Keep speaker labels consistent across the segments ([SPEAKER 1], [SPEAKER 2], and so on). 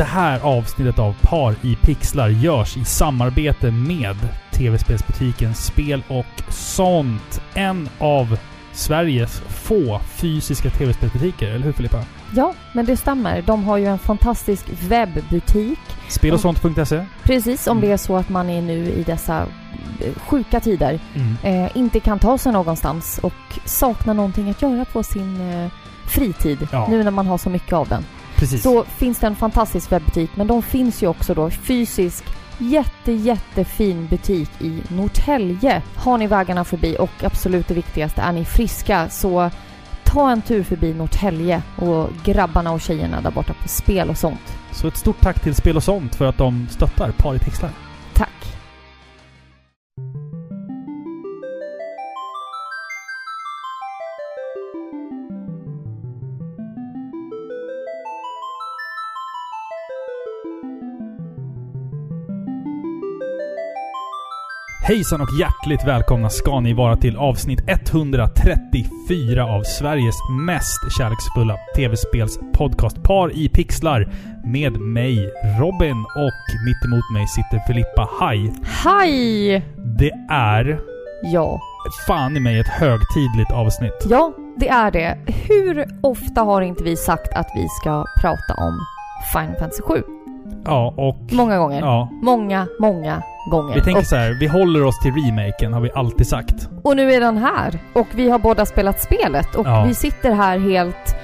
[SPEAKER 1] Det här avsnittet av Par i pixlar görs i samarbete med tv-spelsbutiken Spel och sånt. En av Sveriges få fysiska tv-spelsbutiker, eller hur Filippa?
[SPEAKER 2] Ja, men det stämmer. De har ju en fantastisk webbutik.
[SPEAKER 1] Spelosont.se?
[SPEAKER 2] Precis, om
[SPEAKER 1] Mm.
[SPEAKER 2] det är så att man är nu i dessa eh, sjuka tider
[SPEAKER 1] Mm.
[SPEAKER 2] eh, inte kan ta sig någonstans och saknar någonting att göra på sin eh, fritid.
[SPEAKER 1] Ja.
[SPEAKER 2] Nu när man har så mycket av den.
[SPEAKER 1] Precis.
[SPEAKER 2] Så finns det en fantastisk webbutik, men de finns ju också då fysisk jätte, jättefin butik i Norrtälje. Har ni vägarna förbi och absolut det viktigaste, är ni friska så ta en tur förbi Norrtälje och grabbarna och tjejerna där borta på spel och sånt.
[SPEAKER 1] Så ett stort tack till Spel och sånt för att de stöttar Par i Hejsan och hjärtligt välkomna ska ni vara till avsnitt 134 av Sveriges mest kärleksfulla tv-spelspodcast Par i pixlar. Med mig Robin och mitt emot mig sitter Filippa. Hej!
[SPEAKER 2] Hej!
[SPEAKER 1] Det är
[SPEAKER 2] Ja.
[SPEAKER 1] fan i mig ett högtidligt avsnitt.
[SPEAKER 2] Ja, det är det. Hur ofta har inte vi sagt att vi ska prata om Final Fantasy 7?
[SPEAKER 1] Ja, och...
[SPEAKER 2] Många gånger.
[SPEAKER 1] Ja.
[SPEAKER 2] Många, många gånger.
[SPEAKER 1] Vi tänker
[SPEAKER 2] och,
[SPEAKER 1] så här, vi håller oss till remaken har vi alltid sagt.
[SPEAKER 2] och nu är den här. Och vi har båda spelat spelet. Och
[SPEAKER 1] Ja.
[SPEAKER 2] vi sitter här helt...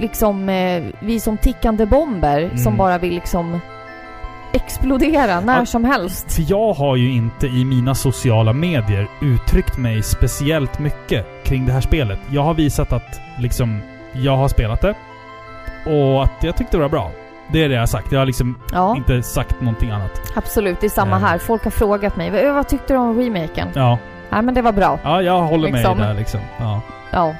[SPEAKER 2] Liksom, eh, vi som tickande bomber
[SPEAKER 1] Mm.
[SPEAKER 2] som bara vill liksom explodera när
[SPEAKER 1] Ja.
[SPEAKER 2] som helst.
[SPEAKER 1] För jag har ju inte i mina sociala medier uttryckt mig speciellt mycket kring det här spelet. Jag har visat att liksom, jag har spelat det. Och att jag tyckte det var bra. Det är det jag har sagt. Jag har liksom
[SPEAKER 2] Ja,
[SPEAKER 1] inte sagt någonting annat.
[SPEAKER 2] absolut. Det är samma
[SPEAKER 1] Eh.
[SPEAKER 2] här. Folk har frågat mig, "Vad- tyckte du om remaken?
[SPEAKER 1] Ja,
[SPEAKER 2] Nej men det var bra.
[SPEAKER 1] ja jag håller
[SPEAKER 2] Liksom.
[SPEAKER 1] med där liksom. Ja.
[SPEAKER 2] Ja.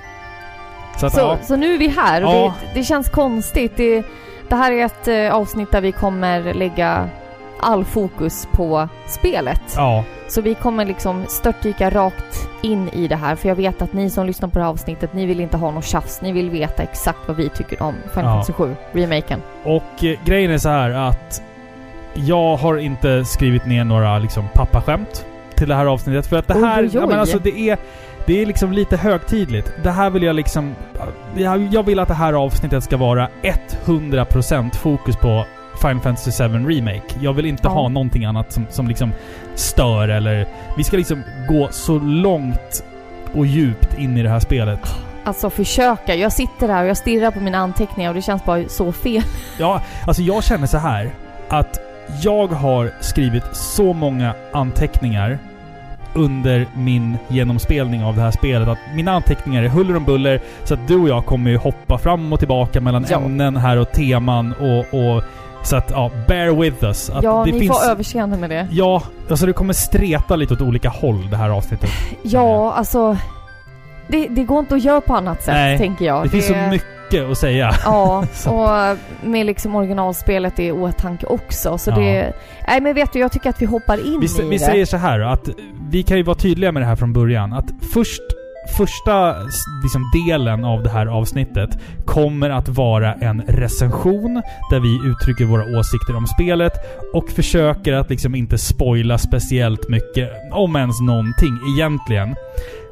[SPEAKER 1] Så att,
[SPEAKER 2] Så,
[SPEAKER 1] ja.
[SPEAKER 2] så nu är vi här och det, det känns konstigt. Det, det här är ett eh, avsnitt där vi kommer lägga all fokus på spelet.
[SPEAKER 1] Ja,
[SPEAKER 2] Så vi kommer liksom störtdyka rakt in i det här för jag vet att ni som lyssnar på det här avsnittet, ni vill inte ha något tjafs. Ni vill veta exakt vad vi tycker om Final
[SPEAKER 1] Ja.
[SPEAKER 2] Fantasy 7, remaken.
[SPEAKER 1] och eh, grejen är så här att jag har inte skrivit ner några liksom pappaskämt till det här avsnittet. För att det
[SPEAKER 2] Oj,
[SPEAKER 1] här,
[SPEAKER 2] oj,
[SPEAKER 1] ja, men
[SPEAKER 2] oj.
[SPEAKER 1] alltså det är, det är liksom lite högtidligt. Det här vill jag liksom... Jag vill att det här avsnittet ska vara 100% fokus på Final Fantasy 7 Remake. Jag vill inte
[SPEAKER 2] Ja.
[SPEAKER 1] ha någonting annat som, som liksom stör eller... Vi ska liksom gå så långt och djupt in i det här spelet.
[SPEAKER 2] Alltså försöka. Jag sitter här och jag stirrar på mina anteckningar och det känns bara så fel.
[SPEAKER 1] Ja, alltså jag känner så här att jag har skrivit så många anteckningar under min genomspelning av det här spelet att mina anteckningar är huller om buller så att du och jag kommer ju hoppa fram och tillbaka mellan
[SPEAKER 2] Ja.
[SPEAKER 1] ämnen här och teman och, och så att ja, bear with us. Att
[SPEAKER 2] ja,
[SPEAKER 1] det
[SPEAKER 2] ni
[SPEAKER 1] finns,
[SPEAKER 2] får överseende med det.
[SPEAKER 1] Ja, alltså det kommer streta lite åt olika håll det här avsnittet.
[SPEAKER 2] Ja, alltså... Det, det går inte att göra på annat sätt,
[SPEAKER 1] Nej,
[SPEAKER 2] tänker jag.
[SPEAKER 1] Det finns så mycket att säga.
[SPEAKER 2] Ja, och med liksom originalspelet i åtanke också. Så
[SPEAKER 1] Ja.
[SPEAKER 2] det... Nej men vet du, jag tycker att vi hoppar in
[SPEAKER 1] Vi,
[SPEAKER 2] i
[SPEAKER 1] vi
[SPEAKER 2] det.
[SPEAKER 1] säger så här att vi kan ju vara tydliga med det här från början. Att först, första liksom, delen av det här avsnittet kommer att vara en recension där vi uttrycker våra åsikter om spelet och försöker att liksom inte spoila speciellt mycket, om ens någonting egentligen.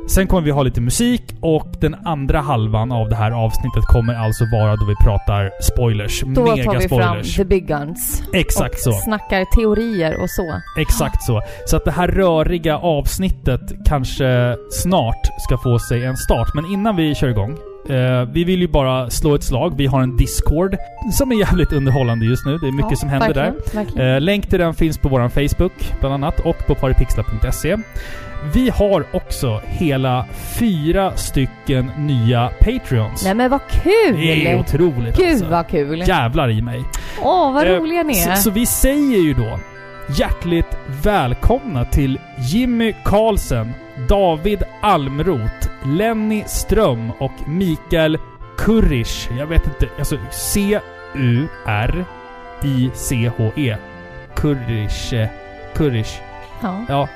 [SPEAKER 1] Sen kommer vi ha lite musik och den andra halvan av det här avsnittet kommer alltså vara då vi pratar spoilers.
[SPEAKER 2] Då tar vi fram
[SPEAKER 1] spoilers.
[SPEAKER 2] the big guns.
[SPEAKER 1] Exakt
[SPEAKER 2] och
[SPEAKER 1] så.
[SPEAKER 2] snackar teorier och så.
[SPEAKER 1] Exakt så. Så att det här röriga avsnittet kanske snart ska få sig en start. Men innan vi kör igång. Eh, vi vill ju bara slå ett slag. Vi har en Discord som är jävligt underhållande just nu. Det är mycket
[SPEAKER 2] Ja,
[SPEAKER 1] som händer
[SPEAKER 2] verkligen,
[SPEAKER 1] där.
[SPEAKER 2] Verkligen.
[SPEAKER 1] Eh, länk till den finns på vår Facebook bland annat och på paripixlar.se. Vi har också hela fyra stycken nya Patreons.
[SPEAKER 2] Nej men vad kul!
[SPEAKER 1] det är otroligt
[SPEAKER 2] Gud
[SPEAKER 1] alltså.
[SPEAKER 2] vad kul!
[SPEAKER 1] Jävlar i mig.
[SPEAKER 2] Åh, vad
[SPEAKER 1] Eh,
[SPEAKER 2] roliga ni är.
[SPEAKER 1] Så, så vi säger ju då hjärtligt välkomna till Jimmy Karlsen, David Almroth, Lenny Ström och Mikael Kurish. Jag vet inte, alltså C-U-R-I-C-H-E. Kurish. Kurish.
[SPEAKER 2] Ja.
[SPEAKER 1] Ja,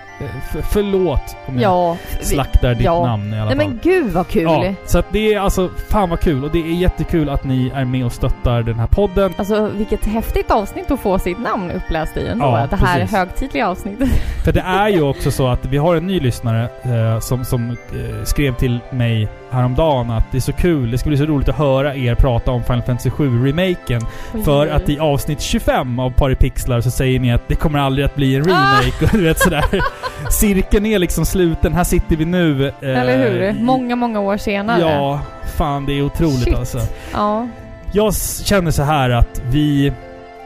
[SPEAKER 1] För, förlåt om jag
[SPEAKER 2] Ja. vi-
[SPEAKER 1] slaktar ditt
[SPEAKER 2] ja.
[SPEAKER 1] namn i alla
[SPEAKER 2] Nej
[SPEAKER 1] fall.
[SPEAKER 2] men gud vad kul!
[SPEAKER 1] Ja, så att det är alltså fan vad kul och det är jättekul att ni är med och stöttar den här podden.
[SPEAKER 2] Alltså vilket häftigt avsnitt att få sitt namn uppläst i ändå.
[SPEAKER 1] Ja,
[SPEAKER 2] det här
[SPEAKER 1] precis.
[SPEAKER 2] högtidliga avsnittet.
[SPEAKER 1] För det är ju också så att vi har en ny lyssnare eh, som, som eh, skrev till mig häromdagen att det är så kul, det ska bli så roligt att höra er prata om Final Fantasy 7-remaken. För att i avsnitt 25 av Paripixlar så säger ni att det kommer aldrig att bli en remake och du vet sådär. Cirkeln är liksom sluten. Här sitter vi nu. eh,
[SPEAKER 2] Eller hur? Många, många år senare.
[SPEAKER 1] Ja, fan det är otroligt
[SPEAKER 2] Shit.
[SPEAKER 1] alltså.
[SPEAKER 2] Ja.
[SPEAKER 1] Jag känner så här att vi...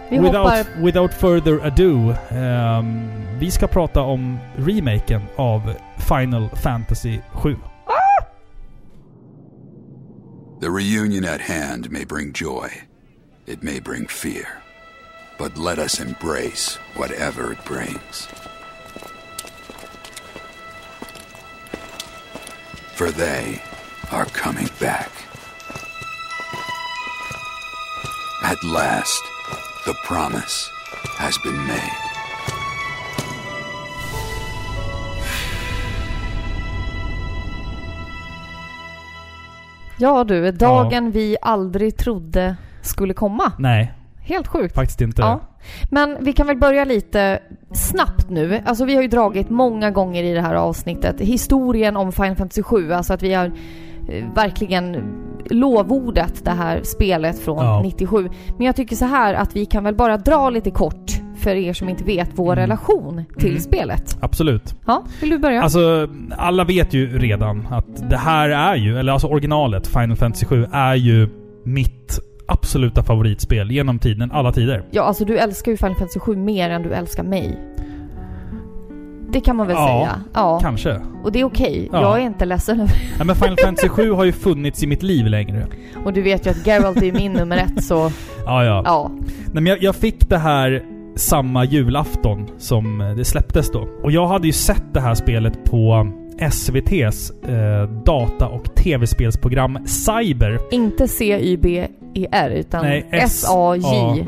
[SPEAKER 2] Vi
[SPEAKER 1] without,
[SPEAKER 2] hoppar...
[SPEAKER 1] without further ado. ehm, vi ska prata om remaken av Final Fantasy 7.
[SPEAKER 3] The reunion at hand may bring joy. It may bring fear. But let us embrace whatever it brings. For they are coming back. At last, the promise has been made.
[SPEAKER 2] Ja du, dagen vi aldrig trodde skulle komma.
[SPEAKER 1] Nej,
[SPEAKER 2] Helt sjukt.
[SPEAKER 1] faktiskt inte.
[SPEAKER 2] Ja. Men vi kan väl börja lite snabbt nu. Alltså vi har ju dragit många gånger i det här avsnittet historien om Final Fantasy 7. Alltså att vi har eh, verkligen lovordat det här spelet från
[SPEAKER 1] Ja.
[SPEAKER 2] 97. Men jag tycker så här att vi kan väl bara dra lite kort för er som inte vet vår
[SPEAKER 1] Mm.
[SPEAKER 2] relation till
[SPEAKER 1] Mm.
[SPEAKER 2] spelet.
[SPEAKER 1] Absolut.
[SPEAKER 2] Ja, vill du börja?
[SPEAKER 1] Alltså, alla vet ju redan att det här är ju, eller alltså originalet, Final Fantasy 7, är ju mitt absoluta favoritspel genom tiden, alla tider.
[SPEAKER 2] Ja, alltså du älskar ju Final Fantasy 7 mer än du älskar mig. Det kan man väl
[SPEAKER 1] Ja,
[SPEAKER 2] säga. Ja.
[SPEAKER 1] Kanske.
[SPEAKER 2] Och det är okej.
[SPEAKER 1] Ja.
[SPEAKER 2] Jag är inte ledsen över
[SPEAKER 1] Ja, men Final Fantasy 7 har ju funnits i mitt liv längre.
[SPEAKER 2] Och du vet ju att Geralt är min nummer ett så
[SPEAKER 1] Ja, ja.
[SPEAKER 2] ja.
[SPEAKER 1] Nej, men jag, jag fick det här samma julafton som eh, det släpptes då. Och jag hade ju sett det här spelet på SVT's eh, data och tv-spelsprogram Cyber.
[SPEAKER 2] Inte C-Y-B-E-R utan S-A-J-B-E-R.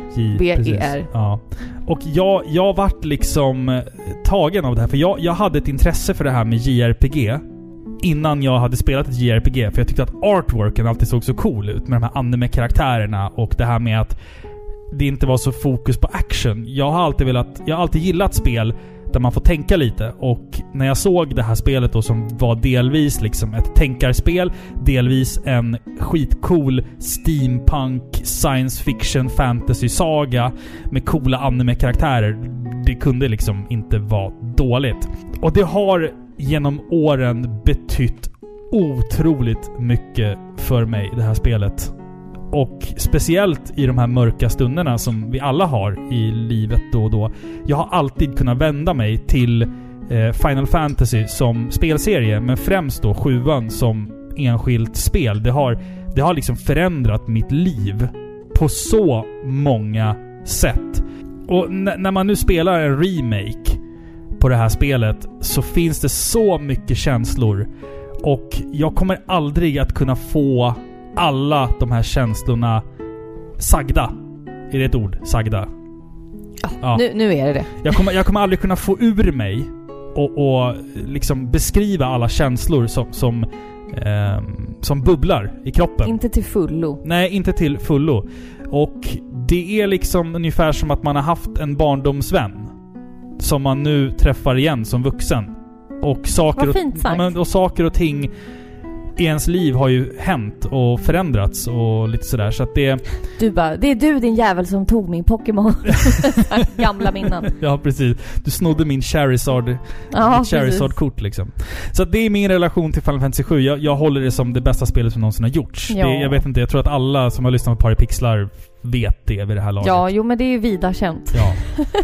[SPEAKER 1] Ja. Och jag, jag vart liksom eh, tagen av det här. För jag, jag hade ett intresse för det här med JRPG. Innan jag hade spelat ett JRPG. För jag tyckte att artworken alltid såg så cool ut. Med de här anime-karaktärerna och det här med att det inte var så fokus på action. Jag har alltid velat... Jag har alltid gillat spel där man får tänka lite. Och när jag såg det här spelet då som var delvis liksom ett tänkarspel, delvis en skitcool steampunk science fiction fantasy-saga med coola anime-karaktärer. Det kunde liksom inte vara dåligt. Och det har genom åren betytt otroligt mycket för mig, det här spelet. Och speciellt i de här mörka stunderna som vi alla har i livet då och då. Jag har alltid kunnat vända mig till eh, Final Fantasy som spelserie, men främst då sjuan som enskilt spel. Det har, det har liksom förändrat mitt liv på så många sätt. Och när man nu spelar en remake på det här spelet så finns det så mycket känslor. Och jag kommer aldrig att kunna få alla de här känslorna sagda. Är det ett ord? Sagda? Ja.
[SPEAKER 2] Nu, nu är det det.
[SPEAKER 1] Jag kommer, jag kommer aldrig kunna få ur mig och, och liksom beskriva alla känslor som, som, ehm, som bubblar i kroppen.
[SPEAKER 2] Inte till fullo.
[SPEAKER 1] Nej, inte till fullo. Och det är liksom ungefär som att man har haft en barndomsvän. Som man nu träffar igen som vuxen. Och saker,
[SPEAKER 2] Vad fint
[SPEAKER 1] och,
[SPEAKER 2] sagt.
[SPEAKER 1] ja, men, och saker och ting i ens liv har ju hänt och förändrats och lite sådär. Så att det...
[SPEAKER 2] Du bara, det är du din jävel som tog min Pokémon. Gamla minnen.
[SPEAKER 1] Ja, precis. Du snodde min Charizard
[SPEAKER 2] Ja,
[SPEAKER 1] Charizard-kort liksom. Så att det är min relation till Final Fantasy 7. Jag, jag håller det som det bästa spelet som någonsin har gjorts.
[SPEAKER 2] Ja.
[SPEAKER 1] Det, jag vet inte, jag tror att alla som har lyssnat på Paripixlar vet det vid det här laget.
[SPEAKER 2] Ja, jo men det är ju vida känt.
[SPEAKER 1] Ja.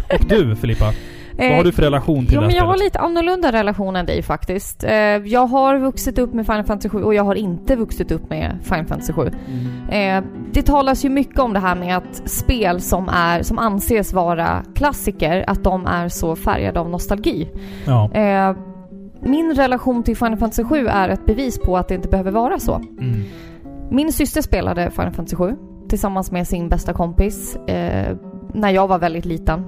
[SPEAKER 1] Och du Filippa, vad har du för relation till
[SPEAKER 2] Jo,
[SPEAKER 1] det
[SPEAKER 2] men jag har lite annorlunda relation än dig faktiskt. Eh, Jag har vuxit upp med Final Fantasy 7 och jag har inte vuxit upp med Final Fantasy 7. Eh, Det talas ju mycket om det här med att spel som, är, som anses vara klassiker, att de är så färgade av nostalgi.
[SPEAKER 1] Ja.
[SPEAKER 2] Eh, Min relation till Final Fantasy 7 är ett bevis på att det inte behöver vara så.
[SPEAKER 1] Mm.
[SPEAKER 2] Min syster spelade Final Fantasy 7 tillsammans med sin bästa kompis eh, när jag var väldigt liten.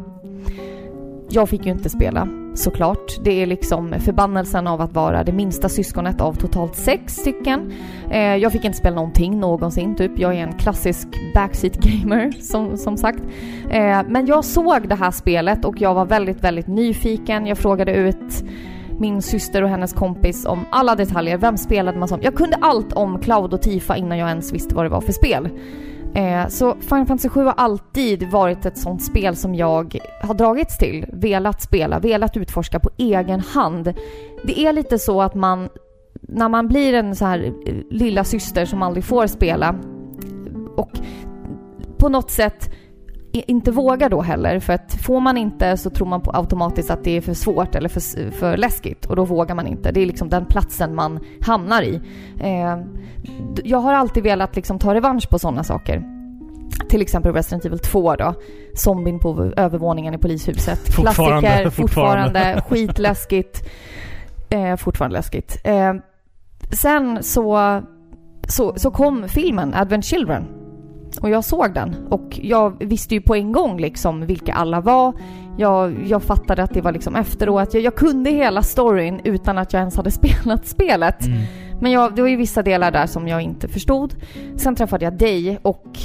[SPEAKER 2] Jag fick ju inte spela. såklart. Det är liksom förbannelsen av att vara det minsta syskonet av totalt sex stycken. Eh, jag fick inte spela någonting någonsin, typ. Jag är en klassisk backseat gamer, som, som sagt. Eh, men jag såg det här spelet och jag var väldigt, väldigt nyfiken. Jag frågade ut min syster och hennes kompis om alla detaljer. Vem spelade man som? Jag kunde allt om Cloud och Tifa innan jag ens visste vad det var för spel. Eh, så Final Fantasy 7 har alltid varit ett sånt spel som jag har dragits till, velat spela, velat utforska på egen hand. Det är lite så att man, när man blir en så här eh, lilla syster som aldrig får spela och på något sätt inte vågar då heller för att får man inte så tror man på automatiskt att det är för svårt eller för, för läskigt och då vågar man inte. Det är liksom den platsen man hamnar i. Eh, jag har alltid velat liksom ta revansch på sådana saker. Till exempel Resident Evil 2 då. Zombien på övervåningen i polishuset.
[SPEAKER 1] Fortfarande,
[SPEAKER 2] Klassiker,
[SPEAKER 1] fortfarande.
[SPEAKER 2] fortfarande skitläskigt. Eh, fortfarande läskigt. Eh, sen så, så, så kom filmen Advent Children. Och jag såg den och jag visste ju på en gång liksom vilka alla var. Jag, jag fattade att det var liksom efteråt. Jag, jag kunde hela storyn utan att jag ens hade spelat spelet.
[SPEAKER 1] Mm.
[SPEAKER 2] Men jag, det var ju vissa delar där som jag inte förstod. Sen träffade jag dig och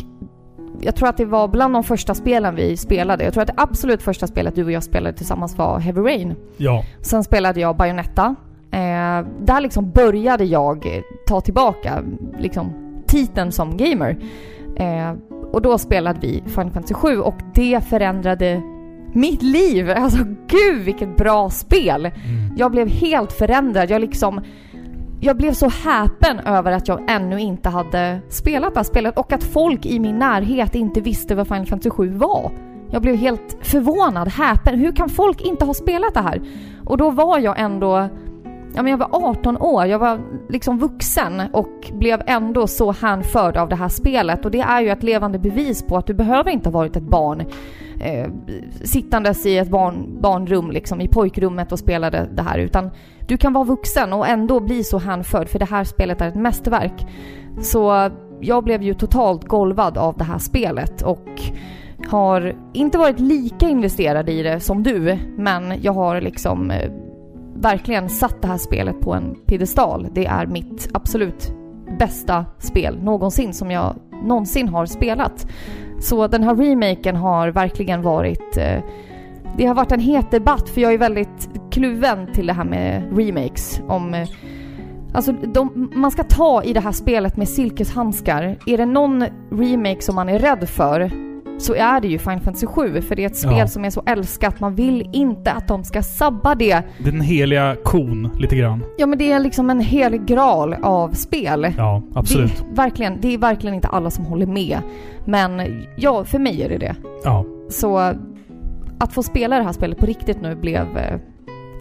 [SPEAKER 2] jag tror att det var bland de första spelen vi spelade. Jag tror att det absolut första spelet du och jag spelade tillsammans var Heavy Rain.
[SPEAKER 1] Ja.
[SPEAKER 2] Sen spelade jag Bayonetta. Eh, där liksom började jag ta tillbaka liksom, titeln som gamer. Eh, och då spelade vi Final Fantasy 7 och det förändrade mitt liv. Alltså gud vilket bra spel!
[SPEAKER 1] Mm.
[SPEAKER 2] Jag blev helt förändrad. Jag liksom... Jag blev så häpen över att jag ännu inte hade spelat det här spelet och att folk i min närhet inte visste vad Final Fantasy 7 var. Jag blev helt förvånad, häpen. Hur kan folk inte ha spelat det här? Och då var jag ändå... Ja, men jag var 18 år, jag var liksom vuxen och blev ändå så hänförd av det här spelet. Och det är ju ett levande bevis på att du behöver inte ha varit ett barn eh, sittandes i ett barn, barnrum, liksom i pojkrummet och spelade det här. Utan du kan vara vuxen och ändå bli så hänförd, för det här spelet är ett mästerverk. Så jag blev ju totalt golvad av det här spelet och har inte varit lika investerad i det som du, men jag har liksom eh, verkligen satt det här spelet på en piedestal. Det är mitt absolut bästa spel någonsin som jag någonsin har spelat. Så den här remaken har verkligen varit... Eh, det har varit en het debatt för jag är väldigt kluven till det här med remakes. Om, eh, alltså de, man ska ta i det här spelet med silkeshandskar. Är det någon remake som man är rädd för så är det ju Final Fantasy 7 för det är ett spel
[SPEAKER 1] Ja.
[SPEAKER 2] som är så älskat. Man vill inte att de ska sabba det.
[SPEAKER 1] Den heliga kon, lite grann.
[SPEAKER 2] Ja men det är liksom en helig graal av spel.
[SPEAKER 1] Ja, absolut.
[SPEAKER 2] Det, verkligen, det är verkligen inte alla som håller med. Men ja, för mig är det det.
[SPEAKER 1] Ja.
[SPEAKER 2] Så att få spela det här spelet på riktigt nu blev...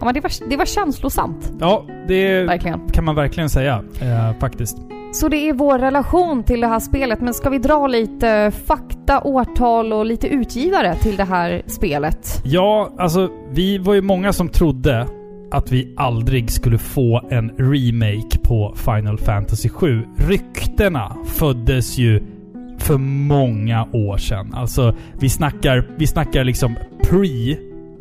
[SPEAKER 2] eh, Ja, men det, var, det var känslosamt,
[SPEAKER 1] Ja, det
[SPEAKER 2] verkligen.
[SPEAKER 1] kan man verkligen säga. Eh, faktiskt.
[SPEAKER 2] Så det är vår relation till det här spelet. Men ska vi dra lite fakta, årtal och lite utgivare till det här spelet?
[SPEAKER 1] Ja, alltså vi var ju många som trodde att vi aldrig skulle få en remake på Final Fantasy 7. Ryktena föddes ju för många år sedan. Alltså, vi snackar, vi snackar liksom pre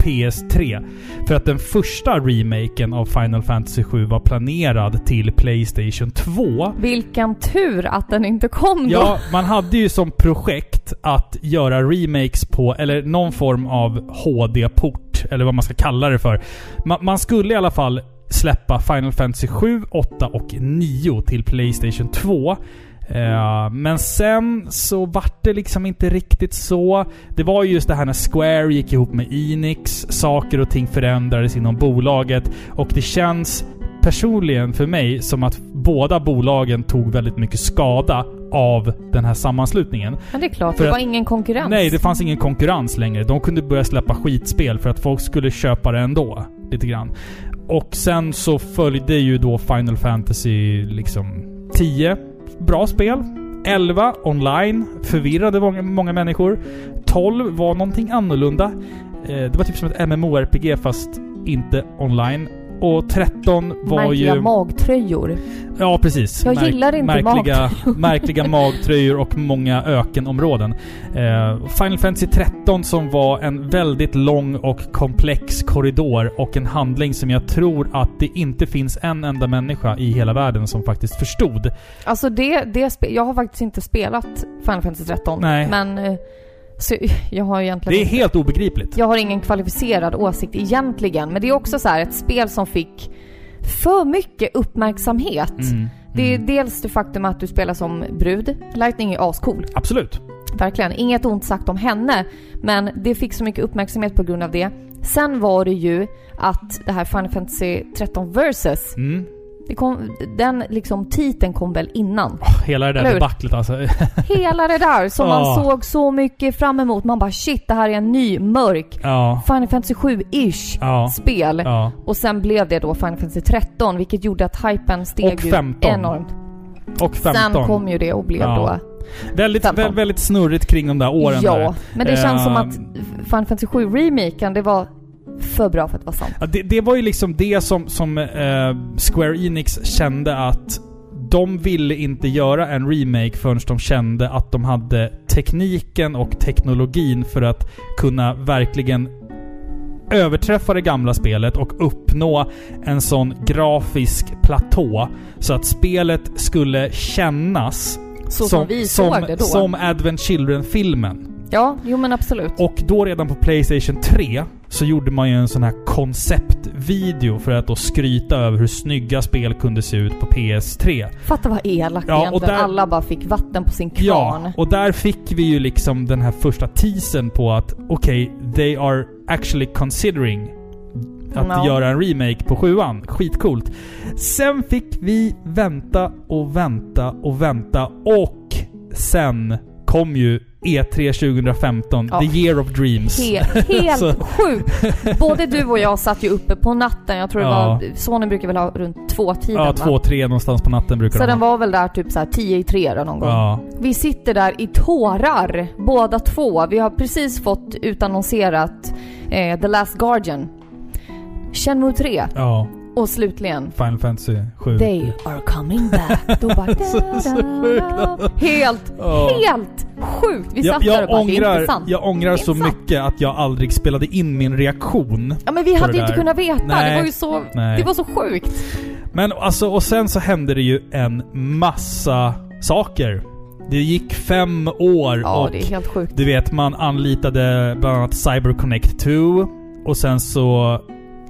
[SPEAKER 1] PS3. För att den första remaken av Final Fantasy 7 var planerad till Playstation 2.
[SPEAKER 2] Vilken tur att den inte kom då!
[SPEAKER 1] Ja, man hade ju som projekt att göra remakes på, eller någon form av HD-port, eller vad man ska kalla det för. Man, man skulle i alla fall släppa Final Fantasy 7, 8 och 9 till Playstation 2. Eh, men sen så vart det liksom inte riktigt så. Det var ju just det här när Square gick ihop med Enix, saker och ting förändrades inom bolaget och det känns personligen för mig som att båda bolagen tog väldigt mycket skada av den här sammanslutningen.
[SPEAKER 2] Men det är klart,
[SPEAKER 1] För
[SPEAKER 2] det var
[SPEAKER 1] att-
[SPEAKER 2] ingen konkurrens.
[SPEAKER 1] Nej, det fanns ingen konkurrens längre. De kunde börja släppa skitspel för att folk skulle köpa det ändå. Lite grann. Och sen så följde ju då Final Fantasy liksom 10. Bra spel. 11 online. Förvirrade många, många människor. 12 var någonting annorlunda. Eh, det var typ som ett MMORPG fast inte online och 13 var
[SPEAKER 2] Märkliga
[SPEAKER 1] ju...
[SPEAKER 2] magtröjor.
[SPEAKER 1] Ja, precis.
[SPEAKER 2] Jag gillar inte
[SPEAKER 1] märkliga,
[SPEAKER 2] magtröjor.
[SPEAKER 1] märkliga magtröjor och många ökenområden. Eh, Final Fantasy 13 som var en väldigt lång och komplex korridor och en handling som jag tror att det inte finns en enda människa i hela världen som faktiskt förstod.
[SPEAKER 2] Alltså det, det jag har faktiskt inte spelat Final Fantasy 13.
[SPEAKER 1] Nej.
[SPEAKER 2] Men eh, så, jag har egentligen
[SPEAKER 1] Det är helt obegripligt.
[SPEAKER 2] Jag har ingen kvalificerad åsikt egentligen, men det är också så här ett spel som fick för mycket uppmärksamhet.
[SPEAKER 1] Mm,
[SPEAKER 2] Det är
[SPEAKER 1] mm.
[SPEAKER 2] dels det faktum att du spelar som brud. Lightning är ascool.
[SPEAKER 1] Absolut.
[SPEAKER 2] Verkligen. Inget ont sagt om henne, men det fick så mycket uppmärksamhet på grund av det. Sen var det ju att det här Final Fantasy 13 Versus,
[SPEAKER 1] Mm.
[SPEAKER 2] Kom, den liksom titeln kom väl innan.
[SPEAKER 1] Hela det där debaclet alltså.
[SPEAKER 2] Hela det där som man såg så mycket fram emot. Man bara shit, det här är en ny, mörk
[SPEAKER 1] ja.
[SPEAKER 2] Final Fantasy 7-ish
[SPEAKER 1] Ja.
[SPEAKER 2] spel. Och sen blev det då Final Fantasy 13, vilket gjorde att hypen steg
[SPEAKER 1] Och
[SPEAKER 2] ju
[SPEAKER 1] 15.
[SPEAKER 2] enormt.
[SPEAKER 1] Och 15.
[SPEAKER 2] Sen kom ju det och blev då...
[SPEAKER 1] väldigt,
[SPEAKER 2] 15.
[SPEAKER 1] väldigt, väldigt snurrigt kring de där åren
[SPEAKER 2] ja,
[SPEAKER 1] där.
[SPEAKER 2] men det känns som
[SPEAKER 1] Ehm.
[SPEAKER 2] att Final Fantasy 7-remaken, det var för bra för att vara sant.
[SPEAKER 1] Ja, det, det var ju liksom det som, som eh, Square Enix kände att de ville inte göra en remake förrän de kände att de hade tekniken och teknologin för att kunna verkligen överträffa det gamla spelet och uppnå en sån grafisk platå så att spelet skulle kännas
[SPEAKER 2] Så som, vi
[SPEAKER 1] som,
[SPEAKER 2] såg det då.
[SPEAKER 1] som Advent Children-filmen.
[SPEAKER 2] Ja, jo men absolut.
[SPEAKER 1] Och då redan på Playstation 3 så gjorde man ju en sån här konceptvideo för att då skryta över hur snygga spel kunde se ut på PS3.
[SPEAKER 2] Fatta vad elakt
[SPEAKER 1] Ja,
[SPEAKER 2] egentligen.
[SPEAKER 1] där-
[SPEAKER 2] Alla bara fick vatten på sin kvarn.
[SPEAKER 1] Ja, och där fick vi ju liksom den här första teasern på att okej, they are actually considering att
[SPEAKER 2] Ja.
[SPEAKER 1] göra en remake på sjuan. Skitcoolt. Sen fick vi vänta och vänta och vänta och sen kom ju E3 2015,
[SPEAKER 2] Ja.
[SPEAKER 1] the year of dreams.
[SPEAKER 2] He helt
[SPEAKER 1] Så-
[SPEAKER 2] sjukt! Både du och jag satt ju uppe på natten. Jag tror det
[SPEAKER 1] Ja.
[SPEAKER 2] var... Sonen brukar väl ha runt två-tiden
[SPEAKER 1] Ja,
[SPEAKER 2] va?
[SPEAKER 1] två, tre någonstans på natten brukar
[SPEAKER 2] Så
[SPEAKER 1] de
[SPEAKER 2] den
[SPEAKER 1] ha.
[SPEAKER 2] var väl där typ så här 10 i tre då någon gång.
[SPEAKER 1] Ja.
[SPEAKER 2] Vi sitter där i tårar, båda två. Vi har precis fått utannonserat eh, The Last Guardian. Shenmue 3
[SPEAKER 1] Ja.
[SPEAKER 2] Och slutligen
[SPEAKER 1] Final Fantasy 7.
[SPEAKER 2] They are coming back. Då bara,
[SPEAKER 1] Så- så.
[SPEAKER 2] Helt,
[SPEAKER 1] Ja.
[SPEAKER 2] helt sjukt! Vi
[SPEAKER 1] Jag,
[SPEAKER 2] satt där och bara, det är inte sant.
[SPEAKER 1] jag ångrar
[SPEAKER 2] är
[SPEAKER 1] så
[SPEAKER 2] inte sant.
[SPEAKER 1] mycket att jag aldrig spelade in min reaktion.
[SPEAKER 2] Ja men vi hade ju inte kunnat veta.
[SPEAKER 1] Nej.
[SPEAKER 2] Det var ju så,
[SPEAKER 1] Nej.
[SPEAKER 2] det var så sjukt.
[SPEAKER 1] Men alltså, och sen så hände det ju en massa saker. Det gick fem år
[SPEAKER 2] Ja,
[SPEAKER 1] och
[SPEAKER 2] det är helt sjukt.
[SPEAKER 1] du vet, man anlitade bland annat CyberConnect 2 och sen så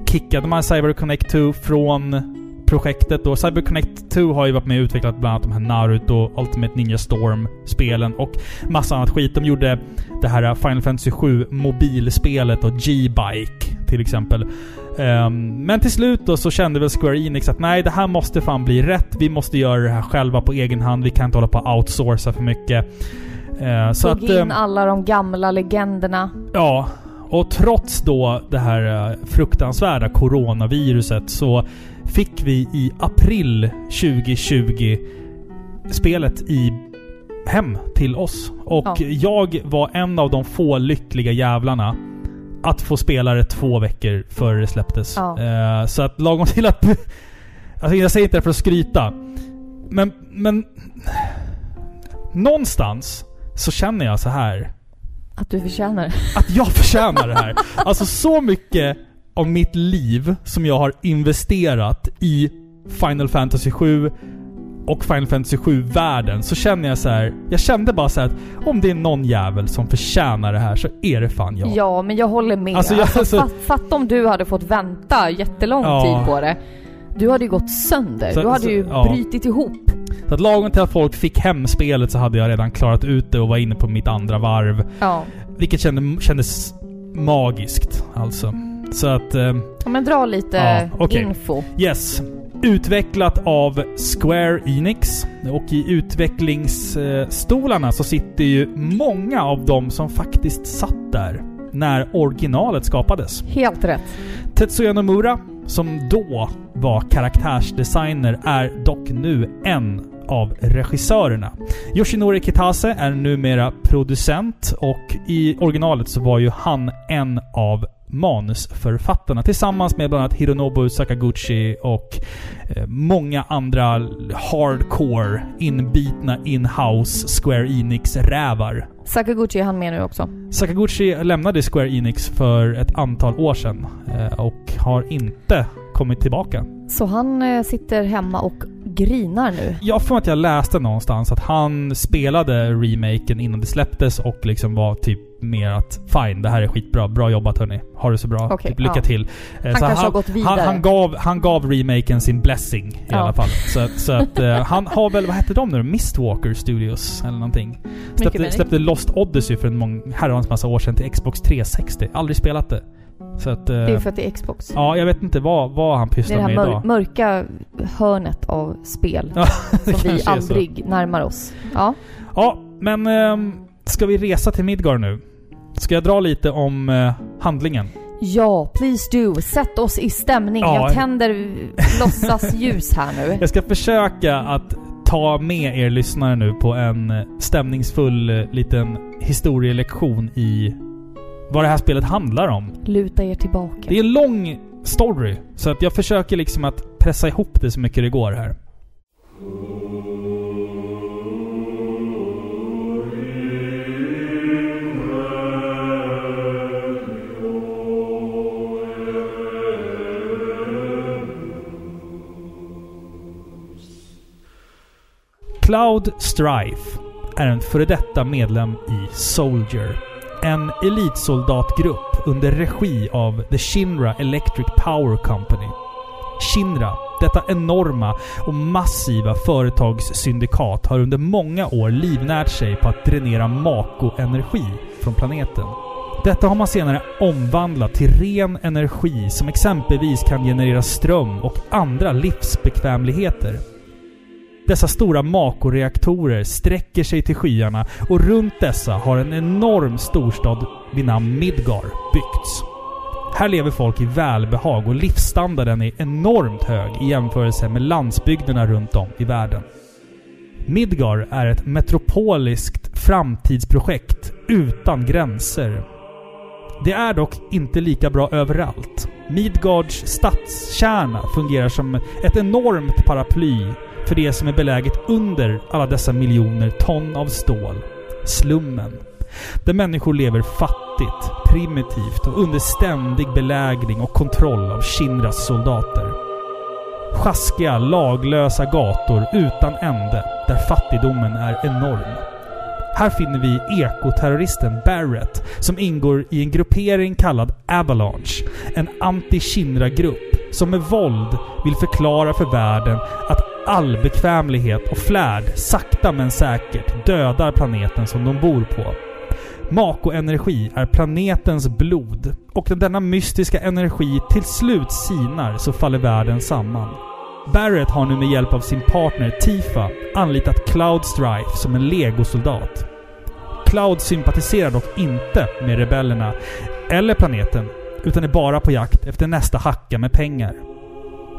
[SPEAKER 1] kickade man CyberConnect 2 från projektet och CyberConnect 2 har ju varit med och utvecklat bland annat de här Naruto, Ultimate Ninja Storm-spelen och massa annat skit. De gjorde det här Final Fantasy 7 mobilspelet och G-Bike till exempel. Ehm, men till slut då så kände väl Square Enix att nej, det här måste fan bli rätt. Vi måste göra det här själva på egen hand. Vi kan inte hålla på att outsourca för mycket. Uh, så
[SPEAKER 2] Tog
[SPEAKER 1] att...
[SPEAKER 2] in
[SPEAKER 1] ehm,
[SPEAKER 2] alla de gamla legenderna.
[SPEAKER 1] Ja, och trots då det här eh, fruktansvärda coronaviruset så fick vi i april 2020 spelet i hem till oss. Och
[SPEAKER 2] Ja.
[SPEAKER 1] jag var en av de få lyckliga jävlarna att få spela det två veckor före det släpptes.
[SPEAKER 2] Ja.
[SPEAKER 1] Eh, så att lagom till att... Alltså jag säger inte det för att skryta. Men, men... Någonstans så känner jag så här
[SPEAKER 2] Att du förtjänar
[SPEAKER 1] att jag förtjänar det här. Alltså så mycket av mitt liv som jag har investerat i Final Fantasy 7 och Final Fantasy 7-världen så känner jag så här. Jag kände bara så här att om det är någon jävel som förtjänar det här så är det fan jag.
[SPEAKER 2] Ja, men jag håller med.
[SPEAKER 1] Alltså,
[SPEAKER 2] Alltså,
[SPEAKER 1] jag- alltså-
[SPEAKER 2] fat, fatta om du hade fått vänta jättelång
[SPEAKER 1] Ja.
[SPEAKER 2] tid på det. Du hade ju gått sönder.
[SPEAKER 1] Så-
[SPEAKER 2] du hade
[SPEAKER 1] så-
[SPEAKER 2] ju
[SPEAKER 1] ja.
[SPEAKER 2] brutit ihop.
[SPEAKER 1] Så att lagom till att folk fick hem spelet så hade jag redan klarat ut det och var inne på mitt andra varv.
[SPEAKER 2] Ja.
[SPEAKER 1] Vilket kände, kändes magiskt alltså. Så att... Eh,
[SPEAKER 2] ja men dra lite
[SPEAKER 1] Ja, okej.
[SPEAKER 2] info.
[SPEAKER 1] Yes. Utvecklat av Square Enix. Och i utvecklingsstolarna så sitter ju många av dem som faktiskt satt där när originalet skapades.
[SPEAKER 2] Helt rätt.
[SPEAKER 1] Tetsuya Nomura, som då var karaktärsdesigner, är dock nu en av regissörerna. Yoshinori Kitase är numera producent och i originalet så var ju han en av manusförfattarna tillsammans med bland annat Hironobu Sakaguchi och eh, många andra hardcore inbitna in-house Square Enix-rävar.
[SPEAKER 2] Sakaguchi är han med nu också.
[SPEAKER 1] Sakaguchi lämnade Square Enix för ett antal år sedan eh, och har inte kommit tillbaka.
[SPEAKER 2] Så han eh, sitter hemma och grinar nu.
[SPEAKER 1] Jag får att jag läste någonstans att han spelade remaken innan det släpptes och liksom var typ mer att fine, det här är skitbra. Bra jobbat hörni. Ha det så bra.
[SPEAKER 2] Okej,
[SPEAKER 1] typ, lycka
[SPEAKER 2] ja.
[SPEAKER 1] till. Eh,
[SPEAKER 2] Han
[SPEAKER 1] så
[SPEAKER 2] kanske har gått vidare.
[SPEAKER 1] Han, han, gav, han gav remaken sin blessing i
[SPEAKER 2] Ja.
[SPEAKER 1] alla fall. Så, så att eh, han har väl, vad hette de nu Mistwalker Studios eller någonting. Släppte, släppte Lost Odyssey för en mång, herrans massa år sedan till Xbox 360. Aldrig spelat det. Att... eh,
[SPEAKER 2] Det är för att det är Xbox.
[SPEAKER 1] Ja, jag vet inte vad, vad han
[SPEAKER 2] Det är
[SPEAKER 1] pysslar
[SPEAKER 2] det här
[SPEAKER 1] med
[SPEAKER 2] mör
[SPEAKER 1] idag.
[SPEAKER 2] mörka hörnet av spel
[SPEAKER 1] Ja,
[SPEAKER 2] som vi aldrig närmar oss. Ja.
[SPEAKER 1] Ja, men ehm, ska vi resa till Midgard nu? Ska jag dra lite om eh, handlingen?
[SPEAKER 2] Ja, please do. Sätt oss i stämning.
[SPEAKER 1] Ja.
[SPEAKER 2] Jag tänder låtsasljus här nu.
[SPEAKER 1] Jag ska försöka att ta med er lyssnare nu på en eh, stämningsfull liten historielektion i vad det här spelet handlar om.
[SPEAKER 2] Luta er tillbaka.
[SPEAKER 1] Det är en lång story, så att jag försöker liksom att pressa ihop det så mycket det går här. Cloud Strife är en före detta medlem i Soldier. En elitsoldatgrupp under regi av The Shinra Electric Power Company. Shinra, detta enorma och massiva företagssyndikat har under många år livnärt sig på att dränera Mako-energi från planeten. Detta har man senare omvandlat till ren energi som exempelvis kan generera ström och andra livsbekvämligheter. Dessa stora makoreaktorer sträcker sig till skyarna och runt dessa har en enorm storstad vid namn Midgar byggts. Här lever folk i välbehag och livsstandarden är enormt hög i jämförelse med landsbygderna runt om i världen. Midgar är ett metropoliskt framtidsprojekt utan gränser. Det är dock inte lika bra överallt. Midgards stadskärna fungerar som ett enormt paraply för det som är beläget under alla dessa miljoner ton av stål. Slummen. Där människor lever fattigt, primitivt och under ständig belägring och kontroll av Shinras soldater. Sjaskiga, laglösa gator utan ände, där fattigdomen är enorm. Här finner vi ekoterroristen Barrett, som ingår i en gruppering kallad Avalanche. En anti-Shinra-grupp som med våld vill förklara för världen att all bekvämlighet och flärd sakta men säkert dödar planeten som de bor på. Mako-energi är planetens blod och när denna mystiska energi till slut sinar så faller världen samman. Barrett har nu med hjälp av sin partner Tifa anlitat Cloud Strife som en legosoldat. Cloud sympatiserar dock inte med rebellerna eller planeten, utan är bara på jakt efter nästa hacka med pengar.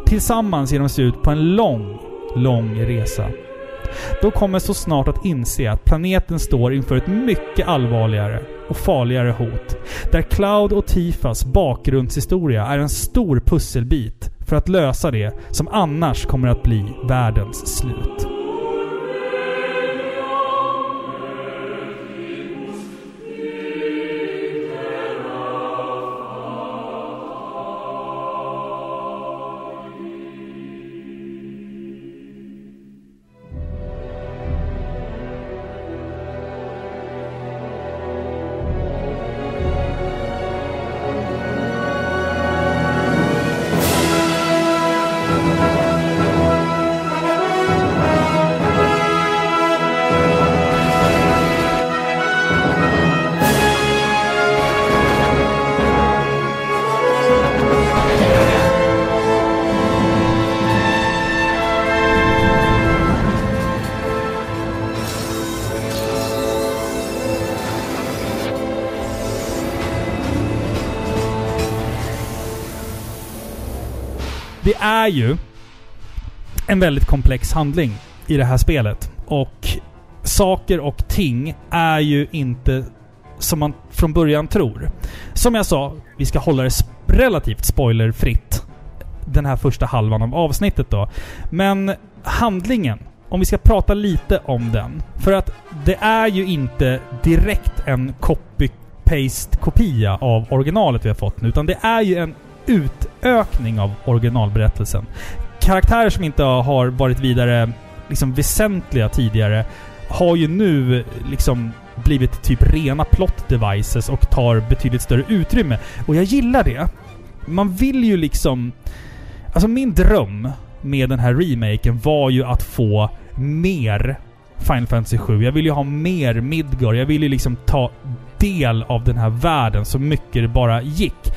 [SPEAKER 1] Tillsammans ger de sig ut på en lång, lång resa. De kommer så snart att inse att planeten står inför ett mycket allvarligare och farligare hot. Där Cloud och Tifas bakgrundshistoria är en stor pusselbit för att lösa det som annars kommer att bli världens slut. Är ju en väldigt komplex handling i det här spelet. Och saker och ting är ju inte som man från början tror. Som jag sa, vi ska hålla det relativt spoilerfritt. Den här första halvan av avsnittet då. Men handlingen, om vi ska prata lite om den. För att det är ju inte direkt en copy-paste kopia av originalet vi har fått nu. Utan det är ju en utökning av originalberättelsen. Karaktärer som inte har varit vidare liksom väsentliga tidigare har ju nu liksom blivit typ rena plot devices och tar betydligt större utrymme. Och jag gillar det. Man vill ju liksom... Alltså min dröm med den här remaken var ju att få mer Final Fantasy 7. Jag vill ju ha mer Midgar. Jag vill ju liksom ta del av den här världen så mycket det bara gick.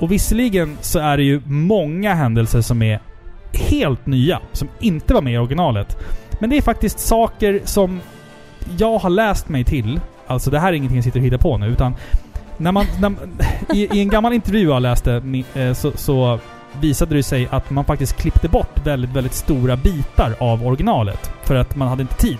[SPEAKER 1] Och visserligen så är det ju många händelser som är helt nya, som inte var med i originalet. Men det är faktiskt saker som jag har läst mig till. Alltså det här är ingenting jag sitter och hittar på nu, utan när man... När, i, I en gammal intervju jag läste eh, så, så visade det sig att man faktiskt klippte bort väldigt, väldigt stora bitar av originalet. För att man hade inte tid.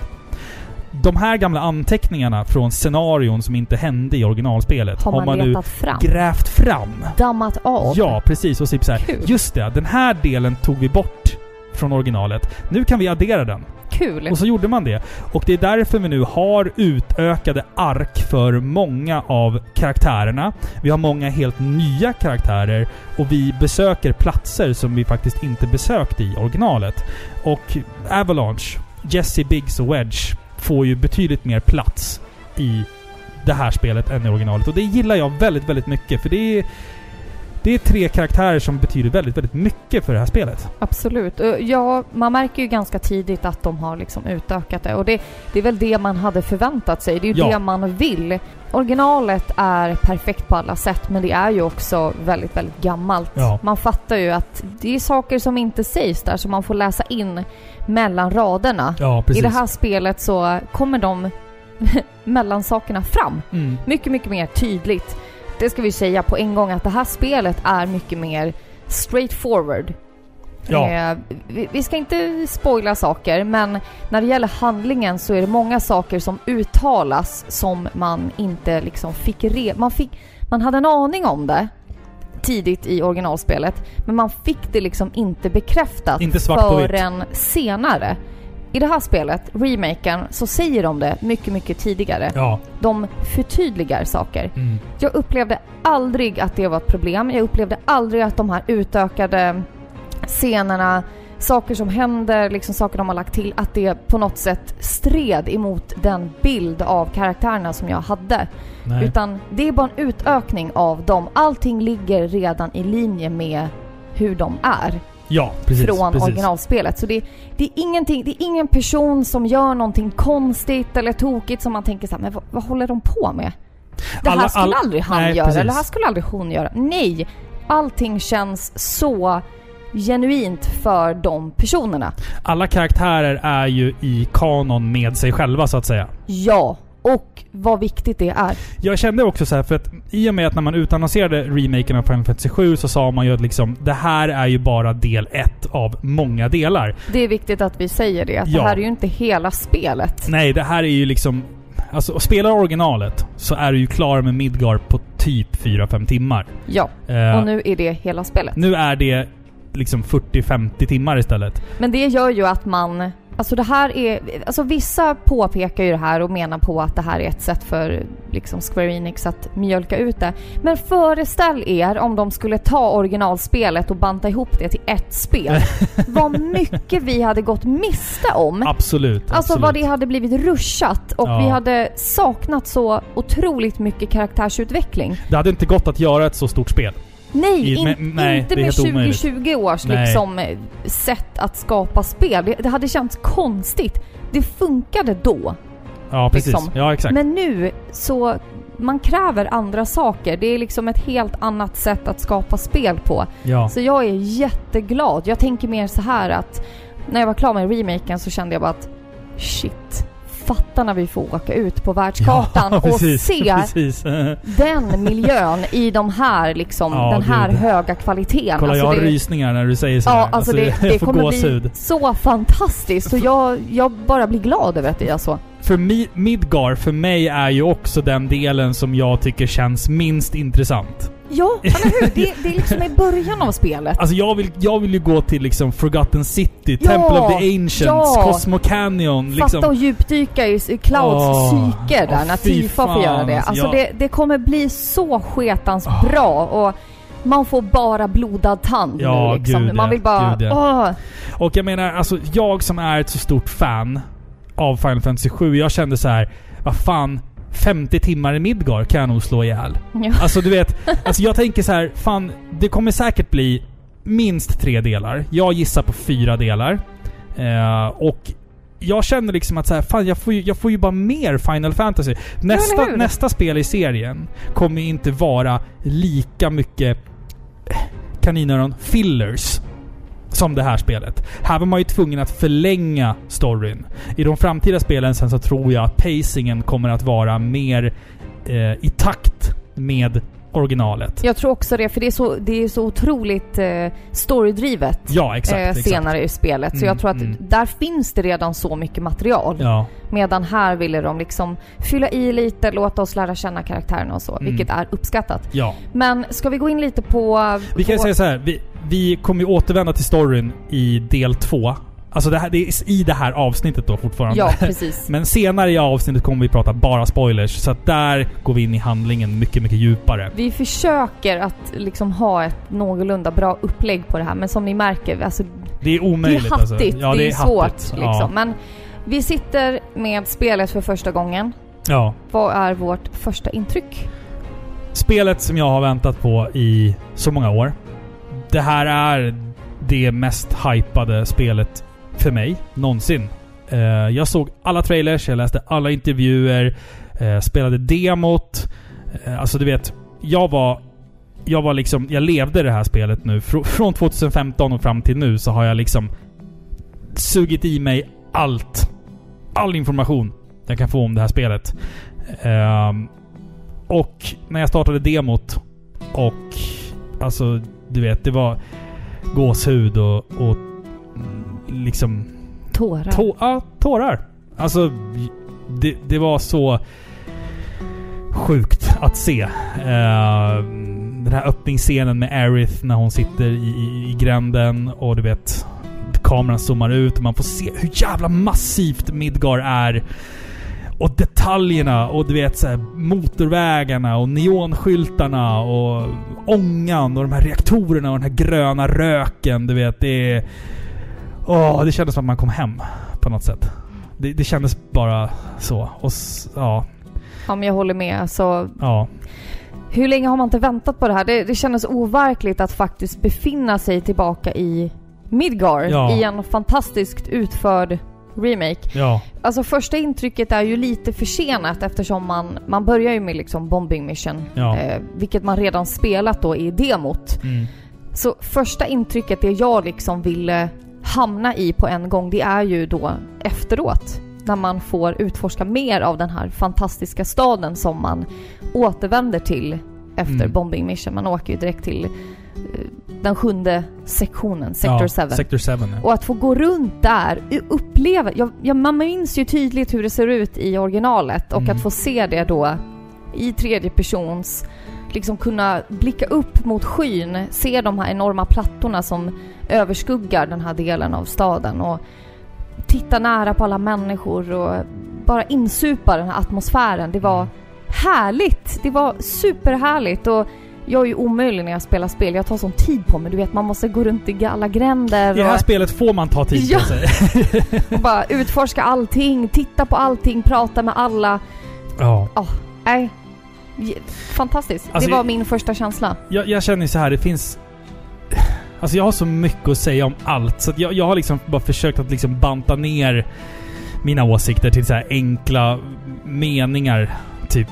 [SPEAKER 1] De här gamla anteckningarna från scenarion som inte hände i originalspelet
[SPEAKER 2] Har man,
[SPEAKER 1] nu
[SPEAKER 2] letat fram?
[SPEAKER 1] grävt fram.
[SPEAKER 2] Dammat av?
[SPEAKER 1] Ja, precis. Och typ så här,
[SPEAKER 2] Kul.
[SPEAKER 1] just det, den här delen tog vi bort från originalet. Nu kan vi addera den.
[SPEAKER 2] Kul!
[SPEAKER 1] Och så gjorde man det. Och det är därför vi nu har utökade ark för många av karaktärerna. Vi har många helt nya karaktärer och vi besöker platser som vi faktiskt inte besökte i originalet. Och Avalanche, Jesse Biggs och Wedge får ju betydligt mer plats i det här spelet än i originalet. Och det gillar jag väldigt, väldigt mycket. För det är, det är tre karaktärer som betyder väldigt, väldigt mycket för det här spelet.
[SPEAKER 2] Absolut. Ja, man märker ju ganska tidigt att de har liksom utökat det. Och det, det är väl det man hade förväntat sig. Det är ju
[SPEAKER 1] Ja.
[SPEAKER 2] det man vill. Originalet är perfekt på alla sätt, men det är ju också väldigt, väldigt gammalt.
[SPEAKER 1] Ja.
[SPEAKER 2] Man fattar ju att det är saker som inte sägs där, som man får läsa in mellan raderna.
[SPEAKER 1] Ja,
[SPEAKER 2] I det här spelet så kommer de mellansakerna fram.
[SPEAKER 1] Mm.
[SPEAKER 2] Mycket, mycket mer tydligt. Det ska vi säga på en gång att det här spelet är mycket mer straightforward.
[SPEAKER 1] Ja.
[SPEAKER 2] Eh, vi, vi ska inte spoila saker, men när det gäller handlingen så är det många saker som uttalas som man inte liksom fick re... Man, fick, man hade en aning om det tidigt i originalspelet, men man fick det liksom inte bekräftat
[SPEAKER 1] Inte
[SPEAKER 2] förrän senare. I det här spelet, remaken, så säger de det mycket, mycket tidigare.
[SPEAKER 1] Ja.
[SPEAKER 2] De förtydligar saker.
[SPEAKER 1] Mm.
[SPEAKER 2] Jag upplevde aldrig att det var ett problem. Jag upplevde aldrig att de här utökade scenerna, saker som händer, liksom saker de har lagt till, att det på något sätt stred emot den bild av karaktärerna som jag hade.
[SPEAKER 1] Nej.
[SPEAKER 2] Utan det är bara en utökning av dem. Allting ligger redan i linje med hur de är
[SPEAKER 1] ja, precis.
[SPEAKER 2] från
[SPEAKER 1] precis.
[SPEAKER 2] originalspelet. Så det, det, är ingenting, det är ingen person som gör någonting konstigt eller tokigt som man tänker så här, men vad, vad håller de på med? Det här
[SPEAKER 1] Alla-
[SPEAKER 2] skulle
[SPEAKER 1] alla-
[SPEAKER 2] aldrig han
[SPEAKER 1] nej,
[SPEAKER 2] göra,
[SPEAKER 1] precis.
[SPEAKER 2] eller det här skulle aldrig hon göra. Nej! Allting känns så genuint för de personerna.
[SPEAKER 1] Alla karaktärer är ju i kanon med sig själva så att säga.
[SPEAKER 2] Ja, och vad viktigt det är.
[SPEAKER 1] Jag kände också så här för att i och med att när man utannonserade remaken av Final Fantasy 7 så sa man ju att liksom det här är ju bara del ett av många delar.
[SPEAKER 2] Det är viktigt att vi säger det, att
[SPEAKER 1] Ja.
[SPEAKER 2] det här är ju inte hela spelet.
[SPEAKER 1] Nej, det här är ju liksom... Alltså, och spelar originalet så är du ju klar med Midgar på typ 4-5 timmar.
[SPEAKER 2] Ja,
[SPEAKER 1] Eh,
[SPEAKER 2] och nu är det hela spelet.
[SPEAKER 1] nu är det liksom 40-50 timmar istället.
[SPEAKER 2] Men det gör ju att man... Alltså det här är... Alltså vissa påpekar ju det här och menar på att det här är ett sätt för liksom Square Enix att mjölka ut det. Men föreställ er om de skulle ta originalspelet och banta ihop det till ett spel. vad mycket vi hade gått miste om.
[SPEAKER 1] Absolut.
[SPEAKER 2] Alltså
[SPEAKER 1] absolut.
[SPEAKER 2] vad det hade blivit rushat och
[SPEAKER 1] Ja.
[SPEAKER 2] vi hade saknat så otroligt mycket karaktärsutveckling.
[SPEAKER 1] Det hade inte gått att göra ett så stort spel.
[SPEAKER 2] Nej, in,
[SPEAKER 1] men- nej,
[SPEAKER 2] inte med
[SPEAKER 1] helt omöjligt.
[SPEAKER 2] 2020 års
[SPEAKER 1] Nej.
[SPEAKER 2] liksom, sätt att skapa spel. Det, det hade känts konstigt. Det funkade då.
[SPEAKER 1] Ja, precis.
[SPEAKER 2] Liksom.
[SPEAKER 1] Ja, exakt.
[SPEAKER 2] Men nu så... Man kräver andra saker. Det är liksom ett helt annat sätt att skapa spel på.
[SPEAKER 1] ja.
[SPEAKER 2] Så jag är jätteglad. Jag tänker mer så här att när jag var klar med remaken så kände jag bara att shit, fatta när vi får åka ut på världskartan och
[SPEAKER 1] precis,
[SPEAKER 2] se
[SPEAKER 1] Precis.
[SPEAKER 2] den miljön i de här liksom,
[SPEAKER 1] Ja,
[SPEAKER 2] den här
[SPEAKER 1] gud.
[SPEAKER 2] höga kvaliteten.
[SPEAKER 1] Kolla, jag har
[SPEAKER 2] det,
[SPEAKER 1] rysningar när du säger så.
[SPEAKER 2] Ja, alltså det,
[SPEAKER 1] jag
[SPEAKER 2] det
[SPEAKER 1] får
[SPEAKER 2] kommer
[SPEAKER 1] gåshud.
[SPEAKER 2] bli så fantastiskt. Så jag, jag bara blir glad över att det är så.
[SPEAKER 1] för Mi- Midgar för mig är ju också den delen som jag tycker känns minst intressant.
[SPEAKER 2] Ja, eller hur? Det, det är liksom i början av spelet.
[SPEAKER 1] Alltså jag vill, jag vill ju gå till liksom Forgotten City,
[SPEAKER 2] Ja,
[SPEAKER 1] Temple of the Ancients,
[SPEAKER 2] ja.
[SPEAKER 1] Cosmo Canyon.
[SPEAKER 2] Fatta
[SPEAKER 1] Liksom.
[SPEAKER 2] att djupdyka i i Clouds
[SPEAKER 1] Åh,
[SPEAKER 2] psyke där
[SPEAKER 1] åh,
[SPEAKER 2] när Tifa får göra det.
[SPEAKER 1] alltså,
[SPEAKER 2] Alltså
[SPEAKER 1] ja.
[SPEAKER 2] det, det kommer bli så sketans
[SPEAKER 1] Åh.
[SPEAKER 2] bra och man får bara blodad tand
[SPEAKER 1] Ja,
[SPEAKER 2] nu liksom.
[SPEAKER 1] gud,
[SPEAKER 2] man
[SPEAKER 1] ja,
[SPEAKER 2] vill bara...
[SPEAKER 1] gud,
[SPEAKER 2] åh,
[SPEAKER 1] Och jag menar, alltså jag som är ett så stort fan av Final Fantasy 7, jag kände så här, vad fan, 50 timmar i Midgar kan jag nog slå ihjäl.
[SPEAKER 2] ja.
[SPEAKER 1] Alltså du vet, alltså jag tänker så här, fan, det kommer säkert bli minst tre delar. Jag gissar på fyra delar. Eh, och jag känner liksom att så här, fan jag får, ju, jag får ju bara mer Final Fantasy. Nästa,
[SPEAKER 2] hur?
[SPEAKER 1] nästa spel i serien kommer inte vara lika mycket eh, kaninöron fillers som det här spelet. Här var man ju tvungen att förlänga storyn. I de framtida spelen sen så tror jag att pacingen kommer att vara mer eh, i takt med originalet.
[SPEAKER 2] Jag tror också det, för det är så, det är så otroligt eh, storydrivet.
[SPEAKER 1] Ja, exakt.
[SPEAKER 2] eh,
[SPEAKER 1] exakt.
[SPEAKER 2] senare i spelet. Så
[SPEAKER 1] Mm,
[SPEAKER 2] jag tror att
[SPEAKER 1] mm.
[SPEAKER 2] där finns det redan så mycket material.
[SPEAKER 1] Ja.
[SPEAKER 2] Medan här ville de liksom fylla i lite, låta oss lära känna karaktärerna och så,
[SPEAKER 1] Mm.
[SPEAKER 2] vilket är uppskattat.
[SPEAKER 1] Ja.
[SPEAKER 2] Men ska vi gå in lite på...
[SPEAKER 1] Vi kan
[SPEAKER 2] på,
[SPEAKER 1] säga så här. Vi, vi kommer ju återvända till storyn i del två. Alltså det, här, det är i det här avsnittet då fortfarande.
[SPEAKER 2] Ja, precis.
[SPEAKER 1] Men senare i avsnittet kommer vi prata bara spoilers. Så att där går vi in i handlingen mycket, mycket djupare.
[SPEAKER 2] Vi försöker att liksom ha ett någorlunda bra upplägg på det här, men som ni märker, alltså,
[SPEAKER 1] Det är
[SPEAKER 2] det
[SPEAKER 1] omöjligt
[SPEAKER 2] är hattigt.
[SPEAKER 1] alltså. Ja,
[SPEAKER 2] det, är svårt
[SPEAKER 1] hattigt.
[SPEAKER 2] liksom.
[SPEAKER 1] Ja.
[SPEAKER 2] Men vi sitter med spelet för första gången.
[SPEAKER 1] ja.
[SPEAKER 2] Vad är vårt första intryck?
[SPEAKER 1] Spelet som jag har väntat på i så många år. Det här är det mest hypade spelet för mig någonsin. Eh, jag såg alla trailers, jag läste alla intervjuer, eh, spelade demot. Eh, alltså du vet, jag var... Jag var liksom... Jag levde det här spelet nu. Fr- från 2015 och fram till nu så har jag liksom sugit i mig allt. All information jag kan få om det här spelet. Ehm, och när jag startade demot och alltså du vet, det var gåshud och, och liksom
[SPEAKER 2] Tårar.
[SPEAKER 1] tå, ja, tårar. Alltså det, det var så sjukt att se. Ehm, den här öppningsscenen med Aerith när hon sitter i, i, i gränden och du vet kameran zoomar ut och man får se hur jävla massivt Midgar är. Och detaljerna och du vet så här, motorvägarna och neonskyltarna och ångan och de här reaktorerna och den här gröna röken. Du vet, det är... Åh, det kändes som att man kom hem på något sätt. Det, det kändes bara så. Och ja,
[SPEAKER 2] Ja, men jag håller med. Alltså,
[SPEAKER 1] ja.
[SPEAKER 2] hur länge har man inte väntat på det här? Det, det kändes overkligt att faktiskt befinna sig tillbaka i Midgar
[SPEAKER 1] Ja.
[SPEAKER 2] i en fantastiskt utförd remake.
[SPEAKER 1] Ja.
[SPEAKER 2] Alltså första intrycket är ju lite försenat eftersom man, man börjar ju med liksom bombing mission.
[SPEAKER 1] Ja.
[SPEAKER 2] Eh, vilket man redan spelat då i demot.
[SPEAKER 1] Mm.
[SPEAKER 2] Så första intrycket, det jag liksom ville hamna i på en gång, det är ju då efteråt. När man får utforska mer av den här fantastiska staden som man återvänder till efter
[SPEAKER 1] Mm.
[SPEAKER 2] bombing mission. Man åker ju direkt till den sjunde sektionen, Sector
[SPEAKER 1] ja,
[SPEAKER 2] 7.
[SPEAKER 1] Sector 7, ja.
[SPEAKER 2] Och att få gå runt där, uppleva... Jag, jag, man minns ju tydligt hur det ser ut i originalet och
[SPEAKER 1] Mm.
[SPEAKER 2] att få se det då i tredje persons, liksom kunna blicka upp mot skyn, se de här enorma plattorna som överskuggar den här delen av staden och titta nära på alla människor och bara insupa den här atmosfären. Det var härligt! Det var superhärligt och jag är ju omöjlig när jag spelar spel. Jag tar sån tid på mig. Du vet, man måste gå runt i alla gränder
[SPEAKER 1] I det här
[SPEAKER 2] och,
[SPEAKER 1] spelet får man ta tid
[SPEAKER 2] Ja.
[SPEAKER 1] på sig.
[SPEAKER 2] och bara utforska allting, titta på allting, prata med alla.
[SPEAKER 1] ja.
[SPEAKER 2] Nej, j- fantastiskt.
[SPEAKER 1] Alltså,
[SPEAKER 2] det var
[SPEAKER 1] jag-
[SPEAKER 2] min första känsla.
[SPEAKER 1] Jag, jag känner ju så här, det finns... Alltså jag har så mycket att säga om allt, så jag, jag har liksom bara försökt att liksom banta ner mina åsikter till så här enkla meningar, typ.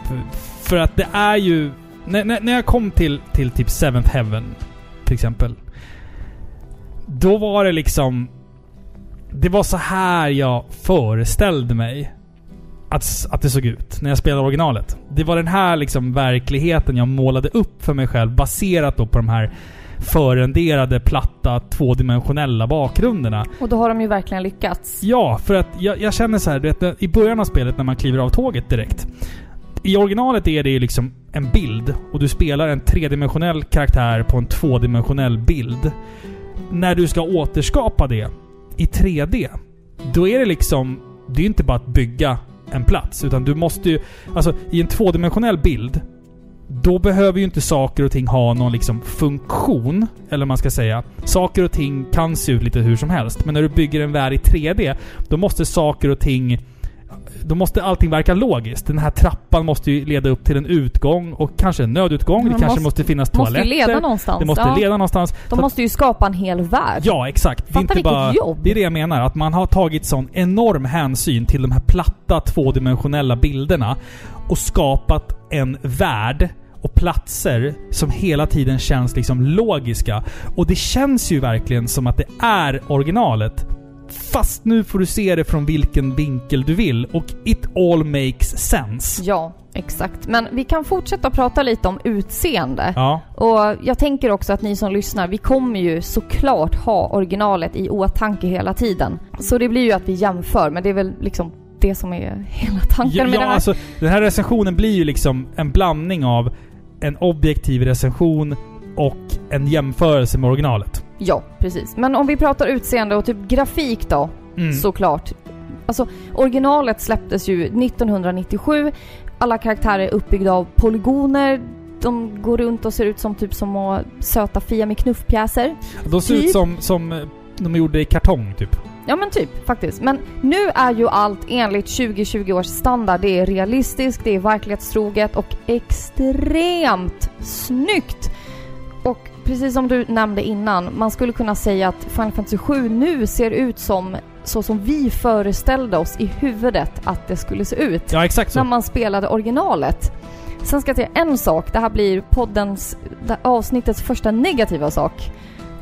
[SPEAKER 1] För att det är ju... När, när, när jag kom till, till typ Seventh Heaven, till exempel. Då var det liksom... Det var så här jag föreställde mig att, att det såg ut när jag spelade originalet. Det var den här liksom verkligheten jag målade upp för mig själv baserat då på de här förrenderade, platta, tvådimensionella bakgrunderna.
[SPEAKER 2] Och då har de ju verkligen lyckats.
[SPEAKER 1] Ja, för att jag, jag känner så här, du vet, i början av spelet när man kliver av tåget direkt. I originalet är det ju liksom en bild och du spelar en tredimensionell karaktär på en tvådimensionell bild. När du ska återskapa det i 3D, då är det liksom... Det är ju inte bara att bygga en plats, utan du måste ju... Alltså, i en tvådimensionell bild, då behöver ju inte saker och ting ha någon liksom funktion, eller vad man ska säga. Saker och ting kan se ut lite hur som helst, men när du bygger en värld i 3D, då måste saker och ting då måste allting verka logiskt. Den här trappan måste ju leda upp till en utgång och kanske en nödutgång.
[SPEAKER 2] Men
[SPEAKER 1] det kanske
[SPEAKER 2] måste-
[SPEAKER 1] måste finnas
[SPEAKER 2] Måste
[SPEAKER 1] toaletter.
[SPEAKER 2] ju leda någonstans.
[SPEAKER 1] det måste
[SPEAKER 2] ja.
[SPEAKER 1] leda någonstans.
[SPEAKER 2] De
[SPEAKER 1] Så-
[SPEAKER 2] måste ju skapa en hel värld.
[SPEAKER 1] Ja, exakt. Det är, inte bara,
[SPEAKER 2] jobb.
[SPEAKER 1] det är det jag menar. Att man har tagit sån enorm hänsyn till de här platta tvådimensionella bilderna och skapat en värld och platser som hela tiden känns liksom logiska. Och det känns ju verkligen som att det är originalet. Fast nu får du se det från vilken vinkel du vill och it all makes sense.
[SPEAKER 2] Ja, exakt. Men vi kan fortsätta prata lite om utseende.
[SPEAKER 1] Ja.
[SPEAKER 2] Och jag tänker också att ni som lyssnar, vi kommer ju såklart ha originalet i åtanke hela tiden. Så det blir ju att vi jämför, men det är väl liksom det som är hela tanken
[SPEAKER 1] Ja,
[SPEAKER 2] med
[SPEAKER 1] ja
[SPEAKER 2] det här.
[SPEAKER 1] alltså den här recensionen blir ju liksom en blandning av en objektiv recension och en jämförelse med originalet.
[SPEAKER 2] Ja, precis. Men om vi pratar utseende och typ grafik då,
[SPEAKER 1] Mm.
[SPEAKER 2] såklart. Alltså, originalet släpptes ju 1997. Alla karaktärer är uppbyggda av polygoner. De går runt och ser ut som typ som söta Fia med knuffpjäser.
[SPEAKER 1] De ser
[SPEAKER 2] typ.
[SPEAKER 1] ut som, som eh, de gjorde i kartong, typ.
[SPEAKER 2] Ja men typ, faktiskt. Men nu är ju allt enligt 2020 års standard. Det är realistiskt, det är verklighetstroget och extremt snyggt! Och precis som du nämnde innan, man skulle kunna säga att Final Fantasy 7 nu ser ut som så som vi föreställde oss i huvudet att det skulle se ut
[SPEAKER 1] Ja, exakt så.
[SPEAKER 2] när man spelade originalet. Sen ska jag säga en sak, det här blir poddens, här avsnittets första negativa sak.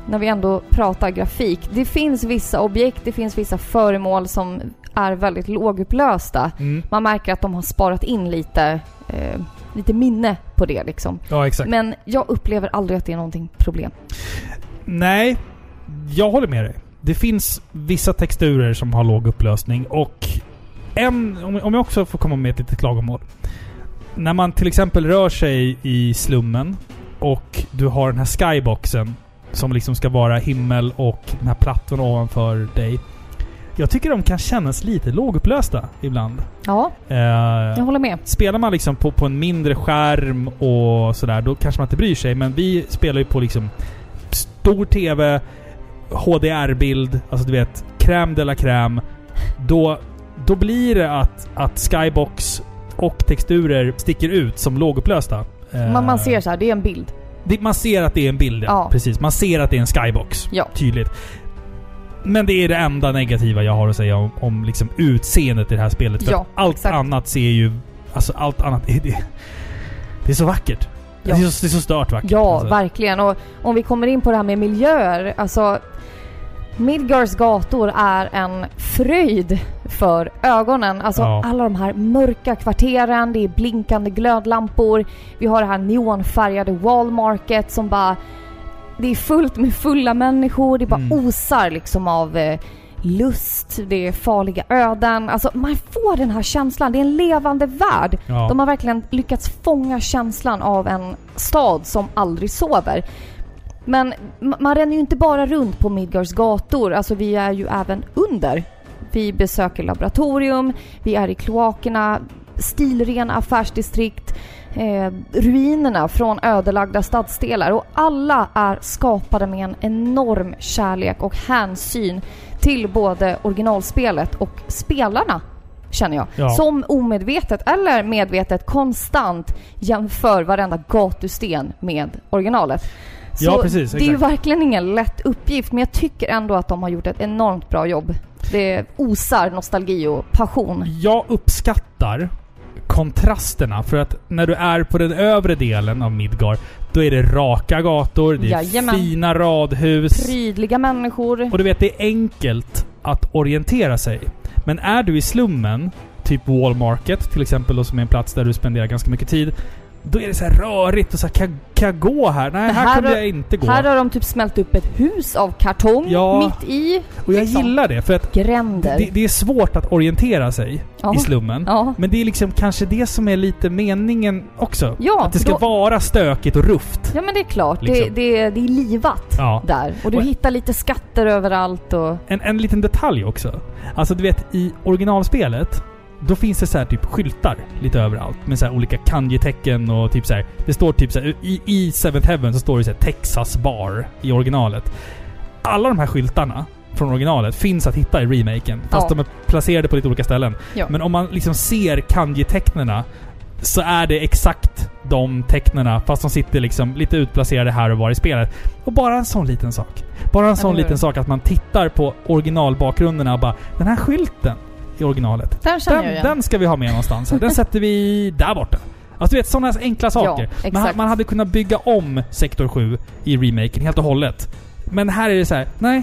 [SPEAKER 2] När vi ändå pratar grafik. Det finns vissa objekt, det finns vissa föremål som är väldigt lågupplösta.
[SPEAKER 1] Mm.
[SPEAKER 2] Man märker att de har sparat in lite, eh, lite minne på det liksom.
[SPEAKER 1] Ja, exakt.
[SPEAKER 2] Men jag upplever aldrig att det är någonting problem.
[SPEAKER 1] Nej, jag håller med dig. Det finns vissa texturer som har låg upplösning och en, om jag också får komma med ett litet klagomål. När man till exempel rör sig i slummen och du har den här skyboxen som liksom ska vara himmel och den här plattan ovanför dig. Jag tycker de kan kännas lite lågupplösta ibland.
[SPEAKER 2] Ja,
[SPEAKER 1] Eh,
[SPEAKER 2] jag håller med.
[SPEAKER 1] Spelar man liksom på, på en mindre skärm och sådär, då kanske man inte bryr sig. Men vi spelar ju på liksom stor TV, HDR-bild, alltså du vet, crème de la crème. Då, då blir det att, att Skybox och texturer sticker ut som lågupplösta. Eh,
[SPEAKER 2] Man, man ser så här, det är en bild.
[SPEAKER 1] det, man ser att det är en bild, ja.
[SPEAKER 2] Ja.
[SPEAKER 1] Precis. Man ser att det är en Skybox.
[SPEAKER 2] Ja.
[SPEAKER 1] Tydligt. Men det är det enda negativa jag har att säga om, om liksom utseendet i det här spelet. För
[SPEAKER 2] Ja,
[SPEAKER 1] allt
[SPEAKER 2] exakt.
[SPEAKER 1] annat ser ju... Alltså allt annat... är Det, det är så vackert.
[SPEAKER 2] Ja.
[SPEAKER 1] Det, är så, det är så stört vackert.
[SPEAKER 2] Ja,
[SPEAKER 1] alltså.
[SPEAKER 2] verkligen. Och om vi kommer in på det här med miljöer, alltså Midgars gator är en fröjd för ögonen. Alltså
[SPEAKER 1] Ja.
[SPEAKER 2] alla de här mörka kvarteren, det är blinkande glödlampor, vi har det här neonfärgade Wall Market som bara... Det är fullt med fulla människor, det bara
[SPEAKER 1] Mm.
[SPEAKER 2] osar liksom av eh, lust, det är farliga öden. Alltså man får den här känslan, det är en levande värld.
[SPEAKER 1] Ja.
[SPEAKER 2] De har verkligen lyckats fånga känslan av en stad som aldrig sover. Men ma- man ränner ju inte bara runt på Midgards gator, alltså vi är ju även under. Vi besöker laboratorium, vi är i kloakerna, stilrena affärsdistrikt, eh, ruinerna från ödelagda stadsdelar och alla är skapade med en enorm kärlek och hänsyn till både originalspelet och spelarna känner jag.
[SPEAKER 1] Ja.
[SPEAKER 2] Som omedvetet eller medvetet konstant jämför varenda gatusten med originalet. Så
[SPEAKER 1] Ja, precis,
[SPEAKER 2] det är ju verkligen ingen lätt uppgift men jag tycker ändå att de har gjort ett enormt bra jobb. Det osar nostalgi och passion.
[SPEAKER 1] Jag uppskattar kontrasterna för att när du är på den övre delen av Midgard, då är det raka gator, det är
[SPEAKER 2] Jajamän.
[SPEAKER 1] fina radhus.
[SPEAKER 2] Prydliga människor.
[SPEAKER 1] Och du vet, det är enkelt att orientera sig. Men är du i slummen, typ Wall Market till exempel, då, som är en plats där du spenderar ganska mycket tid. Då är det så här rörigt och så här, kan, kan jag gå här? Nej, här,
[SPEAKER 2] här
[SPEAKER 1] kunde
[SPEAKER 2] har-
[SPEAKER 1] jag inte gå.
[SPEAKER 2] Här har de typ smält upp ett hus av kartong
[SPEAKER 1] Ja.
[SPEAKER 2] mitt i
[SPEAKER 1] och jag
[SPEAKER 2] liksom.
[SPEAKER 1] gillar det, för att
[SPEAKER 2] gränder.
[SPEAKER 1] det, det är svårt att orientera sig
[SPEAKER 2] ja.
[SPEAKER 1] i slummen.
[SPEAKER 2] Ja.
[SPEAKER 1] Men det är liksom kanske det som är lite meningen också.
[SPEAKER 2] Ja,
[SPEAKER 1] att det ska
[SPEAKER 2] då-
[SPEAKER 1] vara stökigt och ruft.
[SPEAKER 2] ja men det är klart.
[SPEAKER 1] Liksom.
[SPEAKER 2] Det, det, det är livat där. Och du
[SPEAKER 1] Och-
[SPEAKER 2] hittar lite skatter överallt och...
[SPEAKER 1] En, en liten detalj också. Alltså du vet, i originalspelet då finns det så här typ skyltar lite överallt med så här olika kanji-tecken och typ så här. Det står typ så här, i, i Seventh Heaven så står det så här Texas bar i originalet. Alla de här skyltarna från originalet finns att hitta i remaken. Fast
[SPEAKER 2] Ja.
[SPEAKER 1] de är placerade på lite olika ställen.
[SPEAKER 2] Ja.
[SPEAKER 1] Men om man liksom ser kanji-tecknena så är det exakt de tecknena fast de sitter liksom lite utplacerade här och var i spelet. Och bara en sån liten sak. Bara en sån liten sak att man tittar på originalbakgrunderna och bara Den här skylten i originalet.
[SPEAKER 2] Den jag
[SPEAKER 1] Den,
[SPEAKER 2] igen.
[SPEAKER 1] den ska vi ha med någonstans. Den sätter vi där borta. Alltså du vet sådana enkla saker.
[SPEAKER 2] Ja,
[SPEAKER 1] man, man hade kunnat bygga om Sektor 7 i remaken helt och hållet. Men här är det så här: nej.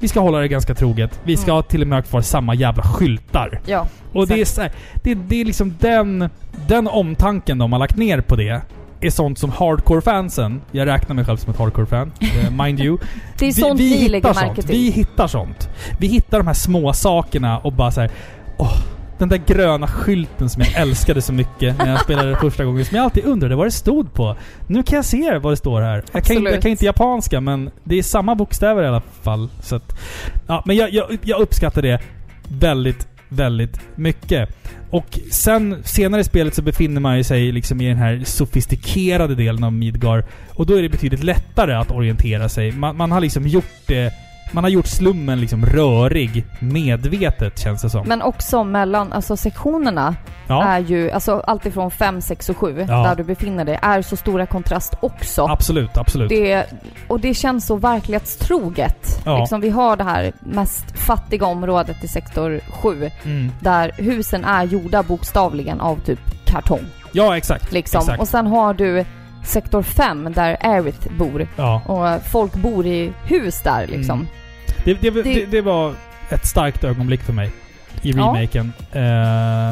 [SPEAKER 1] Vi ska hålla det ganska troget. Vi ska
[SPEAKER 2] Mm.
[SPEAKER 1] till och med ha kvar samma jävla skyltar.
[SPEAKER 2] Ja.
[SPEAKER 1] Och det är, så här, det, det är liksom den, den omtanken de har lagt ner på det. Är sånt som hardcore-fansen, jag räknar mig själv som ett hardcore-fan, eh, mind you.
[SPEAKER 2] Det är sånt vi, lägger
[SPEAKER 1] hittar
[SPEAKER 2] märke till.
[SPEAKER 1] Vi hittar sånt. Vi hittar de här små sakerna och bara så här. Åh, den där gröna skylten som jag älskade så mycket när jag spelade första gången. Som jag alltid undrade vad det stod på. Nu kan jag se vad det står här. Jag kan, inte, jag kan inte japanska men det är samma bokstäver i alla fall. Så att, ja, men jag, jag, jag uppskattar det väldigt, väldigt mycket. Och sen senare i spelet så befinner man ju sig liksom i den här sofistikerade delen av Midgar. Och då är det betydligt lättare att orientera sig. Man, man har liksom gjort det... Man har gjort slummen liksom rörig medvetet känns det som.
[SPEAKER 2] Men också mellan, alltså sektionerna
[SPEAKER 1] ja,
[SPEAKER 2] är ju, alltså allt ifrån 5, 6 och 7,
[SPEAKER 1] Ja.
[SPEAKER 2] där du befinner dig, är så stora kontrast också.
[SPEAKER 1] absolut, absolut.
[SPEAKER 2] Det, och det känns så verklighetstroget.
[SPEAKER 1] Ja.
[SPEAKER 2] Liksom, vi har det här mest fattiga området i sektor 7,
[SPEAKER 1] Mm.
[SPEAKER 2] där husen är gjorda bokstavligen av typ kartong.
[SPEAKER 1] Ja, exakt.
[SPEAKER 2] Liksom.
[SPEAKER 1] Exakt.
[SPEAKER 2] Och sen har du sektor 5 där Aerith bor.
[SPEAKER 1] Ja.
[SPEAKER 2] Och folk bor i hus där liksom.
[SPEAKER 1] Mm. Det, det, det,
[SPEAKER 2] Det-
[SPEAKER 1] var ett starkt ögonblick för mig i
[SPEAKER 2] Ja.
[SPEAKER 1] remaken. Eh,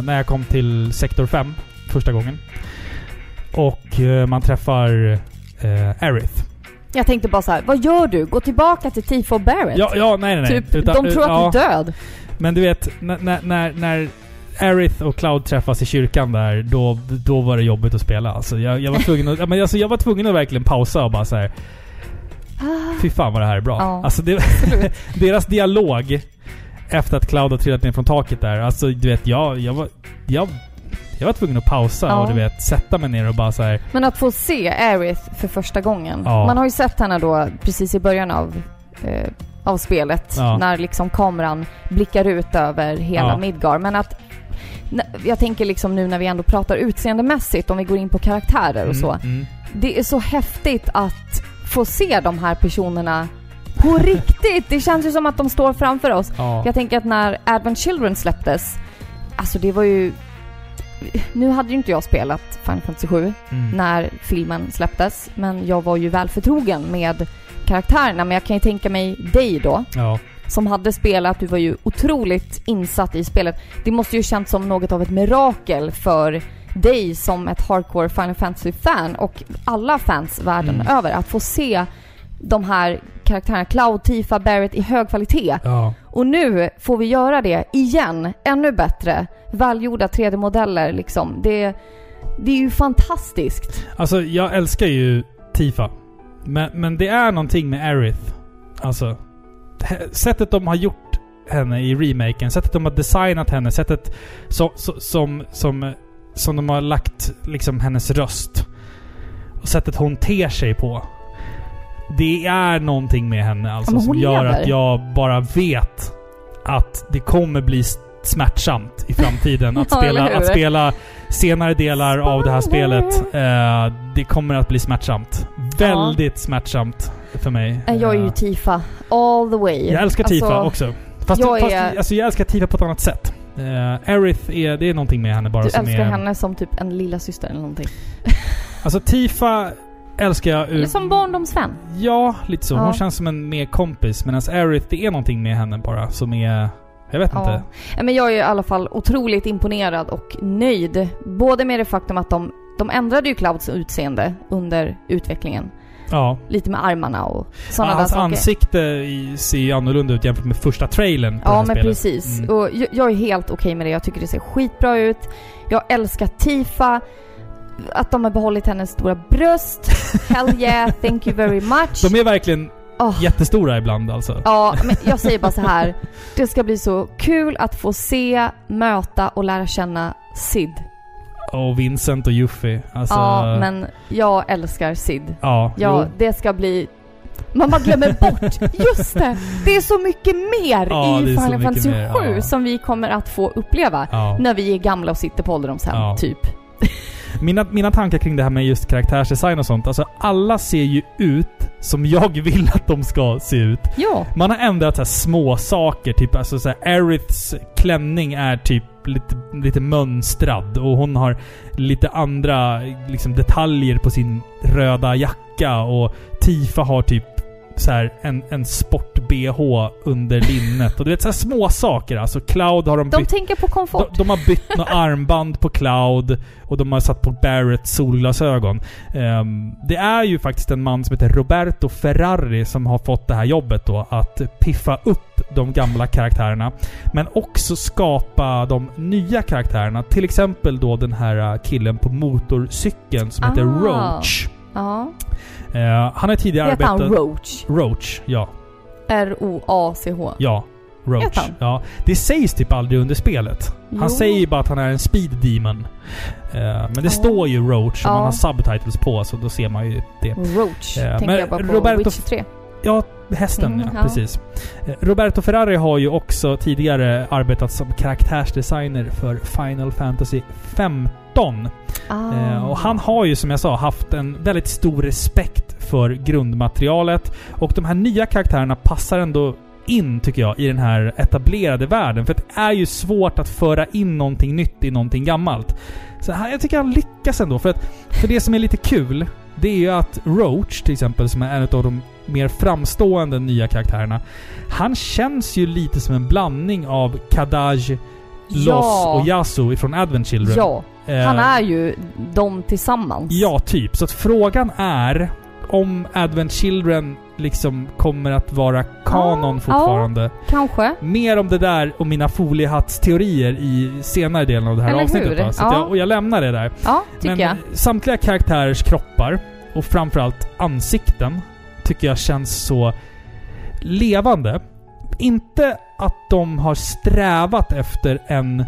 [SPEAKER 1] när jag kom till Sektor 5 första gången. Och eh, man träffar eh, Aerith.
[SPEAKER 2] Jag tänkte bara så här: vad gör du? Gå tillbaka till Tifo Barrett?
[SPEAKER 1] Ja, ja, nej, nej, nej.
[SPEAKER 2] typ,
[SPEAKER 1] Utan-
[SPEAKER 2] de tror att
[SPEAKER 1] ja,
[SPEAKER 2] du är död.
[SPEAKER 1] Men du vet, när, när, när Aerith och Cloud träffas i kyrkan där, då, då var det jobbigt att spela. Alltså, jag, jag, var tvungen att, men alltså, jag var tvungen att verkligen pausa och bara så här. Fy fan vad det här är bra.
[SPEAKER 2] Ja,
[SPEAKER 1] alltså, det, deras dialog efter att Cloud har trillat ner från taket där. Alltså du vet, jag, jag var... Jag, jag var tvungen att pausa
[SPEAKER 2] Ja.
[SPEAKER 1] och du vet, sätta mig ner och bara så här.
[SPEAKER 2] Men att få se Aerith för första gången.
[SPEAKER 1] Ja.
[SPEAKER 2] Man har ju sett henne då precis i början av, eh, av spelet.
[SPEAKER 1] Ja.
[SPEAKER 2] När liksom kameran blickar ut över hela
[SPEAKER 1] Ja.
[SPEAKER 2] Midgar. Men att... Jag tänker liksom nu när vi ändå pratar utseendemässigt, om vi går in på karaktärer och så.
[SPEAKER 1] Mm, mm.
[SPEAKER 2] Det är så häftigt att få se de här personerna på riktigt. Det känns ju som att de står framför oss.
[SPEAKER 1] Ja.
[SPEAKER 2] Jag tänker att när Advent Children släpptes, alltså det var ju... Nu hade ju inte jag spelat Final Fantasy 7
[SPEAKER 1] Mm.
[SPEAKER 2] när filmen släpptes, men jag var ju väl förtrogen med karaktärerna. Men jag kan ju tänka mig dig då,
[SPEAKER 1] Ja.
[SPEAKER 2] Som hade spelat, du var ju otroligt insatt i spelet. Det måste ju känts som något av ett mirakel för dig som ett hardcore Final Fantasy-fan och alla fans världen
[SPEAKER 1] Mm.
[SPEAKER 2] över att få se de här karaktärerna, Cloud, Tifa, Barrett i hög kvalitet.
[SPEAKER 1] Ja.
[SPEAKER 2] Och nu får vi göra det igen, ännu bättre. Välgjorda 3D-modeller liksom. Det, det är ju fantastiskt.
[SPEAKER 1] Alltså jag älskar ju Tifa. Men, men det är någonting med Aerith. Alltså. Sättet de har gjort henne i remaken, sättet de har designat henne, sättet som, som, som, som de har lagt liksom hennes röst. Och sättet hon ter sig på. Det är någonting med henne alltså
[SPEAKER 2] Ja,
[SPEAKER 1] som gör
[SPEAKER 2] lever.
[SPEAKER 1] att jag bara vet att det kommer bli smärtsamt i framtiden att,
[SPEAKER 2] Ja,
[SPEAKER 1] spela, att spela senare delar av det här spelet. Eh, det kommer att bli smärtsamt. Väldigt smärtsamt för mig.
[SPEAKER 2] Jag är ju
[SPEAKER 1] Eh,
[SPEAKER 2] Tifa all the way.
[SPEAKER 1] jag älskar Tifa
[SPEAKER 2] Alltså,
[SPEAKER 1] också. Fast,
[SPEAKER 2] jag
[SPEAKER 1] fast
[SPEAKER 2] är-
[SPEAKER 1] alltså, jag älskar Tifa på ett annat sätt. Uh, Aerith är, det är någonting med henne bara
[SPEAKER 2] Du
[SPEAKER 1] som
[SPEAKER 2] älskar
[SPEAKER 1] är...
[SPEAKER 2] henne som typ en lilla syster eller någonting.
[SPEAKER 1] Alltså Tifa älskar jag ur...
[SPEAKER 2] Som barndomsvän.
[SPEAKER 1] Ja, lite så. Hon
[SPEAKER 2] Ja.
[SPEAKER 1] känns som en mer kompis. Medan Aerith, det är någonting med henne bara som är... Jag vet
[SPEAKER 2] Ja.
[SPEAKER 1] inte.
[SPEAKER 2] Men jag är i alla fall otroligt imponerad och nöjd. Både med det faktum att de de ändrade ju Clouds utseende under utvecklingen.
[SPEAKER 1] Ja.
[SPEAKER 2] Lite med armarna och
[SPEAKER 1] ja
[SPEAKER 2] sådana där
[SPEAKER 1] hans
[SPEAKER 2] saker.
[SPEAKER 1] ansikte i- ser ju annorlunda ut jämfört med första trailern på det
[SPEAKER 2] Ja
[SPEAKER 1] här
[SPEAKER 2] men
[SPEAKER 1] spelet.
[SPEAKER 2] precis.
[SPEAKER 1] Mm.
[SPEAKER 2] Och jag, jag är helt okej med det. Jag tycker det ser skitbra ut. Jag älskar Tifa. Att de har behållit hennes stora bröst. Hell yeah, thank you very much.
[SPEAKER 1] De är verkligen
[SPEAKER 2] Åh.
[SPEAKER 1] jättestora ibland alltså.
[SPEAKER 2] Ja, men jag säger bara så här. Det ska bli så kul att få se, möta och lära känna Sid.
[SPEAKER 1] Och Vincent och Yuffie. Alltså,
[SPEAKER 2] ja, men jag älskar Sid.
[SPEAKER 1] Ja,
[SPEAKER 2] Ja,
[SPEAKER 1] jo.
[SPEAKER 2] det ska bli... Man bara glömmer bort. Just det! Det är så mycket mer
[SPEAKER 1] Ja,
[SPEAKER 2] i Final Fantasy
[SPEAKER 1] mer,
[SPEAKER 2] 7
[SPEAKER 1] ja.
[SPEAKER 2] som vi kommer att få uppleva
[SPEAKER 1] Ja.
[SPEAKER 2] när vi är gamla och sitter på ålderdomshem, typ.
[SPEAKER 1] Mina, mina tankar kring det här med just karaktärsdesign och sånt. Alltså alla ser ju ut som jag vill att de ska se ut.
[SPEAKER 2] Ja.
[SPEAKER 1] Man har ändrat så små saker Typ alltså så här, Aeriths klänning är typ lite, lite mönstrad och hon har lite andra liksom, detaljer på sin röda jacka och Tifa har typ så här en, en sport-bh under linnet. Och du vet så här små saker alltså. Cloud har de
[SPEAKER 2] De
[SPEAKER 1] bytt
[SPEAKER 2] tänker på
[SPEAKER 1] de,
[SPEAKER 2] komfort.
[SPEAKER 1] de har bytt något armband på Cloud och de har satt på Barrett solglasögon. Ehm, det är ju faktiskt en man som heter Roberto Ferrari som har fått det här jobbet då att piffa upp de gamla karaktärerna. Men också skapa de nya karaktärerna. Till exempel då den här uh, killen på motorcykeln som heter
[SPEAKER 2] Ah.
[SPEAKER 1] Roach.
[SPEAKER 2] Ja.
[SPEAKER 1] Eh, han har tidigare
[SPEAKER 2] Heter han
[SPEAKER 1] arbetat...
[SPEAKER 2] Roach?
[SPEAKER 1] Roach, ja.
[SPEAKER 2] R-O-A-C-H.
[SPEAKER 1] Ja. Roach.
[SPEAKER 2] Han?
[SPEAKER 1] Ja. Det sägs typ aldrig under spelet. Han
[SPEAKER 2] Jo.
[SPEAKER 1] säger ju bara att han är en speed demon. Eh, men det
[SPEAKER 2] Ja.
[SPEAKER 1] står ju Roach och
[SPEAKER 2] Ja.
[SPEAKER 1] man har subtitles på så då ser man ju det.
[SPEAKER 2] Roach.
[SPEAKER 1] Ja,
[SPEAKER 2] tänker jag bara på
[SPEAKER 1] Roberto-
[SPEAKER 2] Witcher 3.
[SPEAKER 1] Ja, hästen
[SPEAKER 2] Mm,
[SPEAKER 1] ja. Precis. Eh, Roberto Ferrari har ju också tidigare arbetat som karaktärsdesigner för Final Fantasy 15.
[SPEAKER 2] Ah.
[SPEAKER 1] Eh, och han har ju som jag sa haft en väldigt stor respekt för grundmaterialet. Och de här nya karaktärerna passar ändå in, tycker jag, i den här etablerade världen. För det är ju svårt att föra in någonting nytt i någonting gammalt. Så här, jag tycker han lyckas ändå. För, att, för det som är lite kul, det är ju att Roach till exempel, som är en av de mer framstående nya karaktärerna. Han känns ju lite som en blandning av Kadaj, Loss
[SPEAKER 2] Ja.
[SPEAKER 1] och Yasu ifrån Advent Children.
[SPEAKER 2] Ja,
[SPEAKER 1] Eh,
[SPEAKER 2] han är ju de tillsammans.
[SPEAKER 1] Ja, typ. Så att frågan är om Advent Children liksom kommer att vara kanon
[SPEAKER 2] Ja,
[SPEAKER 1] fortfarande.
[SPEAKER 2] Kanske.
[SPEAKER 1] Mer om det där och mina foliehattsteorier i senare delen av det här
[SPEAKER 2] Eller
[SPEAKER 1] avsnittet.
[SPEAKER 2] hur?
[SPEAKER 1] Så
[SPEAKER 2] Ja.
[SPEAKER 1] jag, och jag lämnar det där.
[SPEAKER 2] Ja, tycker
[SPEAKER 1] Men
[SPEAKER 2] jag.
[SPEAKER 1] samtliga karaktärers kroppar och framförallt ansikten tycker jag känns så levande. Inte att de har strävat efter en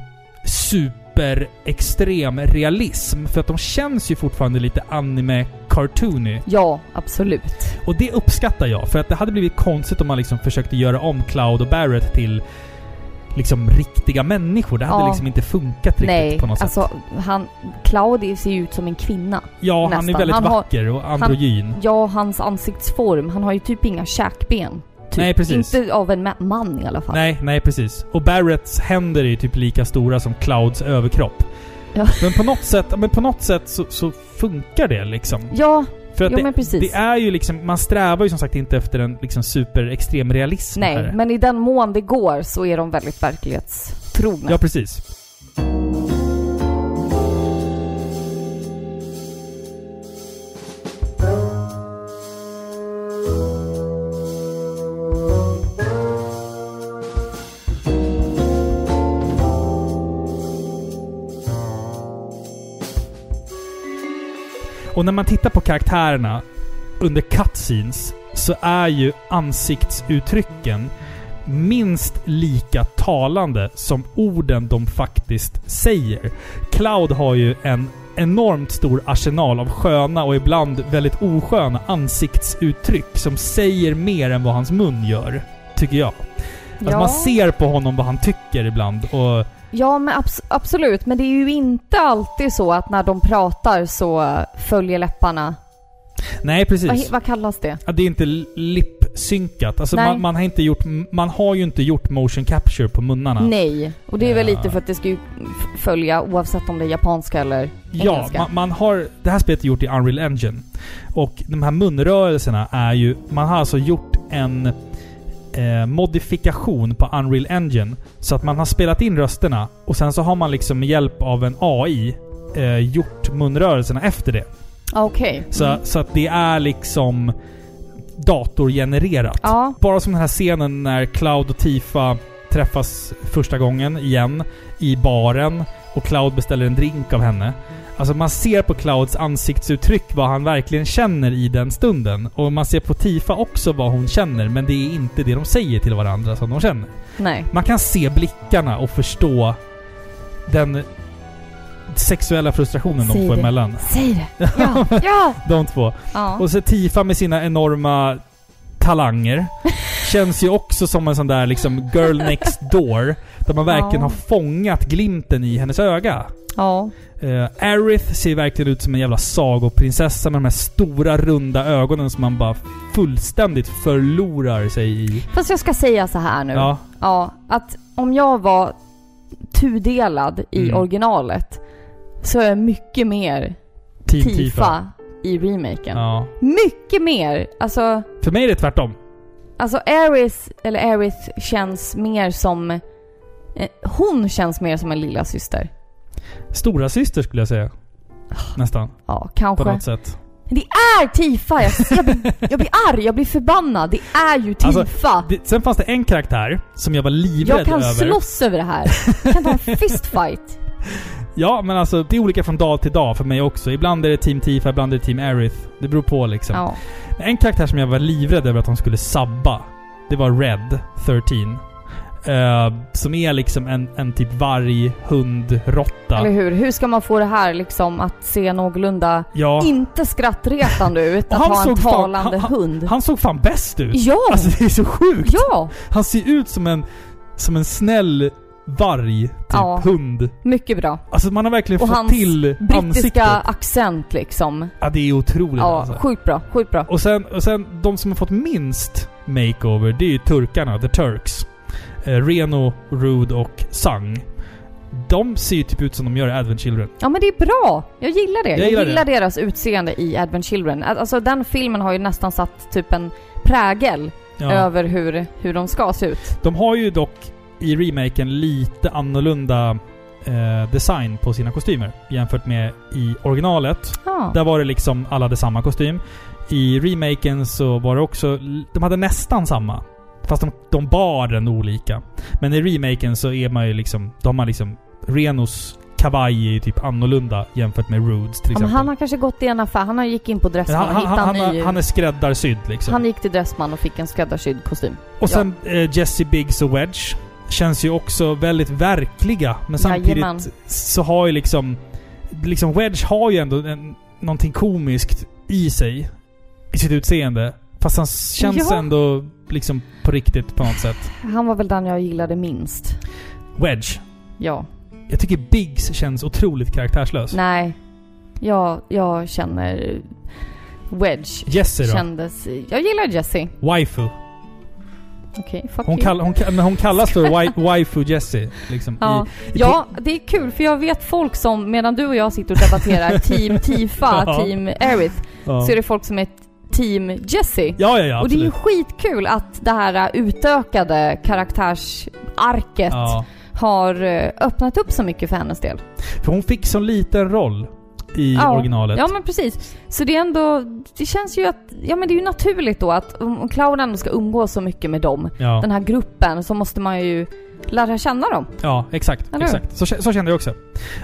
[SPEAKER 1] superextrem realism. För att de känns ju fortfarande lite anime-cartoony.
[SPEAKER 2] Ja, absolut.
[SPEAKER 1] Och det uppskattar jag. För att det hade blivit konstigt om man liksom försökte göra om Cloud och Barrett till liksom riktiga människor. Det hade
[SPEAKER 2] Ja.
[SPEAKER 1] liksom inte funkat riktigt
[SPEAKER 2] Nej,
[SPEAKER 1] på något sätt.
[SPEAKER 2] alltså han... Claudio ser ju ut som en kvinna.
[SPEAKER 1] Ja, han är
[SPEAKER 2] nästan.
[SPEAKER 1] väldigt
[SPEAKER 2] Han har-
[SPEAKER 1] vacker och androgyn.
[SPEAKER 2] Ja, hans ansiktsform. Han har ju typ inga käkben. Typ.
[SPEAKER 1] Nej, precis.
[SPEAKER 2] Inte av en ma- man i alla fall.
[SPEAKER 1] Nej, nej precis. Och Barretts händer är ju typ lika stora som Clouds överkropp.
[SPEAKER 2] Ja.
[SPEAKER 1] Men på något sätt, men på något sätt så, så funkar det liksom.
[SPEAKER 2] Ja,
[SPEAKER 1] För att
[SPEAKER 2] Jo,
[SPEAKER 1] det,
[SPEAKER 2] men precis.
[SPEAKER 1] det är ju liksom, man strävar ju som sagt inte efter en liksom superextrem realism
[SPEAKER 2] nej.
[SPEAKER 1] här.
[SPEAKER 2] Men i den mån det går så är de väldigt verklighetstrogna.
[SPEAKER 1] Ja, precis. Och när man tittar på karaktärerna under cutscenes så är ju ansiktsuttrycken minst lika talande som orden de faktiskt säger. Cloud har ju en enormt stor arsenal av sköna och ibland väldigt osköna ansiktsuttryck som säger mer än vad hans mun gör. Tycker jag. Alltså
[SPEAKER 2] Ja.
[SPEAKER 1] man ser på honom vad han tycker ibland och...
[SPEAKER 2] Ja, men abs- absolut. Men det är ju inte alltid så att när de pratar så följer läpparna...
[SPEAKER 1] Nej precis.
[SPEAKER 2] Vad, vad kallas det?
[SPEAKER 1] Ja, det är inte lip-synkat. Alltså man, man, har inte gjort, man har ju inte gjort motion capture på munnarna.
[SPEAKER 2] Nej. Och det är väl
[SPEAKER 1] Ja.
[SPEAKER 2] lite för att det ska ju följa oavsett om det är japanska eller
[SPEAKER 1] Ja,
[SPEAKER 2] engelska.
[SPEAKER 1] man, man har... Det här spelet är gjort i Unreal Engine. Och de här munrörelserna är ju... Man har alltså gjort en eh, modifikation på Unreal Engine. Så att man har spelat in rösterna och sen så har man liksom med hjälp av en AI eh, gjort munrörelserna efter det.
[SPEAKER 2] Okej.
[SPEAKER 1] Så,
[SPEAKER 2] Mm.
[SPEAKER 1] så att det är liksom datorgenererat.
[SPEAKER 2] Ja.
[SPEAKER 1] Bara som den här scenen när Cloud och Tifa träffas första gången igen i baren och Cloud beställer en drink av henne. Alltså man ser på Clouds ansiktsuttryck vad han verkligen känner i den stunden. Och man ser på Tifa också vad hon känner, men det är inte det de säger till varandra som de känner.
[SPEAKER 2] Nej.
[SPEAKER 1] Man kan se blickarna och förstå den sexuella frustrationen
[SPEAKER 2] Säg
[SPEAKER 1] de
[SPEAKER 2] det.
[SPEAKER 1] emellan.
[SPEAKER 2] Säg det! Ja! ja!
[SPEAKER 1] De två.
[SPEAKER 2] ja.
[SPEAKER 1] Och så Tifa med sina enorma talanger. Känns ju också som en sån där liksom girl next door. Där man verkligen
[SPEAKER 2] Ja.
[SPEAKER 1] har fångat glimten i hennes öga.
[SPEAKER 2] ja.
[SPEAKER 1] Uh, Aerith ser verkligen ut som en jävla sagoprinsessa med de här stora runda ögonen som man bara fullständigt förlorar sig i.
[SPEAKER 2] Fast jag ska säga så här nu.
[SPEAKER 1] Ja.
[SPEAKER 2] Ja, att om jag var tudelad i
[SPEAKER 1] Mm.
[SPEAKER 2] originalet så är jag mycket mer
[SPEAKER 1] Team
[SPEAKER 2] Tifa,
[SPEAKER 1] Tifa.
[SPEAKER 2] I remaken.
[SPEAKER 1] Ja.
[SPEAKER 2] Mycket mer! Alltså,
[SPEAKER 1] För mig är det tvärtom.
[SPEAKER 2] alltså Aerith, eller Aerith känns mer som... eh, Hon känns mer som en lilla syster.
[SPEAKER 1] Stora syster skulle jag säga. Nästan.
[SPEAKER 2] Ja,
[SPEAKER 1] På
[SPEAKER 2] kanske.
[SPEAKER 1] något sätt.
[SPEAKER 2] Det är Tifa! Jag, jag, blir, jag blir arg, jag blir förbannad. Det är ju
[SPEAKER 1] Alltså,
[SPEAKER 2] Tifa!
[SPEAKER 1] Det, sen fanns det en karaktär som jag var livrädd
[SPEAKER 2] jag kan
[SPEAKER 1] över.
[SPEAKER 2] slåss över det här. Jag kan ta en fistfight.
[SPEAKER 1] Ja, men alltså det är olika från dag till dag för mig också. Ibland är det Team Tifa, ibland är det Team Aerith. Det beror på liksom.
[SPEAKER 2] Ja.
[SPEAKER 1] En karaktär som jag var livrädd över att de skulle sabba, det var Red, 13. Eh, som är liksom en, en typ varg, hund, råtta.
[SPEAKER 2] Eller hur? Hur ska man få det här liksom att se någorlunda,
[SPEAKER 1] Ja.
[SPEAKER 2] inte skrattretande ut, att
[SPEAKER 1] han
[SPEAKER 2] ha en
[SPEAKER 1] såg fan-
[SPEAKER 2] talande
[SPEAKER 1] han-
[SPEAKER 2] hund?
[SPEAKER 1] Han såg fan bäst ut!
[SPEAKER 2] Ja!
[SPEAKER 1] Alltså det är så sjukt!
[SPEAKER 2] ja!
[SPEAKER 1] Han ser ut som en, som en snäll varg, typ
[SPEAKER 2] Ja.
[SPEAKER 1] hund.
[SPEAKER 2] Mycket bra.
[SPEAKER 1] Alltså man har verkligen
[SPEAKER 2] Och
[SPEAKER 1] fått
[SPEAKER 2] hans
[SPEAKER 1] till
[SPEAKER 2] Brittiska
[SPEAKER 1] ansiktet.
[SPEAKER 2] accent liksom.
[SPEAKER 1] Ja, det är otroligt
[SPEAKER 2] Ja,
[SPEAKER 1] alltså.
[SPEAKER 2] sjukt bra. Sjukt bra.
[SPEAKER 1] Och sen, och sen de som har fått minst makeover, det är ju turkarna, the Turks. Eh, Reno, Rude och Sang. De ser ju typ ut som de gör i Advent Children.
[SPEAKER 2] Ja men det är bra! Jag gillar det.
[SPEAKER 1] Jag
[SPEAKER 2] Jag
[SPEAKER 1] gillar
[SPEAKER 2] gillar,
[SPEAKER 1] det.
[SPEAKER 2] deras utseende i Advent Children. Alltså den filmen har ju nästan satt typ en prägel
[SPEAKER 1] Ja.
[SPEAKER 2] över hur, hur de ska se ut.
[SPEAKER 1] De har ju dock i remaken lite annorlunda eh, design på sina kostymer jämfört med i originalet.
[SPEAKER 2] Ja.
[SPEAKER 1] Där var det liksom alla hade samma kostym. I remaken så var det också... De hade nästan samma. Fast de, de bar den olika. Men i remaken så är man ju liksom... De har liksom... Renos kavaj är ju typ annorlunda jämfört med Rudes till
[SPEAKER 2] Ja, men
[SPEAKER 1] exempel.
[SPEAKER 2] han har kanske gått i en affär. Han har gick in på Dressman
[SPEAKER 1] han,
[SPEAKER 2] och hittat
[SPEAKER 1] han, han,
[SPEAKER 2] ny...
[SPEAKER 1] han är skräddarsydd liksom.
[SPEAKER 2] Han gick till Dressman och fick en skräddarsydd kostym.
[SPEAKER 1] och sen eh, Jesse Biggs och Wedge känns ju också väldigt verkliga. Men samtidigt
[SPEAKER 2] Jajamän.
[SPEAKER 1] så har ju liksom... Liksom Wedge har ju ändå en, någonting komiskt i sig. I sitt utseende. Fast han känns
[SPEAKER 2] Ja.
[SPEAKER 1] ändå liksom på riktigt på något sätt.
[SPEAKER 2] Han var väl den jag gillade minst.
[SPEAKER 1] Wedge.
[SPEAKER 2] Ja.
[SPEAKER 1] Jag tycker Biggs känns otroligt karaktärslös.
[SPEAKER 2] Nej. Jag, jag känner... Wedge
[SPEAKER 1] Jesse då?
[SPEAKER 2] kändes... Jag gillar Jesse.
[SPEAKER 1] Waifu.
[SPEAKER 2] Fuck
[SPEAKER 1] Hon, kall, hon, hon kallas för wai, Waifu Jesse. Liksom,
[SPEAKER 2] Ja.
[SPEAKER 1] i, i,
[SPEAKER 2] Ja, det är kul för jag vet folk som, medan du och jag sitter och debatterar Team Tifa,
[SPEAKER 1] Ja.
[SPEAKER 2] Team Aerith,
[SPEAKER 1] ja.
[SPEAKER 2] så är det folk som är Team Jesse.
[SPEAKER 1] Ja, ja, ja.
[SPEAKER 2] och det är ju skitkul att det här utökade karaktärsarket har eh, öppnat upp så mycket för hennes del.
[SPEAKER 1] För hon fick så liten roll i
[SPEAKER 2] Ja.
[SPEAKER 1] originalet.
[SPEAKER 2] Ja men precis. Så det är ändå, det känns ju att, ja men det är ju naturligt då att om Cloud ändå ska umgås så mycket med dem,
[SPEAKER 1] ja.
[SPEAKER 2] den här gruppen, så måste man ju lära känna dem.
[SPEAKER 1] Ja, exakt.
[SPEAKER 2] Eller
[SPEAKER 1] exakt. Så, så kände jag också.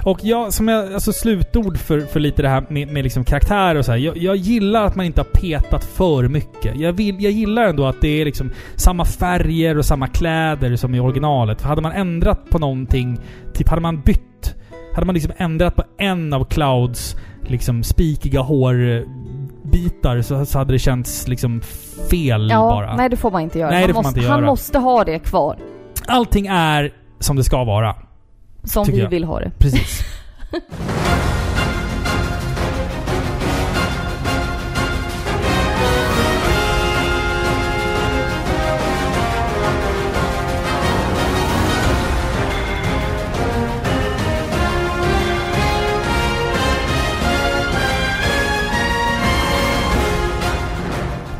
[SPEAKER 1] Och jag, som jag, alltså slutord för, för lite det här med, med liksom karaktär och så här. Jag, jag gillar att man inte har petat för mycket. Jag, vill, jag gillar ändå att det är liksom samma färger och samma kläder som i originalet. För hade man ändrat på någonting, typ hade man bytt, hade man liksom ändrat på en av Clouds liksom spikiga hårbitar så, så hade det känts liksom fel
[SPEAKER 2] Ja,
[SPEAKER 1] bara.
[SPEAKER 2] nej det får man inte göra.
[SPEAKER 1] Nej,
[SPEAKER 2] han,
[SPEAKER 1] det får man
[SPEAKER 2] måste,
[SPEAKER 1] inte
[SPEAKER 2] han
[SPEAKER 1] göra.
[SPEAKER 2] måste ha det kvar.
[SPEAKER 1] Allting är som det ska vara.
[SPEAKER 2] Som vi
[SPEAKER 1] jag.
[SPEAKER 2] vill ha det.
[SPEAKER 1] Precis.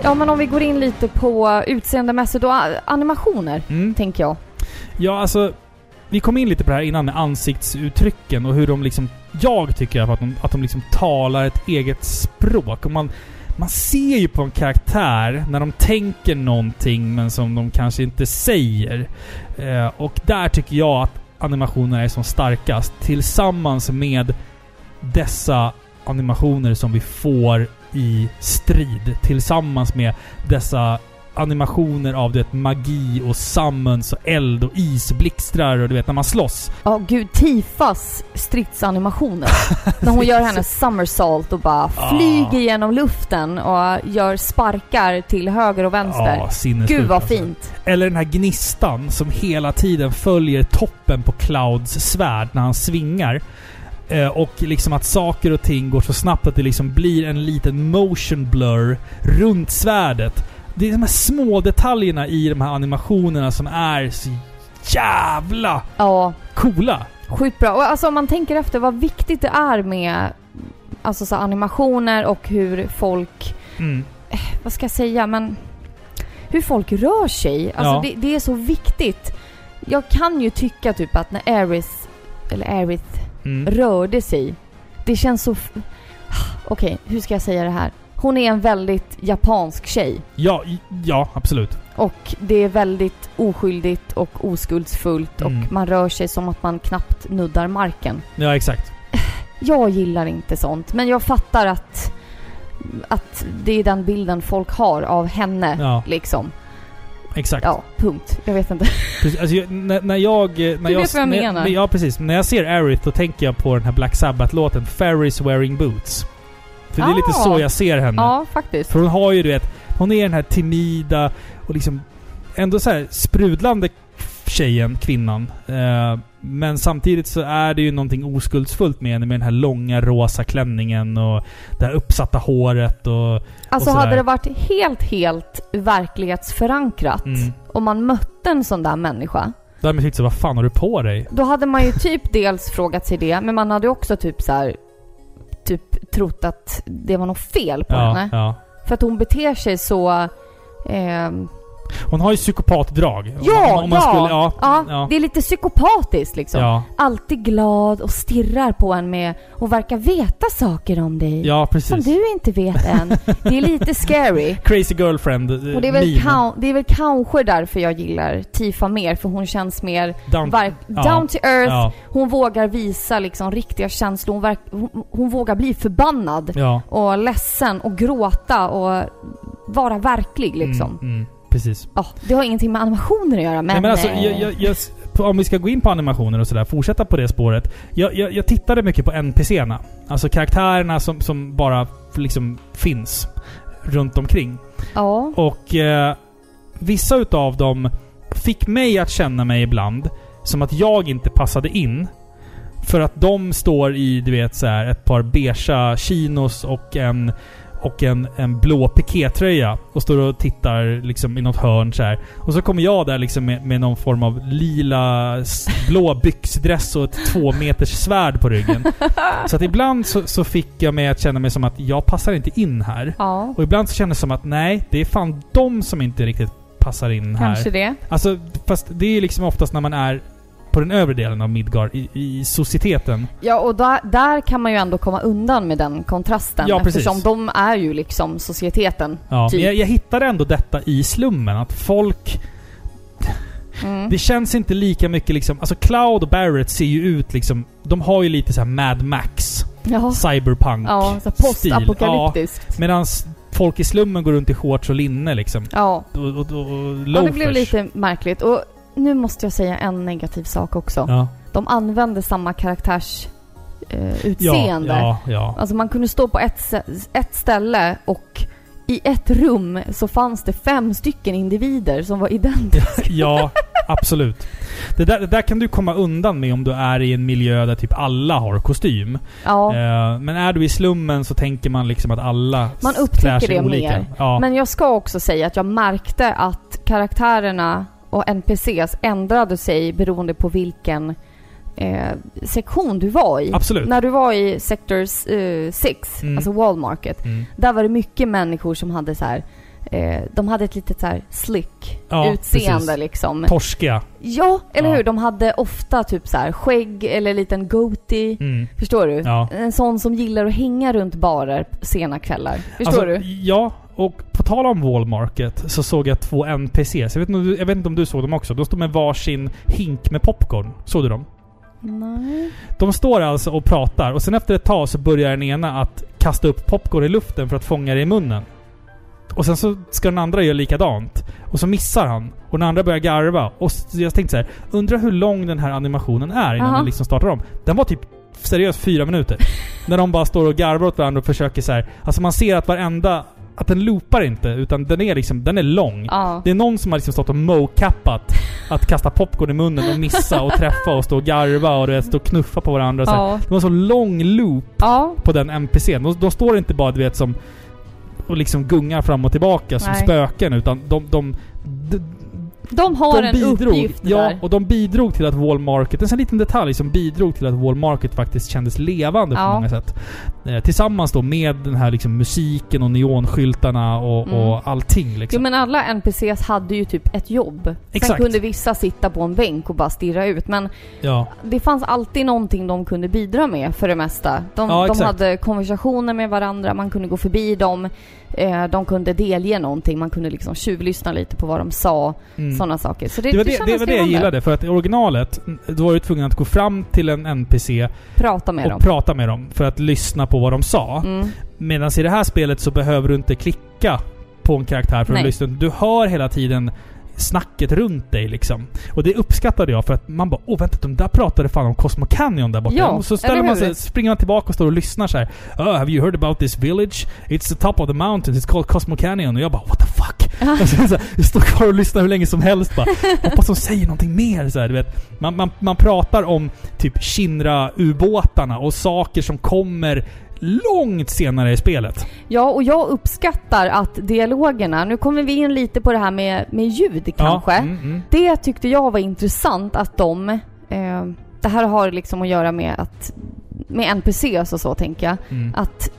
[SPEAKER 2] Ja men om vi går in lite på utseendemässigt och animationer,
[SPEAKER 1] Mm.
[SPEAKER 2] tänker jag.
[SPEAKER 1] Ja, alltså... Vi vi kom in lite på det här innan med ansiktsuttrycken och hur de liksom... Jag tycker att de, att de liksom talar ett eget språk. Och man, man ser ju på en karaktär när de tänker någonting men som de kanske inte säger. Eh, och där tycker jag att animationerna är som starkast. Tillsammans med dessa animationer som vi får i strid. Tillsammans med dessa animationer av det magi och summons och eld och isblixtrar och du vet när man slåss.
[SPEAKER 2] Ja, gud. Tifas stridsanimationer. när hon gör hennes somersault och bara flyger genom luften och gör sparkar till höger och vänster.
[SPEAKER 1] Sinnessjukt
[SPEAKER 2] Gud vad
[SPEAKER 1] alltså.
[SPEAKER 2] fint.
[SPEAKER 1] Eller den här gnistan som hela tiden följer toppen på Clouds svärd när han svingar. Eh, och liksom att saker och ting går så snabbt att det liksom blir en liten motion blur runt svärdet. Det är de här små detaljerna i de här animationerna som är så jävla
[SPEAKER 2] Ja,
[SPEAKER 1] coola.
[SPEAKER 2] sjukt bra. Och alltså om man tänker efter vad viktigt det är med alltså så animationer och hur folk,
[SPEAKER 1] Mm.
[SPEAKER 2] vad ska jag säga, men hur folk rör sig. Alltså
[SPEAKER 1] Ja.
[SPEAKER 2] det, det är så viktigt. Jag kan ju tycka typ att när Aerith, eller Aerith
[SPEAKER 1] Mm.
[SPEAKER 2] rörde sig. Det känns så... f- Okej, hur ska jag säga det här? Hon är en väldigt japansk tjej.
[SPEAKER 1] Ja, ja, absolut.
[SPEAKER 2] Och det är väldigt oskyldigt och oskuldsfullt
[SPEAKER 1] Mm.
[SPEAKER 2] och man rör sig som att man knappt nuddar marken.
[SPEAKER 1] Ja, exakt.
[SPEAKER 2] Jag gillar inte sånt, men jag fattar att, att det är den bilden folk har av henne.
[SPEAKER 1] Ja,
[SPEAKER 2] Liksom.
[SPEAKER 1] Exakt.
[SPEAKER 2] Ja, punkt. Jag vet inte.
[SPEAKER 1] Precis, alltså, jag, när, när jag... När
[SPEAKER 2] Du
[SPEAKER 1] jag,
[SPEAKER 2] vet vad jag
[SPEAKER 1] när,
[SPEAKER 2] menar.
[SPEAKER 1] Ja, precis. När jag ser Aerith då tänker jag på den här Black Sabbath-låten Ferris wearing boots. För det är lite
[SPEAKER 2] Ah.
[SPEAKER 1] så jag ser henne.
[SPEAKER 2] Ja, faktiskt.
[SPEAKER 1] För hon har ju du vet, hon är den här timida och liksom ändå så sprudlande tjejen, kvinnan. Eh, men samtidigt så är det ju någonting oskuldsfullt med henne med den här långa rosa klänningen och det här uppsatta håret och...
[SPEAKER 2] Alltså
[SPEAKER 1] och
[SPEAKER 2] hade det varit helt, helt verklighetsförankrat
[SPEAKER 1] Mm.
[SPEAKER 2] om man mötte en sån där människa.
[SPEAKER 1] Då hade man tyckt så vad fan har du på dig?
[SPEAKER 2] Då hade man ju typ dels frågat sig det, men man hade också typ så här, typ trott att det var något fel på
[SPEAKER 1] Ja,
[SPEAKER 2] henne.
[SPEAKER 1] ja.
[SPEAKER 2] För att hon beter sig så... ehm,
[SPEAKER 1] Hon har ju psykopatdrag. Om
[SPEAKER 2] ja,
[SPEAKER 1] om man
[SPEAKER 2] ja,
[SPEAKER 1] skulle- ja,
[SPEAKER 2] ja,
[SPEAKER 1] ja.
[SPEAKER 2] Det är lite psykopatiskt liksom.
[SPEAKER 1] Ja,
[SPEAKER 2] Alltid glad och stirrar på en med och verkar veta saker om dig.
[SPEAKER 1] ja,
[SPEAKER 2] som
[SPEAKER 1] precis.
[SPEAKER 2] du inte vet än. Det är lite scary.
[SPEAKER 1] Crazy girlfriend eh,
[SPEAKER 2] Och det är, väl kan, det är väl kanske därför jag gillar Tifa mer, för hon känns mer
[SPEAKER 1] Down,
[SPEAKER 2] down to earth. Hon vågar visa liksom riktiga känslor. Hon, verk, hon, hon vågar bli förbannad och ledsen och gråta och vara verklig liksom.
[SPEAKER 1] Mm, mm, precis.
[SPEAKER 2] Ja, det har ingenting med animationer att göra men...
[SPEAKER 1] Nej, men alltså, jag, jag, jag, om vi ska gå in på animationer och sådär, fortsätta på det spåret. Jag, tittade mycket på NPCerna. Alltså karaktärerna som, som bara liksom finns runt omkring.
[SPEAKER 2] Ja.
[SPEAKER 1] Och eh, vissa utav dem fick mig att känna mig ibland som att jag inte passade in. För att de står i, du vet, så här, ett par beigea chinos och en och en, en blå pikétröja och står och tittar liksom i något hörn så här. Och så kommer jag där liksom med, med någon form av lila blå byxdress och ett två meters svärd på ryggen. Så att ibland så, så fick jag mig att känna mig som att jag passar inte in här.
[SPEAKER 2] Ja.
[SPEAKER 1] Och ibland så kändes det som att nej, det är fan de som inte riktigt passar in här.
[SPEAKER 2] Kanske det.
[SPEAKER 1] Alltså, fast det är liksom oftast när man är på den övre delen av Midgard, i, i societeten.
[SPEAKER 2] Ja, och där, där kan man ju ändå komma undan med den kontrasten.
[SPEAKER 1] Ja, precis.
[SPEAKER 2] eftersom de är ju liksom societeten.
[SPEAKER 1] Ja,
[SPEAKER 2] Typ.
[SPEAKER 1] men jag, jag hittade ändå detta i slummen, att folk...
[SPEAKER 2] Mm.
[SPEAKER 1] Det känns inte lika mycket liksom... Alltså Cloud och Barrett ser ju ut liksom... De har ju lite så här Mad Max,
[SPEAKER 2] Ja,
[SPEAKER 1] cyberpunk
[SPEAKER 2] ja postapokalyptiskt.
[SPEAKER 1] Medan folk i slummen går runt i shorts och linne liksom.
[SPEAKER 2] Ja.
[SPEAKER 1] Och, och, och, och
[SPEAKER 2] ja, det blev
[SPEAKER 1] loafers.
[SPEAKER 2] lite märkligt. Och nu måste jag säga en negativ sak också.
[SPEAKER 1] Ja.
[SPEAKER 2] De använde samma karaktärs eh, utseende.
[SPEAKER 1] Ja, ja, ja.
[SPEAKER 2] Alltså man kunde stå på ett, ett ställe och i ett rum så fanns det fem stycken individer som var identiska.
[SPEAKER 1] Ja, absolut. Det där, det där kan du komma undan med om du är i en miljö där typ alla har kostym.
[SPEAKER 2] Ja.
[SPEAKER 1] Eh, men är du i slummen så tänker man liksom att alla
[SPEAKER 2] Man upptäcker det
[SPEAKER 1] olika.
[SPEAKER 2] mer.
[SPEAKER 1] Ja.
[SPEAKER 2] Men jag ska också säga att jag märkte att karaktärerna och NPCs ändrade sig beroende på vilken eh, sektion du var i.
[SPEAKER 1] Absolut.
[SPEAKER 2] När du var i Sector 6,
[SPEAKER 1] Mm.
[SPEAKER 2] alltså Wall Market,
[SPEAKER 1] Mm.
[SPEAKER 2] där var det mycket människor som hade så här eh, de hade ett litet så här slick
[SPEAKER 1] Ja,
[SPEAKER 2] utseende
[SPEAKER 1] precis.
[SPEAKER 2] liksom.
[SPEAKER 1] Torskiga.
[SPEAKER 2] Ja, eller
[SPEAKER 1] Ja.
[SPEAKER 2] hur? De hade ofta typ så här skägg eller en liten goatee.
[SPEAKER 1] Mm.
[SPEAKER 2] Förstår du?
[SPEAKER 1] Ja.
[SPEAKER 2] En sån som gillar att hänga runt barer sena kvällar. Förstår
[SPEAKER 1] Alltså,
[SPEAKER 2] du?
[SPEAKER 1] Ja, och tal om Walmarket så såg jag två NPCs. Jag vet, inte, jag vet inte om du såg dem också. De stod med varsin hink med popcorn. Såg du dem?
[SPEAKER 2] Nej.
[SPEAKER 1] De står alltså och pratar och sen efter ett tag så börjar den ena att kasta upp popcorn i luften för att fånga det i munnen. Och sen så ska den andra göra likadant. Och så missar han. Och den andra börjar garva. Och jag tänkte så här, undrar hur lång den här animationen är innan
[SPEAKER 2] Aha.
[SPEAKER 1] den liksom startar om. Den var typ seriöst fyra minuter. när de bara står och garvar åt varandra och försöker så här. Alltså man ser att varenda... Att den loopar inte, utan den är liksom... Den är lång.
[SPEAKER 2] Ja.
[SPEAKER 1] Det är någon som har liksom stått och mocappat att kasta popcorn i munnen och missa och träffa och stå och garva och du vet, stå och knuffa på varandra. Så här.
[SPEAKER 2] Ja.
[SPEAKER 1] Det var en så lång loop
[SPEAKER 2] Ja.
[SPEAKER 1] på den NPCn. De, de står inte bara du vet som och liksom gungar fram och tillbaka som
[SPEAKER 2] Nej.
[SPEAKER 1] spöken utan de, de, de,
[SPEAKER 2] De har
[SPEAKER 1] de
[SPEAKER 2] en
[SPEAKER 1] bidrog,
[SPEAKER 2] uppgift
[SPEAKER 1] ja,
[SPEAKER 2] där.
[SPEAKER 1] och de bidrog till att Walmarket, en sån liten detalj som bidrog till att Walmarket faktiskt kändes levande på
[SPEAKER 2] Ja.
[SPEAKER 1] många sätt. Eh, tillsammans då med den här liksom musiken och neonskyltarna och,
[SPEAKER 2] Mm.
[SPEAKER 1] och allting
[SPEAKER 2] Jo
[SPEAKER 1] liksom.
[SPEAKER 2] men alla NPCs hade ju typ ett jobb.
[SPEAKER 1] Exakt.
[SPEAKER 2] Sen kunde vissa sitta på en bänk och bara stirra ut. Men
[SPEAKER 1] ja.
[SPEAKER 2] det fanns alltid någonting de kunde bidra med för det mesta. De,
[SPEAKER 1] Ja,
[SPEAKER 2] de hade konversationer med varandra, man kunde gå förbi dem. Eh, de kunde delge någonting, man kunde liksom tjuvlyssna lite på vad de sa.
[SPEAKER 1] Mm.
[SPEAKER 2] Sådana saker. Så det,
[SPEAKER 1] Det var
[SPEAKER 2] det,
[SPEAKER 1] det, det, var det jag gillade, för att i originalet, då var du tvungen att gå fram till en NPC
[SPEAKER 2] Prata med
[SPEAKER 1] och
[SPEAKER 2] dem.
[SPEAKER 1] prata med dem för att lyssna på vad de sa.
[SPEAKER 2] Mm.
[SPEAKER 1] Medan i det här spelet så behöver du inte klicka på en karaktär för att lyssna. Du hör hela tiden snacket runt dig liksom. Och det uppskattade jag för att man bara åh vänta, de där pratade fan om Cosmo Canyon där borta.
[SPEAKER 2] Ja,
[SPEAKER 1] och så ställer man sig, springer man tillbaka och står och lyssnar så här. Oh, have you heard about this village? It's the top of the mountains, it's called Cosmo Canyon. Och jag bara what the fuck? Här, jag står kvar och lyssnar hur länge som helst bara. Hoppas de säger någonting mer så här, du vet. Man, man, man pratar om typ Shinra-ubåtarna och saker som kommer långt senare i spelet.
[SPEAKER 2] Ja, och jag uppskattar att dialogerna, nu kommer vi in lite på det här med, med ljud kanske.
[SPEAKER 1] Ja, mm, mm.
[SPEAKER 2] Det tyckte jag var intressant att de... Eh, det här har liksom att göra med att... Med NPCs och så tänker jag.
[SPEAKER 1] Mm.
[SPEAKER 2] Att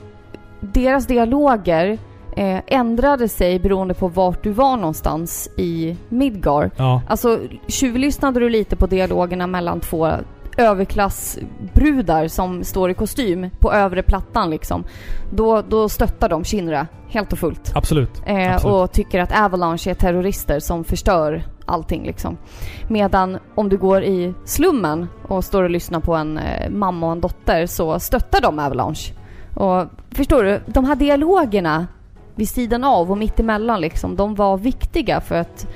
[SPEAKER 2] deras dialoger eh, ändrade sig beroende på vart du var någonstans i Midgar.
[SPEAKER 1] Ja.
[SPEAKER 2] Alltså tjuvlyssnade du lite på dialogerna mellan två överklassbrudar som står i kostym på övre plattan liksom. Då, då stöttar de Shinra helt och fullt.
[SPEAKER 1] Absolut.
[SPEAKER 2] Eh,
[SPEAKER 1] Absolut.
[SPEAKER 2] och tycker att Avalanche är terrorister som förstör allting liksom. Medan om du går i slummen och står och lyssnar på en eh, mamma och en dotter så stöttar de Avalanche. Och förstår du? De här dialogerna vid sidan av och mitt emellan liksom, de var viktiga för att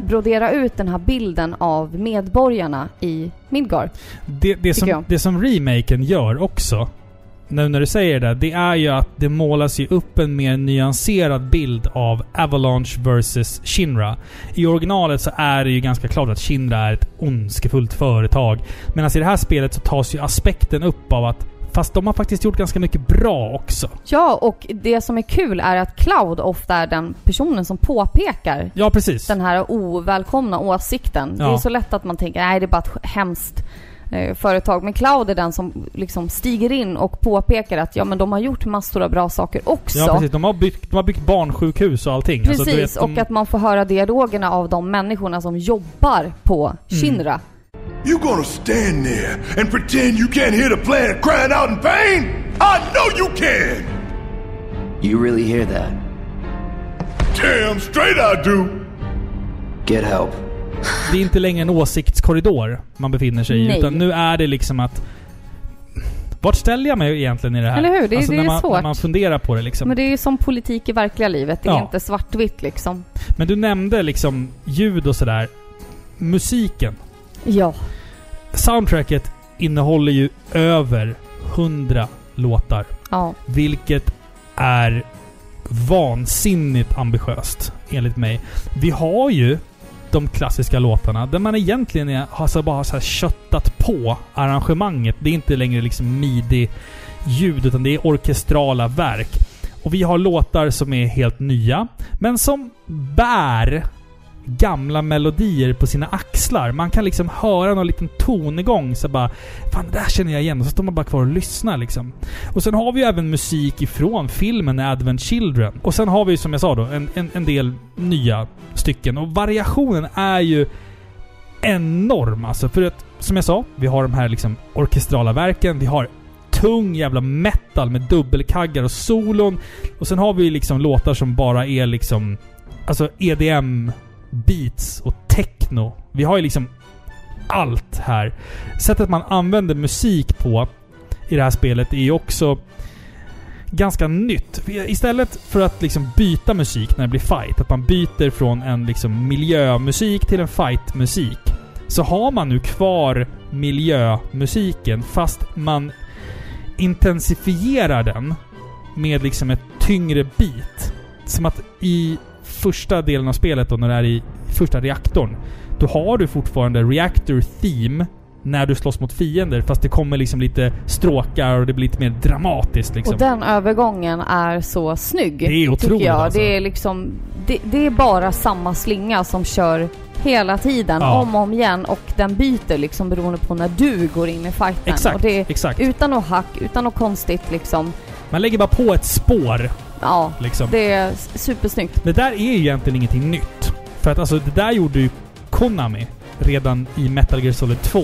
[SPEAKER 2] brodera ut den här bilden av medborgarna i Midgar.
[SPEAKER 1] Det, det,
[SPEAKER 2] jag.
[SPEAKER 1] som, det som remaken gör också, nu när du säger det, det är ju att det målas ju upp en mer nyanserad bild av Avalanche vs Shinra. I originalet så är det ju ganska klart att Shinra är ett ondskefullt företag. Medan i det här spelet så tas ju aspekten upp av att Fast de har faktiskt gjort ganska mycket bra också.
[SPEAKER 2] Ja, och det som är kul är att Cloud ofta är den personen som påpekar
[SPEAKER 1] Ja, precis.
[SPEAKER 2] den här ovälkomna åsikten. Det
[SPEAKER 1] Ja.
[SPEAKER 2] är så lätt att man tänker nej det är bara ett hemskt eh, företag. Men Cloud är den som liksom stiger in och påpekar att ja men de har gjort massor av bra saker också.
[SPEAKER 1] Ja, precis. De har byggt, de har byggt barnsjukhus och allting.
[SPEAKER 2] Precis,
[SPEAKER 1] Alltså, vet, de,
[SPEAKER 2] och att man får höra dialogerna av de människorna som jobbar på
[SPEAKER 1] Mm.
[SPEAKER 4] You gonna stand there and pretend you can't hear the planet crying out in pain? I know you can!
[SPEAKER 5] You really hear that?
[SPEAKER 4] Damn straight I do!
[SPEAKER 5] Get help.
[SPEAKER 1] det är inte längre en åsiktskorridor man befinner sig i.
[SPEAKER 2] Nej.
[SPEAKER 1] Utan nu är det liksom att... Vart ställer jag mig egentligen i det här?
[SPEAKER 2] Eller hur? Det-
[SPEAKER 1] alltså
[SPEAKER 2] det
[SPEAKER 1] när
[SPEAKER 2] är
[SPEAKER 1] man,
[SPEAKER 2] svårt.
[SPEAKER 1] När man funderar på det liksom.
[SPEAKER 2] Men det är ju som politik i verkliga livet. Det är
[SPEAKER 1] Ja.
[SPEAKER 2] inte svartvitt liksom.
[SPEAKER 1] Men du nämnde liksom ljud och sådär. Musiken.
[SPEAKER 2] Ja.
[SPEAKER 1] Soundtracket innehåller ju över 100 låtar.
[SPEAKER 2] Ja.
[SPEAKER 1] Vilket är vansinnigt ambitiöst, enligt mig. Vi har ju de klassiska låtarna där man egentligen är, har så bara så här köttat på arrangemanget. Det är inte längre liksom midi-ljud, utan det är orkestrala verk. Och vi har låtar som är helt nya, men som bär gamla melodier på sina axlar. Man kan liksom höra någon liten tongång så bara Fan det där känner jag igen. Och så står man bara kvar och lyssnar liksom. Och sen har vi ju även musik ifrån filmen Advent Children. Och sen har vi ju som jag sa då en, en, en del nya stycken. Och variationen är ju enorm alltså. För att, som jag sa, vi har de här liksom orkestrala verken. Vi har tung jävla metal med dubbelkaggar och solon. Och sen har vi liksom låtar som bara är liksom... Alltså EDM, beats och techno. Vi har ju liksom allt här. Sättet man använder musik på i det här spelet är ju också ganska nytt. Istället för att liksom byta musik när det blir fight, att man byter från en liksom miljömusik till en fightmusik, så har man nu kvar miljömusiken fast man intensifierar den med liksom ett tyngre beat. Som att i första delen av spelet då, när du är i första reaktorn, då har du fortfarande reactor theme när du slåss mot fiender. Fast det kommer liksom lite stråkar och det blir lite mer dramatiskt liksom.
[SPEAKER 2] Och den övergången är så snygg.
[SPEAKER 1] Det är otroligt
[SPEAKER 2] jag.
[SPEAKER 1] alltså.
[SPEAKER 2] Det är liksom... Det, det är bara samma slinga som kör hela tiden,
[SPEAKER 1] Ja.
[SPEAKER 2] om och om igen. Och den byter liksom beroende på när du går in i fighten.
[SPEAKER 1] Exakt,
[SPEAKER 2] Och det,
[SPEAKER 1] exakt.
[SPEAKER 2] utan något hack, utan något konstigt liksom.
[SPEAKER 1] Man lägger bara på ett spår
[SPEAKER 2] Ja,
[SPEAKER 1] liksom.
[SPEAKER 2] det är supersnyggt.
[SPEAKER 1] Det där är ju egentligen ingenting nytt. För att alltså det där gjorde ju Konami redan i Metal Gear Solid 2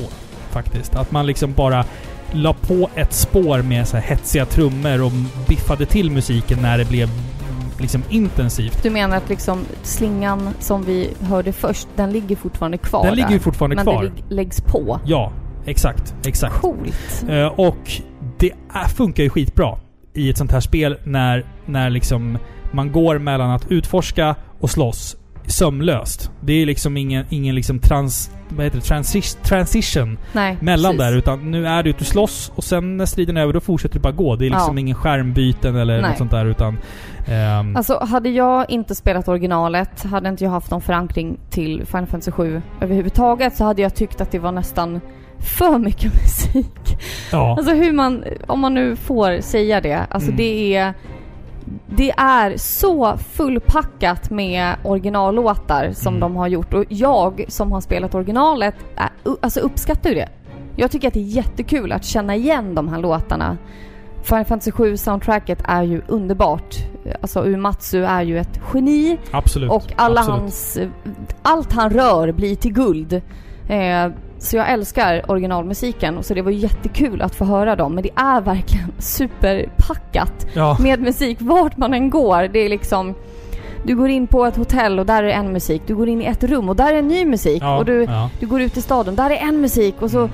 [SPEAKER 1] faktiskt. Att man liksom bara la på ett spår med så här hetsiga trummor och biffade till musiken när det blev liksom intensivt.
[SPEAKER 2] Du menar att liksom slingan som vi hörde först, den ligger fortfarande kvar
[SPEAKER 1] Den ligger
[SPEAKER 2] där,
[SPEAKER 1] ju fortfarande
[SPEAKER 2] men
[SPEAKER 1] kvar.
[SPEAKER 2] det lig- läggs på.
[SPEAKER 1] Ja, exakt. Exakt.
[SPEAKER 2] Coolt.
[SPEAKER 1] Eh, och det funkar ju skitbra i ett sånt här spel när, när liksom man går mellan att utforska och slåss sömlöst. Det är liksom ingen, ingen liksom trans... Vad heter det? Transi transition
[SPEAKER 2] Nej,
[SPEAKER 1] mellan
[SPEAKER 2] precis.
[SPEAKER 1] där. Utan nu är det att du slåss och sen när striden är över då fortsätter du bara gå. Det är liksom
[SPEAKER 2] Ja.
[SPEAKER 1] ingen skärmbyten eller
[SPEAKER 2] Nej.
[SPEAKER 1] något sånt där utan... ehm,
[SPEAKER 2] Alltså hade jag inte spelat originalet, hade inte jag haft någon förankring till Final Fantasy 7 överhuvudtaget så hade jag tyckt att det var nästan för mycket musik.
[SPEAKER 1] Ja.
[SPEAKER 2] Alltså hur man, om man nu får säga det, alltså
[SPEAKER 1] Mm.
[SPEAKER 2] det är det är så fullpackat med originallåtar som
[SPEAKER 1] Mm.
[SPEAKER 2] de har gjort och jag som har spelat originalet är, alltså uppskattar ju det. Jag tycker att det är jättekul att känna igen de här låtarna. Final Fantasy 7 soundtracket är ju underbart. Alltså Uematsu är ju ett geni
[SPEAKER 1] Absolut.
[SPEAKER 2] och alla
[SPEAKER 1] Absolut.
[SPEAKER 2] hans... Allt han rör blir till guld. Eh, så jag älskar originalmusiken och så det var jättekul att få höra dem. Men det är verkligen superpackat
[SPEAKER 1] Ja.
[SPEAKER 2] med musik vart man än går. Det är liksom... Du går in på ett hotell och där är en musik. Du går in i ett rum och där är ny musik.
[SPEAKER 1] Ja,
[SPEAKER 2] och du,
[SPEAKER 1] ja.
[SPEAKER 2] du går ut i staden, där är en musik och så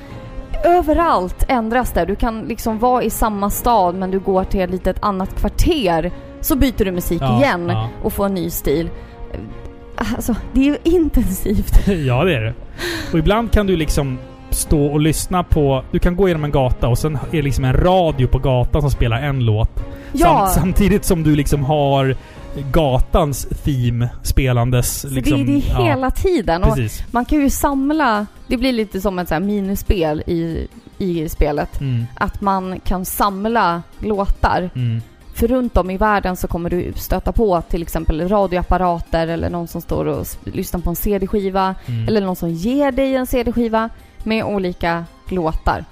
[SPEAKER 2] överallt ändras det. Du kan liksom vara i samma stad men du går till ett litet annat kvarter. Så byter du musik
[SPEAKER 1] Ja,
[SPEAKER 2] igen och får en ny stil. Alltså, det är ju intensivt.
[SPEAKER 1] ja, det är det. Och ibland kan du liksom stå och lyssna på... Du kan gå genom en gata och sen är det liksom en radio på gatan som spelar en låt.
[SPEAKER 2] Ja,
[SPEAKER 1] Sam, samtidigt som du liksom har gatans theme spelandes. liksom,
[SPEAKER 2] det är det hela tiden. Och man kan ju samla... Det blir lite som ett så minispel i, i spelet.
[SPEAKER 1] Mm,
[SPEAKER 2] Att man kan samla låtar.
[SPEAKER 1] mm.
[SPEAKER 2] För runt om i världen så kommer du stöta på till exempel radioapparater eller någon som står och lyssnar på en CD-skiva.
[SPEAKER 1] Mm.
[SPEAKER 2] Eller någon som ger dig en CD-skiva med olika låtar.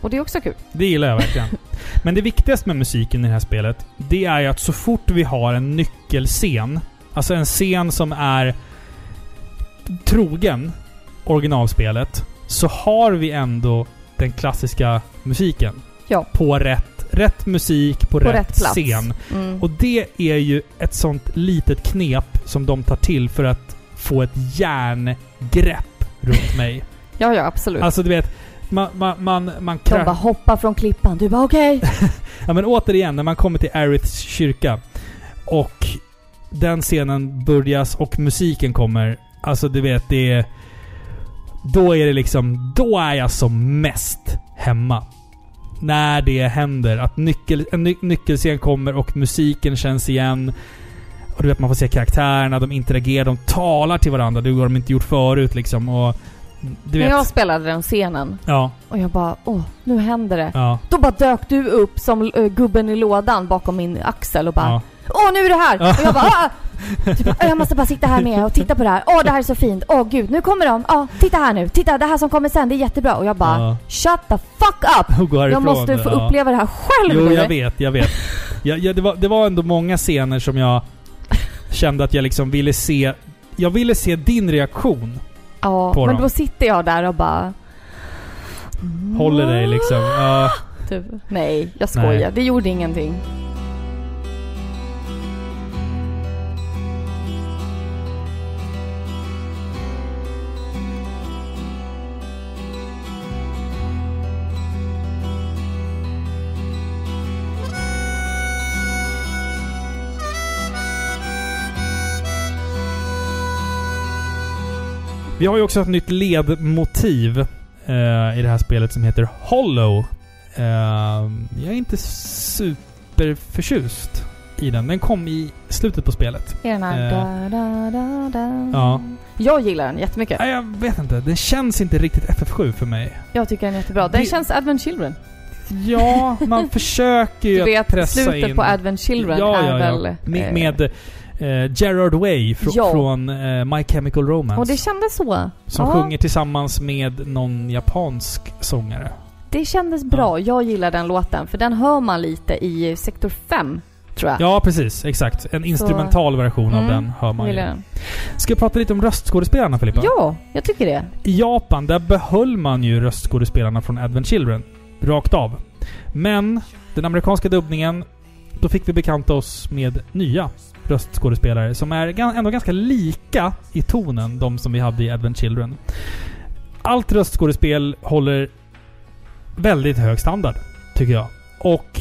[SPEAKER 2] Och det är också kul.
[SPEAKER 1] Det gillar jag verkligen. Men det viktigaste med musiken i det här spelet, det är ju att så fort vi har en nyckelscen, alltså en scen som är trogen originalspelet, så har vi ändå den klassiska musiken.
[SPEAKER 2] Ja.
[SPEAKER 1] På rätt, rätt musik på,
[SPEAKER 2] På
[SPEAKER 1] rätt,
[SPEAKER 2] rätt
[SPEAKER 1] scen.
[SPEAKER 2] Mm.
[SPEAKER 1] Och det är ju ett sånt litet knep som de tar till för att få ett järngrepp runt mig.
[SPEAKER 2] Ja, ja, absolut.
[SPEAKER 1] Alltså du vet, man, man, man, man
[SPEAKER 2] De bara hoppar från klippan. Du bara okej.
[SPEAKER 1] Ja men återigen, när man kommer till Ariths kyrka och den scenen börjas och musiken kommer. Alltså du vet, det är... Då är det liksom... Då är jag som mest hemma. När det händer. Att nyckel, en ny, nyckelscen kommer och musiken känns igen. Och du vet, man får se karaktärerna, de interagerar, de talar till varandra. Det har de inte gjort förut liksom. Och... Du
[SPEAKER 2] När
[SPEAKER 1] vet...
[SPEAKER 2] jag spelade den scenen
[SPEAKER 1] Ja,
[SPEAKER 2] och jag bara åh, nu händer det.
[SPEAKER 1] ja.
[SPEAKER 2] Då bara dök du upp som eh, gubben i lådan bakom min axel och bara
[SPEAKER 1] ja.
[SPEAKER 2] Åh, nu är det här! Och jag bara ah! typ, "Åh, Jag måste bara sitta här med och titta på det här. Åh, det här är så fint. Åh gud, nu kommer de. Ja, titta här nu. Titta, det här som kommer sen, det är jättebra. Och jag bara
[SPEAKER 1] Ja.
[SPEAKER 2] Shut the fuck up! Jag måste få
[SPEAKER 1] Ja.
[SPEAKER 2] uppleva det här själv
[SPEAKER 1] Jo,
[SPEAKER 2] nu.
[SPEAKER 1] jag vet, jag vet. Ja, ja, det, var, det var ändå många scener som jag kände att jag liksom ville se... Jag ville se din reaktion.
[SPEAKER 2] Ja, men
[SPEAKER 1] dem.
[SPEAKER 2] då sitter jag där och bara...
[SPEAKER 1] Håller dig liksom. Ja.
[SPEAKER 2] Typ. Nej, jag skojar.
[SPEAKER 1] Nej.
[SPEAKER 2] Det gjorde ingenting.
[SPEAKER 1] Vi har ju också ett nytt ledmotiv eh, i det här spelet som heter Hollow. Eh, jag är inte superförtjust i den. Den kom i slutet på spelet.
[SPEAKER 2] Är den här...
[SPEAKER 1] Eh.
[SPEAKER 2] Da, da, da.
[SPEAKER 1] Ja.
[SPEAKER 2] Jag gillar den jättemycket.
[SPEAKER 1] Nej, jag vet inte. Den känns inte riktigt FF7 för mig.
[SPEAKER 2] Jag tycker den är jättebra. Den
[SPEAKER 1] Det-
[SPEAKER 2] känns Advent Children.
[SPEAKER 1] Ja, man försöker ju
[SPEAKER 2] Du
[SPEAKER 1] att
[SPEAKER 2] vet,
[SPEAKER 1] pressa
[SPEAKER 2] slutet
[SPEAKER 1] in...
[SPEAKER 2] på Advent Children
[SPEAKER 1] ja,
[SPEAKER 2] är
[SPEAKER 1] ja, ja.
[SPEAKER 2] väl...
[SPEAKER 1] Med,
[SPEAKER 2] eh,
[SPEAKER 1] med eh, Gerard Way fr-
[SPEAKER 2] Ja.
[SPEAKER 1] från eh, My Chemical Romance.
[SPEAKER 2] Och det kändes så.
[SPEAKER 1] som
[SPEAKER 2] ja,
[SPEAKER 1] sjunger tillsammans med någon japansk sångare.
[SPEAKER 2] Det kändes bra. Jag gillar den låten. För den hör man lite i Sektor 5, tror jag.
[SPEAKER 1] Ja, precis. Exakt. En instrumental version av
[SPEAKER 2] Mm,
[SPEAKER 1] den hör man ju.
[SPEAKER 2] Den.
[SPEAKER 1] Ska jag prata lite om röstskådespelarna, Filippa?
[SPEAKER 2] Ja, jag tycker det.
[SPEAKER 1] I Japan, där behöll man ju röstskådespelarna från Advent Children. Rakt av. Men den amerikanska dubbningen, då fick vi bekanta oss med nya röstskådespelare som är ändå ganska lika i tonen, de som vi hade i Advent Children. Allt röstskådespel håller väldigt hög standard, tycker jag. Och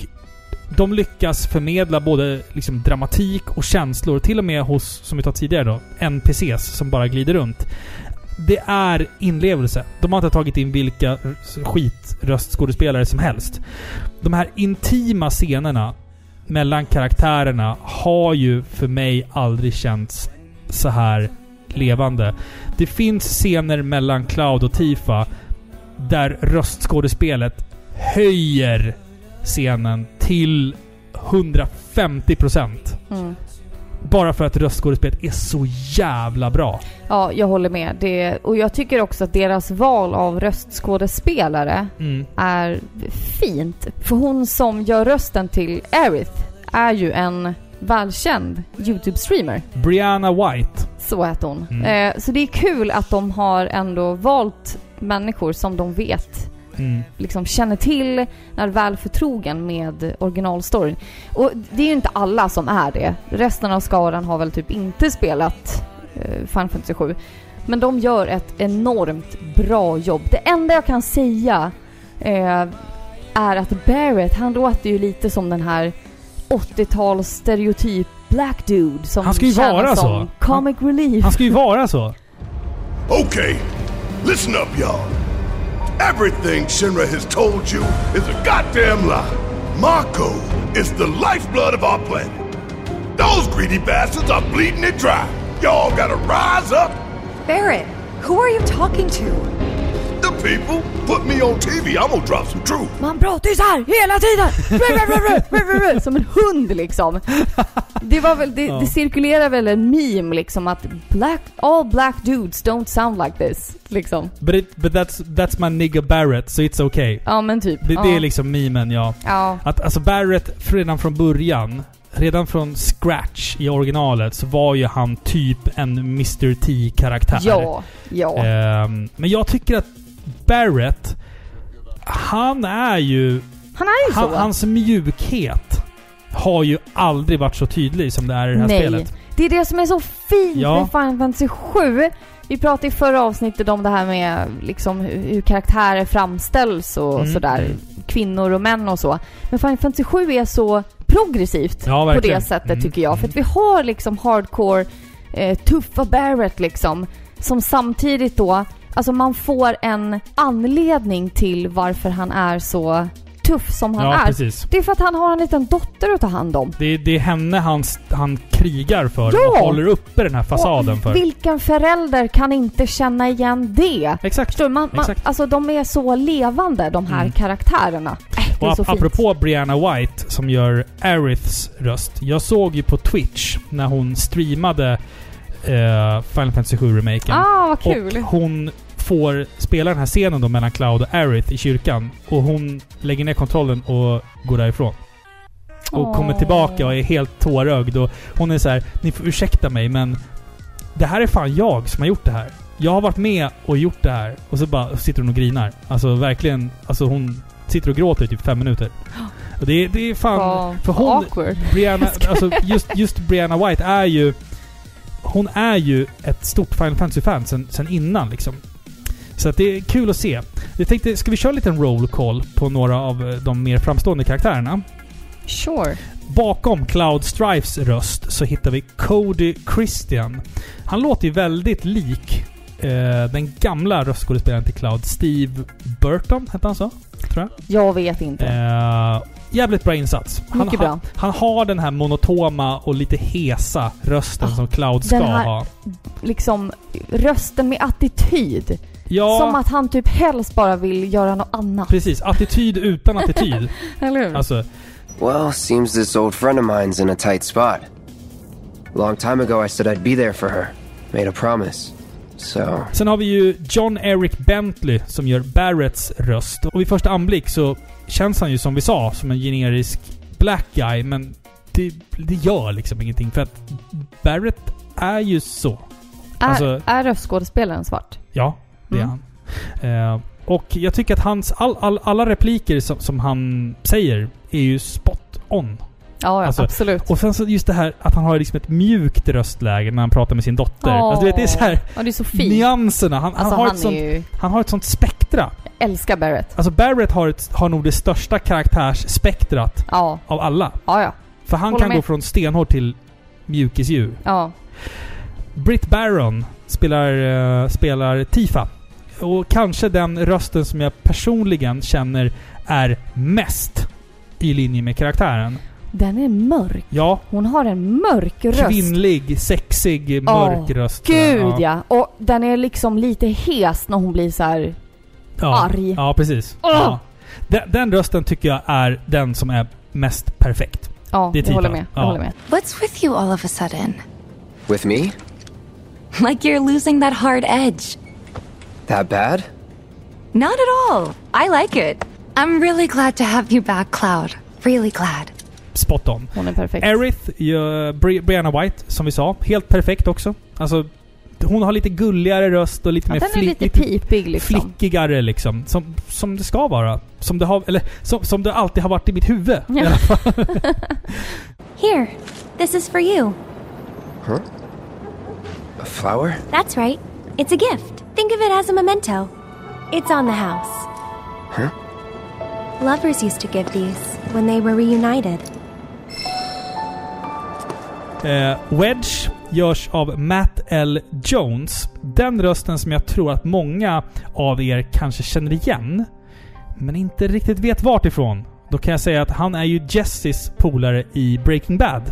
[SPEAKER 1] de lyckas förmedla både liksom dramatik och känslor, till och med hos, som vi tagit tidigare då, NPCs som bara glider runt. Det är inlevelse. De har inte tagit in vilka skitröstskådespelare som helst. De här intima scenerna mellan karaktärerna har ju för mig aldrig känts så här levande. Det finns scener mellan Cloud och Tifa där röstskådespelet höjer scenen till 150%.
[SPEAKER 2] Mm.
[SPEAKER 1] Bara för att röstskådespelet är så jävla bra.
[SPEAKER 2] Ja, jag håller med. Det, och jag tycker också att deras val av röstskådespelare
[SPEAKER 1] Mm.
[SPEAKER 2] är fint. För hon som gör rösten till Aerith är ju en välkänd YouTube-streamer.
[SPEAKER 1] Brianna White.
[SPEAKER 2] Så heter hon.
[SPEAKER 1] Mm.
[SPEAKER 2] Eh, så det är kul att de har ändå valt människor som de vet
[SPEAKER 1] Mm.
[SPEAKER 2] liksom känner till, är väl förtrogen med originalstoryn. Och det är ju inte alla som är det. Resten av skaran har väl typ inte spelat eh, Final Fantasy 7. Men de gör ett enormt bra jobb. Det enda jag kan säga eh, är att Barrett, han låter ju lite som den här 80-tals stereotyp black dude som
[SPEAKER 1] Han ska ju vara
[SPEAKER 2] som
[SPEAKER 1] så.
[SPEAKER 2] comic relief.
[SPEAKER 1] Han ska ju vara så.
[SPEAKER 4] Okay, listen up, y'all. Everything Shinra has told you is a goddamn lie. Mako is the lifeblood of our planet. Those greedy bastards are bleeding it dry. Y'all gotta rise up.
[SPEAKER 6] Barrett, who are you talking to?
[SPEAKER 4] People put me on TV. I'm gonna drop some truth.
[SPEAKER 2] Man pratar ju så här hela tiden! Som en hund liksom. Det var väl, det,
[SPEAKER 1] Ja.
[SPEAKER 2] det cirkulerar väl en meme liksom att black, all black dudes don't sound like this. Liksom.
[SPEAKER 1] But, it, but that's, that's my nigga Barrett, so it's okay.
[SPEAKER 2] Ja men typ.
[SPEAKER 1] Det,
[SPEAKER 2] ja.
[SPEAKER 1] det är liksom memen, ja.
[SPEAKER 2] Ja.
[SPEAKER 1] Att alltså Barrett, redan från början, redan från scratch i originalet, så var ju han typ en Mr. T-karaktär.
[SPEAKER 2] Ja. Ja.
[SPEAKER 1] Ehm, men jag tycker att Barrett, han är ju...
[SPEAKER 2] Han är ju
[SPEAKER 1] Han,
[SPEAKER 2] så.
[SPEAKER 1] hans mjukhet har ju aldrig varit så tydlig som det är i det här
[SPEAKER 2] Nej.
[SPEAKER 1] spelet.
[SPEAKER 2] Det är det som är så fint
[SPEAKER 1] Ja.
[SPEAKER 2] med Final Fantasy 7. Vi pratade i förra avsnittet om det här med liksom hur, karaktärer framställs och
[SPEAKER 1] Mm.
[SPEAKER 2] sådär. Kvinnor och män och så. Men Final Fantasy 7 är så progressivt
[SPEAKER 1] Ja,
[SPEAKER 2] på det sättet
[SPEAKER 1] Mm,
[SPEAKER 2] tycker jag. För
[SPEAKER 1] mm.
[SPEAKER 2] att vi har liksom hardcore, eh, tuffa Barrett liksom. Som samtidigt då, alltså man får en anledning till varför han är så tuff som han
[SPEAKER 1] Ja,
[SPEAKER 2] är.
[SPEAKER 1] precis.
[SPEAKER 2] Det är för att han har en liten dotter att ta hand om.
[SPEAKER 1] Det, det är henne han, han krigar för
[SPEAKER 2] Ja!
[SPEAKER 1] och håller uppe den här fasaden
[SPEAKER 2] Och
[SPEAKER 1] för.
[SPEAKER 2] Vilken förälder kan inte känna igen det?
[SPEAKER 1] Exakt.
[SPEAKER 2] Man, man,
[SPEAKER 1] Exakt.
[SPEAKER 2] alltså de är så levande de här
[SPEAKER 1] Mm.
[SPEAKER 2] karaktärerna. Äh, är
[SPEAKER 1] Och ap- apropå Brianna White som gör Aeriths röst. Jag såg ju på Twitch när hon streamade Final Fantasy 7-remaken.
[SPEAKER 2] Ah, vad kul!
[SPEAKER 1] Och hon får spela den här scenen då mellan Cloud och Aerith i kyrkan. Och hon lägger ner kontrollen och går därifrån. Och
[SPEAKER 2] Åh.
[SPEAKER 1] kommer tillbaka och är helt tårögd. Och hon är så här: ni får ursäkta mig men det här är fan jag som har gjort det här. Jag har varit med och gjort det här. Och så bara sitter hon och grinar. Alltså verkligen. Alltså hon sitter och gråter i typ fem minuter. Och det, är- det är fan...
[SPEAKER 2] Vad
[SPEAKER 1] för hon-
[SPEAKER 2] awkward.
[SPEAKER 1] Brianna, alltså just, just Brianna White är ju... Hon är ju ett stort Final Fantasy-fan sen, sen innan liksom. Så att det är kul att se. Jag tänkte, ska vi köra en liten roll call på några av eh, de mer framstående karaktärerna?
[SPEAKER 2] Sure.
[SPEAKER 1] Bakom Cloud Strifes röst så hittar vi Cody Christian. Han låter ju väldigt lik eh, den gamla röstskådespelaren till Cloud, Steve Burton, hette han så? Tror jag.
[SPEAKER 2] Jag vet inte.
[SPEAKER 1] Eh, jävligt bra insats. Han,
[SPEAKER 2] Mycket bra.
[SPEAKER 1] Han, han har den här monotoma och lite hesa rösten
[SPEAKER 2] Ah,
[SPEAKER 1] som Cloud ska
[SPEAKER 2] den här-
[SPEAKER 1] ha.
[SPEAKER 2] Liksom rösten med attityd.
[SPEAKER 1] Ja,
[SPEAKER 2] Som att han typ helst bara vill göra något annat.
[SPEAKER 1] precis. Attityd utan attityd.
[SPEAKER 2] Eller hur?
[SPEAKER 1] Alltså,
[SPEAKER 5] Well, seems this old friend of mine's in a tight spot. Long time ago, I said I'd be there for her. Made a promise. So,
[SPEAKER 1] Sen har vi ju John Eric Bentley som gör Barretts röst. Och vid första anblick så känns han ju som vi sa, som en generisk black guy. Men det, det gör liksom ingenting för att Barrett är ju så.
[SPEAKER 2] är,
[SPEAKER 1] alltså-
[SPEAKER 2] är röstskådespelaren svart?
[SPEAKER 1] Ja, det är
[SPEAKER 2] Mm.
[SPEAKER 1] han. Eh, och jag tycker att hans all, all, alla repliker som, som han säger är ju spot on.
[SPEAKER 2] Ja, ja
[SPEAKER 1] Alltså,
[SPEAKER 2] absolut.
[SPEAKER 1] Och sen så just det här att han har liksom ett mjukt röstläge när han pratar med sin dotter. Alltså du vet, det är så här
[SPEAKER 2] Ja, det är så fint.
[SPEAKER 1] nyanserna. Han,
[SPEAKER 2] Alltså
[SPEAKER 1] han, har
[SPEAKER 2] han,
[SPEAKER 1] ett sånt,
[SPEAKER 2] är ju...
[SPEAKER 1] han har ett sånt spektra.
[SPEAKER 2] Älskar Barrett.
[SPEAKER 1] Alltså Barrett har, ett, har nog det största karaktärsspektrat
[SPEAKER 2] Ja,
[SPEAKER 1] av alla.
[SPEAKER 2] ja, ja.
[SPEAKER 1] För han
[SPEAKER 2] Håller
[SPEAKER 1] kan
[SPEAKER 2] med.
[SPEAKER 1] gå från stenhård till mjukisdjur.
[SPEAKER 2] ja.
[SPEAKER 1] Britt Baron spelar, eh, spelar Tifa. Och kanske den rösten som jag personligen känner är mest i linje med karaktären.
[SPEAKER 2] Den är mörk.
[SPEAKER 1] Ja,
[SPEAKER 2] Hon har en mörk röst.
[SPEAKER 1] kvinnlig, sexig,
[SPEAKER 2] Ja,
[SPEAKER 1] mörk röst.
[SPEAKER 2] Gud ja. Och den är liksom lite hes när hon blir så här.
[SPEAKER 1] Ja.
[SPEAKER 2] arg.
[SPEAKER 1] Ja, precis. Ja. Den, den rösten tycker jag är den som är mest perfekt.
[SPEAKER 2] Ja,
[SPEAKER 1] Det är
[SPEAKER 2] jag håller med. Jag
[SPEAKER 1] Ja.
[SPEAKER 2] håller med.
[SPEAKER 6] What's with you all of a sudden?
[SPEAKER 5] with me?
[SPEAKER 6] Like you're losing that hard edge.
[SPEAKER 5] That bad?
[SPEAKER 6] Not at all. I like it. I'm really glad to have you back, Cloud. Really glad.
[SPEAKER 1] Spot on.
[SPEAKER 2] Hon är perfekt.
[SPEAKER 1] Aerith, Bri- Brianna White, som vi sa. Helt perfekt också. Alltså, hon har lite gulligare röst och lite
[SPEAKER 2] ja,
[SPEAKER 1] mer
[SPEAKER 2] den är
[SPEAKER 1] flick,
[SPEAKER 2] lite pipig liksom.
[SPEAKER 1] flickigare liksom. Som, som det ska vara. Som det har, eller som, som det alltid har varit i mitt huvud.
[SPEAKER 2] Ja.
[SPEAKER 1] I alla fall.
[SPEAKER 7] Here, this is for you.
[SPEAKER 5] A flower?
[SPEAKER 7] That's right. It's a gift. Think of it as a memento. It's on the house.
[SPEAKER 5] Huh?
[SPEAKER 7] Lovers used to give these when they were reunited.
[SPEAKER 1] Eh, Wedge görs av Matt L. Jones. Den rösten som jag tror att många av er kanske känner igen, men inte riktigt vet vart ifrån. Då kan jag säga att han är ju Jessis polare i Breaking Bad.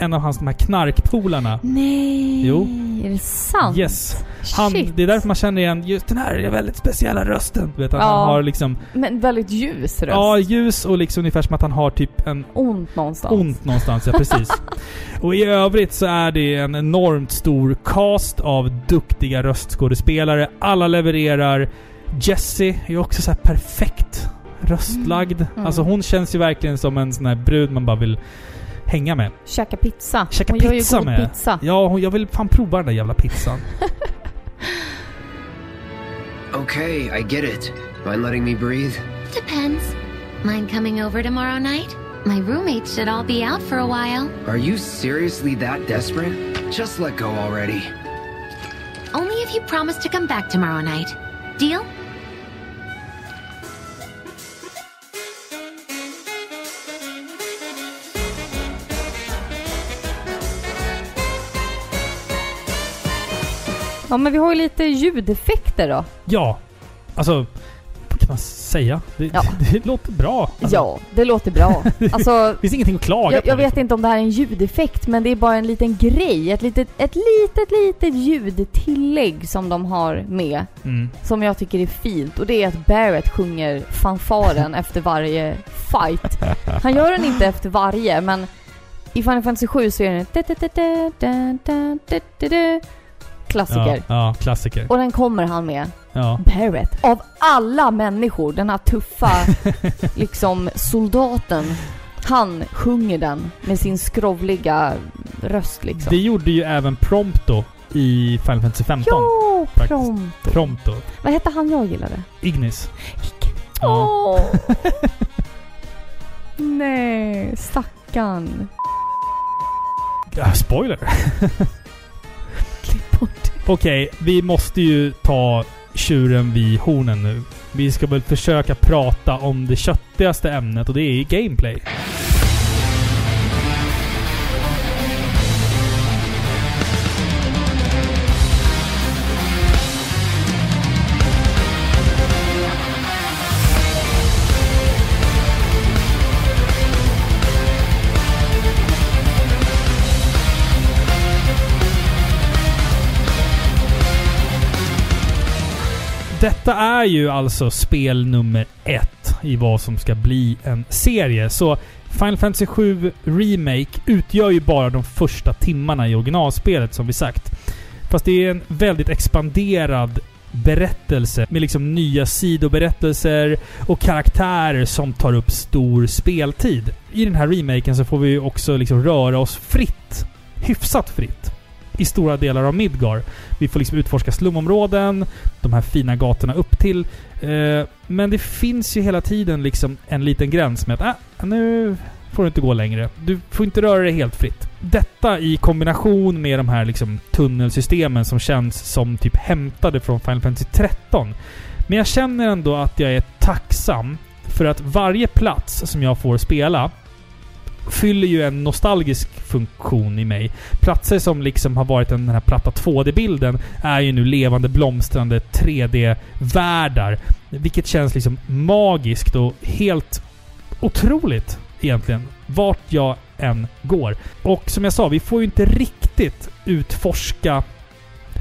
[SPEAKER 1] En av hans de här knarkpolarna.
[SPEAKER 2] Nej.
[SPEAKER 1] Jo.
[SPEAKER 2] Är det sant?
[SPEAKER 1] Yes. Han,
[SPEAKER 2] Shit.
[SPEAKER 1] det är därför man känner igen just den här väldigt speciella rösten. Du vet att
[SPEAKER 2] Ja.
[SPEAKER 1] han har liksom...
[SPEAKER 2] Men väldigt ljus röst.
[SPEAKER 1] Ja, ljus och liksom ungefär som att han har typ en
[SPEAKER 2] Ont någonstans.
[SPEAKER 1] ont någonstans, ja precis. och i övrigt så är det en enormt stor cast av duktiga röstskådespelare. Alla levererar. Jessie är också så här perfekt röstlagd.
[SPEAKER 2] Mm.
[SPEAKER 1] Alltså hon känns ju verkligen som en sån här brud man bara vill hänga med.
[SPEAKER 2] Käka pizza.
[SPEAKER 1] Käka
[SPEAKER 2] Hon gör ju
[SPEAKER 1] pizza
[SPEAKER 2] god
[SPEAKER 1] med.
[SPEAKER 2] pizza.
[SPEAKER 1] Ja, hon- jag vill fan prova den där jävla pizzan.
[SPEAKER 5] Okay, I get it. Mind letting me breathe?
[SPEAKER 8] Depends. Mind coming over tomorrow night? My roommates should all be out for a while.
[SPEAKER 5] Are you seriously that desperate? Just let go already.
[SPEAKER 8] Only if you promise to come back tomorrow night. Deal?
[SPEAKER 2] Ja, men vi har ju lite ljudeffekter då.
[SPEAKER 1] Ja. Alltså, ska man säga? Det,
[SPEAKER 2] Ja.
[SPEAKER 1] det låter bra. Alltså,
[SPEAKER 2] Ja, det låter bra. Alltså,
[SPEAKER 1] Det finns ingenting att klaga
[SPEAKER 2] jag,
[SPEAKER 1] på.
[SPEAKER 2] jag vet
[SPEAKER 1] liksom.
[SPEAKER 2] inte om det här är en ljudeffekt, men det är bara en liten grej. Ett litet, ett litet, litet ljudtillägg som de har med.
[SPEAKER 1] Mm.
[SPEAKER 2] Som jag tycker är fint. Och det är att Barrett sjunger fanfaren efter varje fight. Han gör den inte efter varje, men i Final Fantasy 7 så är den klassiker.
[SPEAKER 1] Ja, ja, klassiker.
[SPEAKER 2] Och den kommer han med.
[SPEAKER 1] Ja.
[SPEAKER 2] Barrett. Av alla människor, den här tuffa liksom soldaten. Han sjunger den med sin skrovliga röst liksom.
[SPEAKER 1] Det gjorde ju även Prompto i Final Fantasy 15.
[SPEAKER 2] Jo,
[SPEAKER 1] faktiskt.
[SPEAKER 2] Prompto.
[SPEAKER 1] Prompto.
[SPEAKER 2] Vad hette han jag gillade?
[SPEAKER 1] Ignis. Ja.
[SPEAKER 2] Åh! Nej, stackarn.
[SPEAKER 1] Ja, spoiler.
[SPEAKER 2] Bort.
[SPEAKER 1] Okej, vi måste ju ta tjuren vid hornen nu. Vi ska väl försöka prata om det köttigaste ämnet och det är gameplay. Detta är ju alltså spel nummer ett i vad som ska bli en serie. Så Final Fantasy 7 Remake utgör ju bara de första timmarna i originalspelet som vi sagt. Fast det är en väldigt expanderad berättelse med liksom nya sidoberättelser och karaktärer som tar upp stor speltid. I den här remaken så får vi ju också liksom röra oss fritt. Hyfsat fritt. I stora delar av Midgar. Vi får liksom utforska slumområden, de här fina gatorna upp till. Eh, men det finns ju hela tiden liksom en liten gräns med att äh, nu får du inte gå längre. Du får inte röra dig helt fritt. Detta i kombination med de här liksom tunnelsystemen som känns som typ hämtade från Final Fantasy 13. Men jag känner ändå att jag är tacksam för att varje plats som jag får spela fyller ju en nostalgisk funktion i mig. Platser som liksom har varit den här platta 2D-bilden är ju nu levande blomstrande 3D-världar. Vilket känns liksom magiskt och helt otroligt egentligen. Vart jag än går. Och som jag sa, vi får ju inte riktigt utforska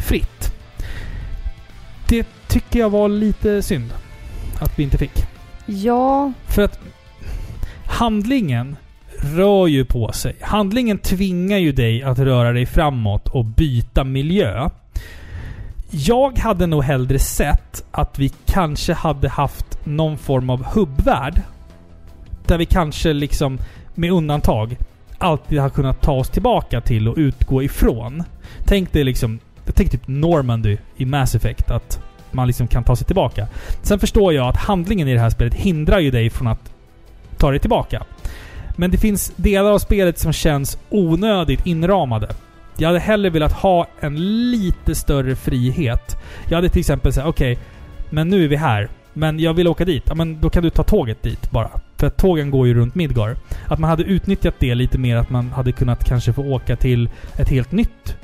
[SPEAKER 1] fritt. Det tycker jag var lite synd. Att vi inte fick.
[SPEAKER 2] Ja,
[SPEAKER 1] För att handlingen rör ju på sig. Handlingen tvingar ju dig att röra dig framåt och byta miljö. Jag hade nog hellre sett att vi kanske hade haft någon form av hubbvärld. Där vi kanske liksom, med undantag, alltid har kunnat ta oss tillbaka till och utgå ifrån. Tänk dig liksom, jag tänker typ Normandy i Mass Effect. Att man liksom kan ta sig tillbaka. Sen förstår jag att handlingen i det här spelet hindrar ju dig från att ta dig tillbaka. Men det finns delar av spelet som känns onödigt inramade. Jag hade hellre velat ha en lite större frihet. Jag hade till exempel sagt okej, men nu är vi här. Men jag vill åka dit. Ja, men då kan du ta tåget dit bara. För att tågen går ju runt Midgar. Att man hade utnyttjat det lite mer, att man hade kunnat kanske få åka till ett helt nytt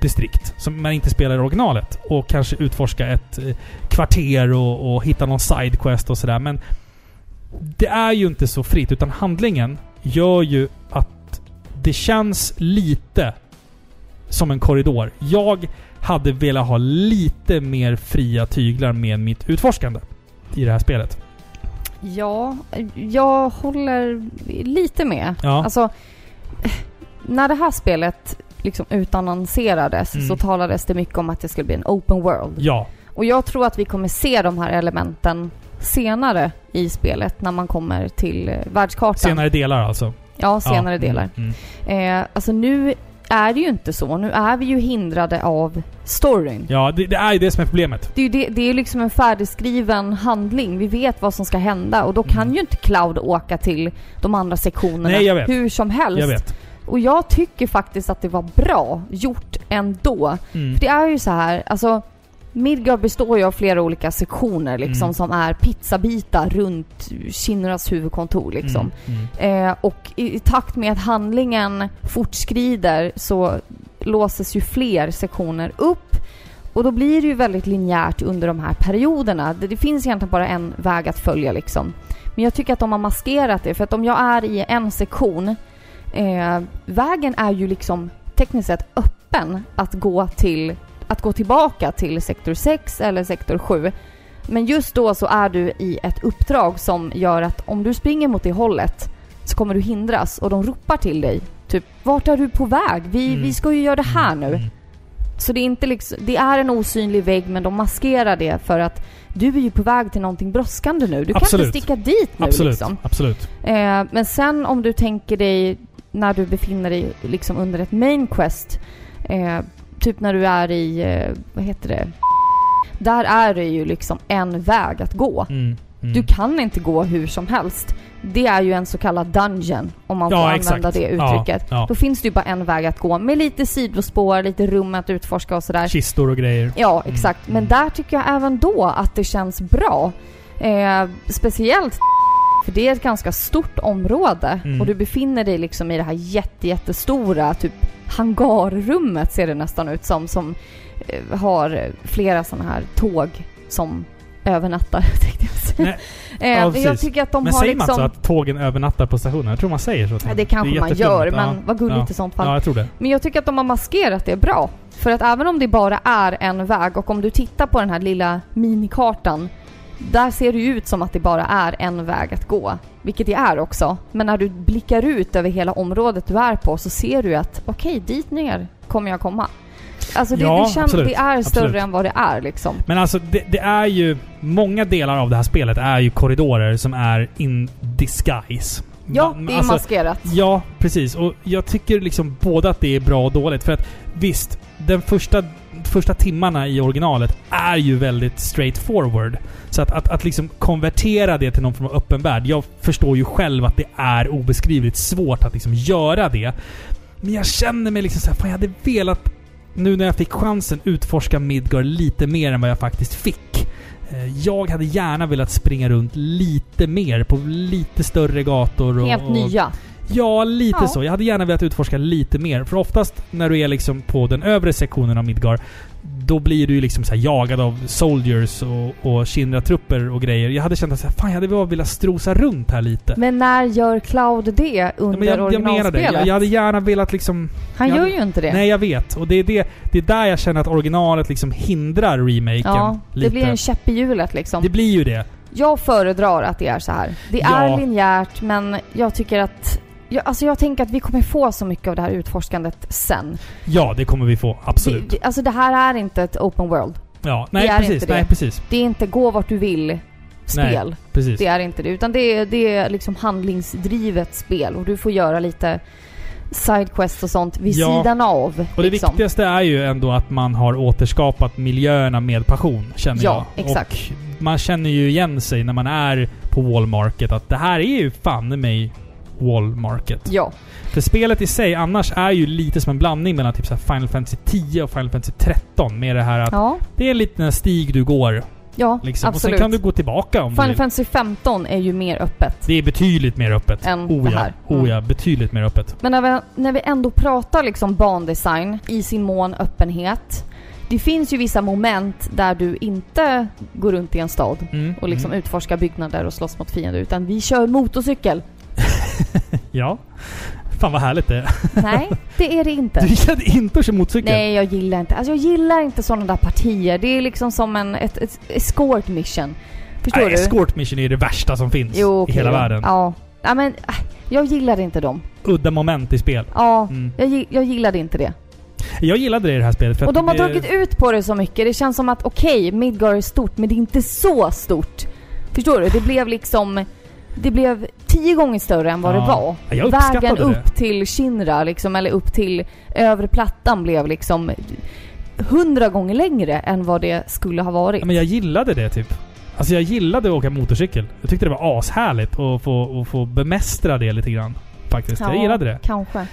[SPEAKER 1] distrikt som man inte spelar i originalet. Och kanske utforska ett eh, kvarter och, och hitta någon sidequest och sådär. Men det är ju inte så fritt, utan handlingen gör ju att det känns lite som en korridor. Jag hade velat ha lite mer fria tyglar med mitt utforskande i det här spelet.
[SPEAKER 2] ja, jag håller lite med.
[SPEAKER 1] Ja.
[SPEAKER 2] Alltså, när det här spelet liksom utannonserades
[SPEAKER 1] Mm.
[SPEAKER 2] så talades det mycket om att det skulle bli en open world.
[SPEAKER 1] Ja.
[SPEAKER 2] Och jag tror att vi kommer se de här elementen senare i spelet när man kommer till eh, världskartan.
[SPEAKER 1] Senare delar alltså.
[SPEAKER 2] Ja, senare
[SPEAKER 1] Ja,
[SPEAKER 2] delar.
[SPEAKER 1] Mm, mm.
[SPEAKER 2] Eh, alltså nu är det ju inte så. Nu är vi ju hindrade av storyn.
[SPEAKER 1] Ja, det, det är ju det som är problemet.
[SPEAKER 2] Det är ju det, det är liksom en färdigskriven handling. Vi vet vad som ska hända och då kan
[SPEAKER 1] Mm.
[SPEAKER 2] ju inte Cloud åka till de andra sektionerna
[SPEAKER 1] Nej, jag vet.
[SPEAKER 2] hur som helst.
[SPEAKER 1] Jag vet.
[SPEAKER 2] Och jag tycker faktiskt att det var bra gjort ändå.
[SPEAKER 1] Mm.
[SPEAKER 2] För det är ju så här, alltså Midgard består ju av flera olika sektioner liksom
[SPEAKER 1] Mm.
[SPEAKER 2] som är pizzabitar runt Shinras huvudkontor liksom.
[SPEAKER 1] Mm, mm.
[SPEAKER 2] Eh, och i, i takt med att handlingen fortskrider så låses ju fler sektioner upp och då blir det ju väldigt linjärt under de här perioderna. Det, det finns egentligen bara en väg att följa liksom. Men jag tycker att de har maskerat det, för att om jag är i en sektion, eh, vägen är ju liksom tekniskt sett öppen att gå till, att gå tillbaka till sektor 6 eller sektor 7. Men just då så är du i ett uppdrag som gör att om du springer mot det hållet så kommer du hindras och de ropar till dig. Typ, vart är du på väg? Vi,
[SPEAKER 1] Mm.
[SPEAKER 2] vi ska ju göra det här nu.
[SPEAKER 1] Mm.
[SPEAKER 2] Så det är inte liksom, det är en osynlig vägg men de maskerar det för att du är ju på väg till någonting brådskande nu. Du kan
[SPEAKER 1] Absolut.
[SPEAKER 2] inte sticka dit nu
[SPEAKER 1] Absolut,
[SPEAKER 2] liksom.
[SPEAKER 1] absolut.
[SPEAKER 2] Eh, men sen om du tänker dig när du befinner dig liksom under ett main quest, eh, typ när du är i, eh, vad heter det? Där är det ju liksom en väg att gå.
[SPEAKER 1] Mm. Mm.
[SPEAKER 2] Du kan inte gå hur som helst. Det är ju en så kallad dungeon, om man får
[SPEAKER 1] Ja,
[SPEAKER 2] använda
[SPEAKER 1] exakt.
[SPEAKER 2] det uttrycket.
[SPEAKER 1] Ja, ja.
[SPEAKER 2] Då finns det ju bara en väg att gå med lite sidospår, lite rum att utforska och sådär.
[SPEAKER 1] Kistor och grejer.
[SPEAKER 2] Ja,
[SPEAKER 1] Mm.
[SPEAKER 2] exakt. Men där tycker jag även då att det känns bra. Eh, speciellt för det är ett ganska stort område
[SPEAKER 1] Mm.
[SPEAKER 2] och du befinner dig liksom i det här jätte, jättestora typ hangarrummet ser det nästan ut som, som eh, har flera sådana här tåg som övernattar tänkte jag säga.
[SPEAKER 1] Nej,
[SPEAKER 2] Eh,
[SPEAKER 1] ja,
[SPEAKER 2] men jag tycker att de
[SPEAKER 1] men
[SPEAKER 2] har
[SPEAKER 1] säger
[SPEAKER 2] liksom...
[SPEAKER 1] man så att tågen övernattar på stationen? Jag tror man säger så.
[SPEAKER 2] Ja, det kanske
[SPEAKER 1] är
[SPEAKER 2] man gör, men
[SPEAKER 1] Ja.
[SPEAKER 2] vad gulligt
[SPEAKER 1] ja.
[SPEAKER 2] i sånt fall.
[SPEAKER 1] Ja, jag tror det.
[SPEAKER 2] Men jag tycker att de har maskerat det bra. För att även om det bara är en väg och om du tittar på den här lilla minikartan där ser det ut som att det bara är en väg att gå. Vilket det är också. Men när du blickar ut över hela området du är på så ser du att okej, dit ner kommer jag komma. Alltså det,
[SPEAKER 1] Ja,
[SPEAKER 2] det, känns,
[SPEAKER 1] absolut.
[SPEAKER 2] det är större
[SPEAKER 1] Absolut.
[SPEAKER 2] än vad det är liksom.
[SPEAKER 1] Men alltså det, det är ju... Många delar av det här spelet är ju korridorer som är in disguise.
[SPEAKER 2] Ja, det är
[SPEAKER 1] alltså,
[SPEAKER 2] maskerat.
[SPEAKER 1] Ja, precis. Och jag tycker liksom både att det är bra och dåligt. För att visst, den första, första timmarna i originalet är ju väldigt straightforward. Så att, att, att liksom konvertera det till någon form av öppen värld. Jag förstår ju själv att det är obeskrivligt svårt att liksom göra det. Men jag känner mig liksom såhär, fan jag hade velat nu när jag fick chansen utforska Midgard lite mer än vad jag faktiskt fick. Eh, Jag hade gärna velat springa runt lite mer på lite större gator och...
[SPEAKER 2] Helt
[SPEAKER 1] och,
[SPEAKER 2] nya.
[SPEAKER 1] Ja, lite
[SPEAKER 2] Ja.
[SPEAKER 1] så. Jag hade gärna velat utforska lite mer. För oftast när du är liksom på den övre sektionen av Midgar, då blir du ju liksom så jagad av soldiers och, och Shinra-trupper och grejer. Jag hade känt att så här, fan jag hade bara velat strosa runt här lite.
[SPEAKER 2] Men när gör Cloud det
[SPEAKER 1] Ja,
[SPEAKER 2] under
[SPEAKER 1] men jag, jag menar det.
[SPEAKER 2] originalspelet?
[SPEAKER 1] Jag, jag hade gärna velat liksom...
[SPEAKER 2] Han
[SPEAKER 1] jag
[SPEAKER 2] gör
[SPEAKER 1] hade-
[SPEAKER 2] ju inte det.
[SPEAKER 1] Nej, jag vet. Och det är, det, det är där jag känner att originalet liksom hindrar remaken
[SPEAKER 2] ja,
[SPEAKER 1] lite.
[SPEAKER 2] det blir en käpp i hjulet liksom.
[SPEAKER 1] Det blir ju det.
[SPEAKER 2] Jag föredrar att det är så här. Det
[SPEAKER 1] Ja.
[SPEAKER 2] är linjärt, men jag tycker att... Jag, alltså jag tänker att vi kommer få så mycket av det här utforskandet sen.
[SPEAKER 1] Ja, det kommer vi få. Absolut.
[SPEAKER 2] Det, alltså det här är inte ett open world.
[SPEAKER 1] ja, nej precis. Nej, precis.
[SPEAKER 2] Det är inte gå vart du vill spel.
[SPEAKER 1] Precis.
[SPEAKER 2] Det är inte det. Utan det är, det är liksom handlingsdrivet spel och du får göra lite sidequest och sånt vid
[SPEAKER 1] Ja.
[SPEAKER 2] sidan av.
[SPEAKER 1] Och det
[SPEAKER 2] liksom.
[SPEAKER 1] viktigaste är ju ändå att man har återskapat miljöerna med passion, känner
[SPEAKER 2] Ja,
[SPEAKER 1] jag.
[SPEAKER 2] exakt.
[SPEAKER 1] Och man känner ju igen sig när man är på Wallmarket att det här är ju fan i mig Wallmarket.
[SPEAKER 2] Ja.
[SPEAKER 1] För spelet i sig annars är ju lite som en blandning mellan typ så här Final Fantasy 10 och Final Fantasy 13. Med det här att
[SPEAKER 2] Ja,
[SPEAKER 1] det är en liten stig du går.
[SPEAKER 2] ja
[SPEAKER 1] Liksom. Och sen
[SPEAKER 2] absolut.
[SPEAKER 1] kan du gå tillbaka om du
[SPEAKER 2] Final
[SPEAKER 1] vill.
[SPEAKER 2] Fantasy 15 är ju mer öppet.
[SPEAKER 1] Det är betydligt mer öppet.
[SPEAKER 2] Än
[SPEAKER 1] oh,
[SPEAKER 2] det
[SPEAKER 1] ja.
[SPEAKER 2] här.
[SPEAKER 1] Oh
[SPEAKER 2] Mm.
[SPEAKER 1] ja, betydligt mer öppet.
[SPEAKER 2] Men när vi, när vi ändå pratar liksom bandesign i sin mån öppenhet. Det finns ju vissa moment där du inte går runt i en stad
[SPEAKER 1] Mm.
[SPEAKER 2] och liksom
[SPEAKER 1] mm.
[SPEAKER 2] utforskar byggnader och slåss mot fiender utan vi kör motorcykel.
[SPEAKER 1] Ja. Fan vad härligt det är.
[SPEAKER 2] Nej, det är det inte.
[SPEAKER 1] Du gillade inte att köra motorcykel?
[SPEAKER 2] Nej, jag gillar inte. Alltså jag gillar inte sådana där partier. Det är liksom som en ett, ett escort mission. Förstår
[SPEAKER 1] Nej,
[SPEAKER 2] du?
[SPEAKER 1] escort mission är det värsta som finns
[SPEAKER 2] Jo,
[SPEAKER 1] i
[SPEAKER 2] okej
[SPEAKER 1] hela
[SPEAKER 2] då.
[SPEAKER 1] världen.
[SPEAKER 2] Ja. ja, men äh, jag gillar inte dem.
[SPEAKER 1] Udda moment i spel.
[SPEAKER 2] Ja,
[SPEAKER 1] Mm.
[SPEAKER 2] jag, jag gillade inte det.
[SPEAKER 1] Jag gillade det i det här spelet för
[SPEAKER 2] Och de har
[SPEAKER 1] det,
[SPEAKER 2] dragit ut på det så mycket. Det känns som att okej, Midgar är stort, men det är inte så stort. Förstår du? Det blev liksom... Det blev tio gånger större än vad
[SPEAKER 1] Ja.
[SPEAKER 2] det var.
[SPEAKER 1] Ja, jag
[SPEAKER 2] Vägen
[SPEAKER 1] det.
[SPEAKER 2] upp till Shinra liksom, eller upp till övre plattan blev liksom hundra gånger längre än vad det skulle ha varit.
[SPEAKER 1] Ja, men jag gillade det typ. Alltså jag gillade att åka motorcykel. Jag tyckte det var ashärligt att få, att få bemästra det lite grann. Faktiskt. jag gillade det.
[SPEAKER 2] Kanske.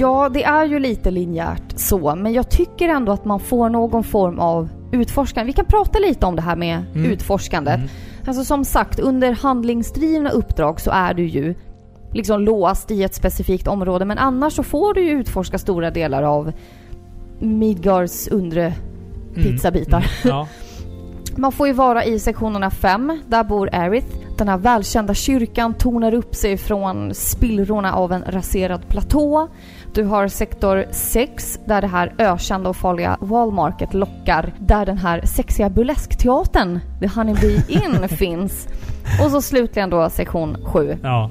[SPEAKER 2] Ja, det är ju lite linjärt så, men jag tycker ändå att man får någon form av utforskande. Vi kan prata lite om det här med
[SPEAKER 1] Mm.
[SPEAKER 2] utforskandet.
[SPEAKER 1] Mm.
[SPEAKER 2] Alltså som sagt, under handlingsdrivna uppdrag så är du ju liksom låst i ett specifikt område, men annars så får du ju utforska stora delar av Midgards undre pizzabitar.
[SPEAKER 1] Mm. Ja.
[SPEAKER 2] Man får ju vara i sektionerna 5, där bor Aerith. Den här välkända kyrkan tornar upp sig från spillrorna av en raserad platå. Du har sektor 6, där det här ökända och farliga Wallmarket lockar. Där den här sexiga burleskteatern, The Honeybee Inn, finns. Och så slutligen då sektion 7.
[SPEAKER 1] ja.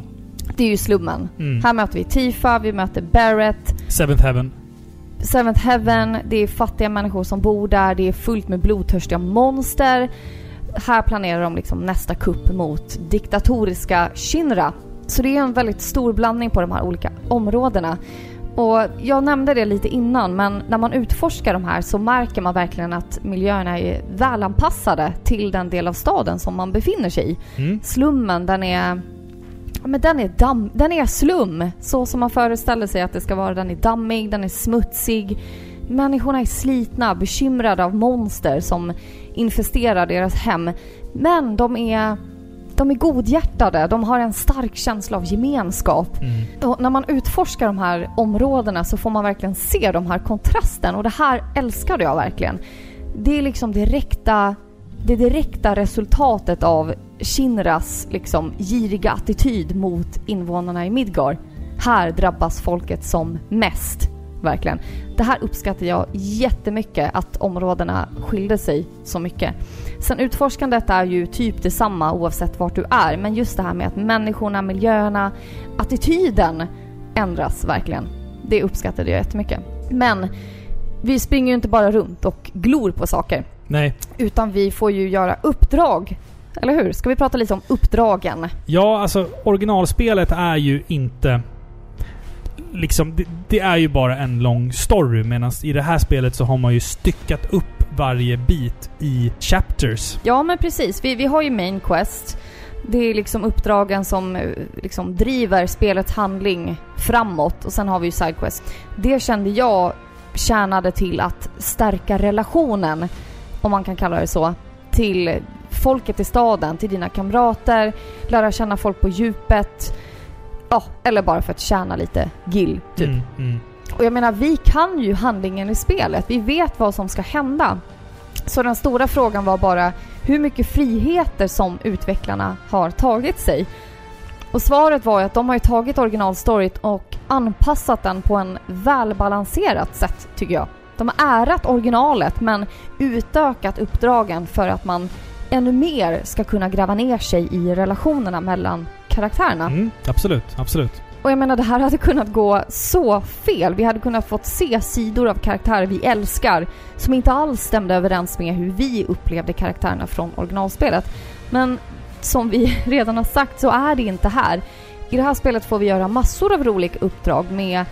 [SPEAKER 2] Det är ju slummen.
[SPEAKER 1] Mm.
[SPEAKER 2] Här möter vi Tifa, vi möter Barrett,
[SPEAKER 1] Seventh Heaven.
[SPEAKER 2] Seventh Heaven, det är fattiga människor som bor där, det är fullt med blodtörstiga monster. Här planerar de liksom nästa kupp mot diktatoriska Shinra. Så det är en väldigt stor blandning på de här olika områdena. Och jag nämnde det lite innan, men när man utforskar de här så märker man verkligen att miljöerna är välanpassade till den del av staden som man befinner sig i.
[SPEAKER 1] Mm.
[SPEAKER 2] Slummen, den är... Men den är, damm, den är slum, så som man föreställer sig att det ska vara. Den är dammig, den är smutsig. Människorna är slitna, bekymrade av monster som infesterar deras hem. Men de är, de är godhjärtade, de har en stark känsla av gemenskap.
[SPEAKER 1] Mm.
[SPEAKER 2] Och när man utforskar de här områdena så får man verkligen se de här kontrasten och det här älskade jag verkligen. Det är liksom direkta, det direkta resultatet av Shinras liksom giriga attityd mot invånarna i Midgar. Här drabbas folket som mest, verkligen. Det här uppskattar jag jättemycket, att områdena skilde sig så mycket. Sen utforskandet är ju typ detsamma oavsett vart du är, men just det här med att människorna, miljöerna, attityden ändras verkligen. Det uppskattade jag jättemycket. Men vi springer ju inte bara runt och glor på saker,
[SPEAKER 1] Nej.
[SPEAKER 2] utan vi får ju göra uppdrag. Eller hur? Ska vi prata lite om uppdragen?
[SPEAKER 1] Ja, alltså originalspelet är ju inte... Liksom, det, det är ju bara en lång story. Medan i det här spelet så har man ju styckat upp varje bit i chapters.
[SPEAKER 2] Ja, men precis. Vi, vi har ju Main Quest. Det är liksom uppdragen som eh, liksom driver spelets handling framåt. Och sen har vi ju Side Quest. Det kände jag tjänade till att stärka relationen, om man kan kalla det så, till folket i staden, till dina kamrater, lära känna folk på djupet. Ja, eller bara för att tjäna lite gill, typ.
[SPEAKER 1] Mm, mm.
[SPEAKER 2] Och jag menar, vi kan ju handlingen i spelet. Vi vet vad som ska hända. Så den stora frågan var bara hur mycket friheter som utvecklarna har tagit sig. Och svaret var ju att de har ju tagit originalstoryn och anpassat den på en välbalanserat sätt, tycker jag. De har ärat originalet men utökat uppdragen för att man ännu mer ska kunna gräva ner sig i relationerna mellan karaktärerna.
[SPEAKER 1] Mm, absolut, absolut.
[SPEAKER 2] Och jag menar, det här hade kunnat gå så fel. Vi hade kunnat fått se sidor av karaktärer vi älskar som inte alls stämde överens med hur vi upplevde karaktärerna från originalspelet. Men som vi redan har sagt så är det inte här. I det här spelet får vi göra massor av roliga uppdrag med,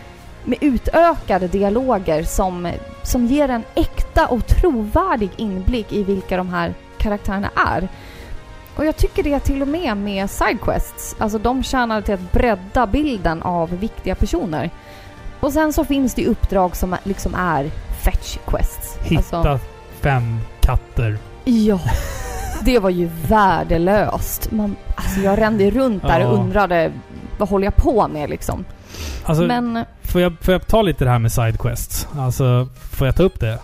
[SPEAKER 2] med utökade dialoger som, som ger en äkta och trovärdig inblick i vilka de här karaktärerna är. Och jag tycker det till och med med sidequests. Alltså de tjänar till att bredda bilden av viktiga personer. Och sen så finns det uppdrag som liksom är fetch quests.
[SPEAKER 1] Hitta
[SPEAKER 2] Alltså,
[SPEAKER 1] fem katter.
[SPEAKER 2] ja. Det var ju värdelöst. Man, alltså jag rände runt där och undrade vad håller jag på med liksom.
[SPEAKER 1] Alltså,
[SPEAKER 2] Men
[SPEAKER 1] får, jag, får jag ta lite det här med sidequests? Alltså, får jag ta upp det?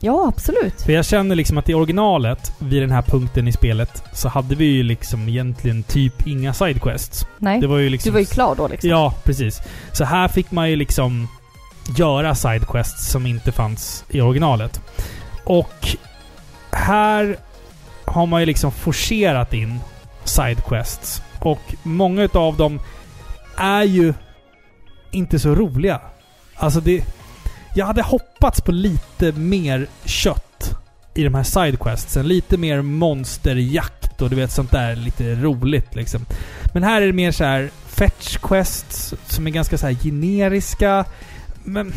[SPEAKER 2] Ja, absolut.
[SPEAKER 1] För jag känner liksom att i originalet, vid den här punkten i spelet, så hade vi ju liksom egentligen typ inga sidequests.
[SPEAKER 2] Nej,
[SPEAKER 1] Det var ju liksom...
[SPEAKER 2] du var ju klar då liksom.
[SPEAKER 1] Ja, precis. Så här fick man ju liksom göra sidequests som inte fanns i originalet. Och här har man ju liksom forcerat in sidequests. Och många utav dem är ju inte så roliga. Alltså det... Jag hade hoppats på lite mer kött i de här sidequestsen. Lite mer monsterjakt och du vet sånt där lite roligt liksom. Men här är det mer så här fetch quests som är ganska så här generiska. Men,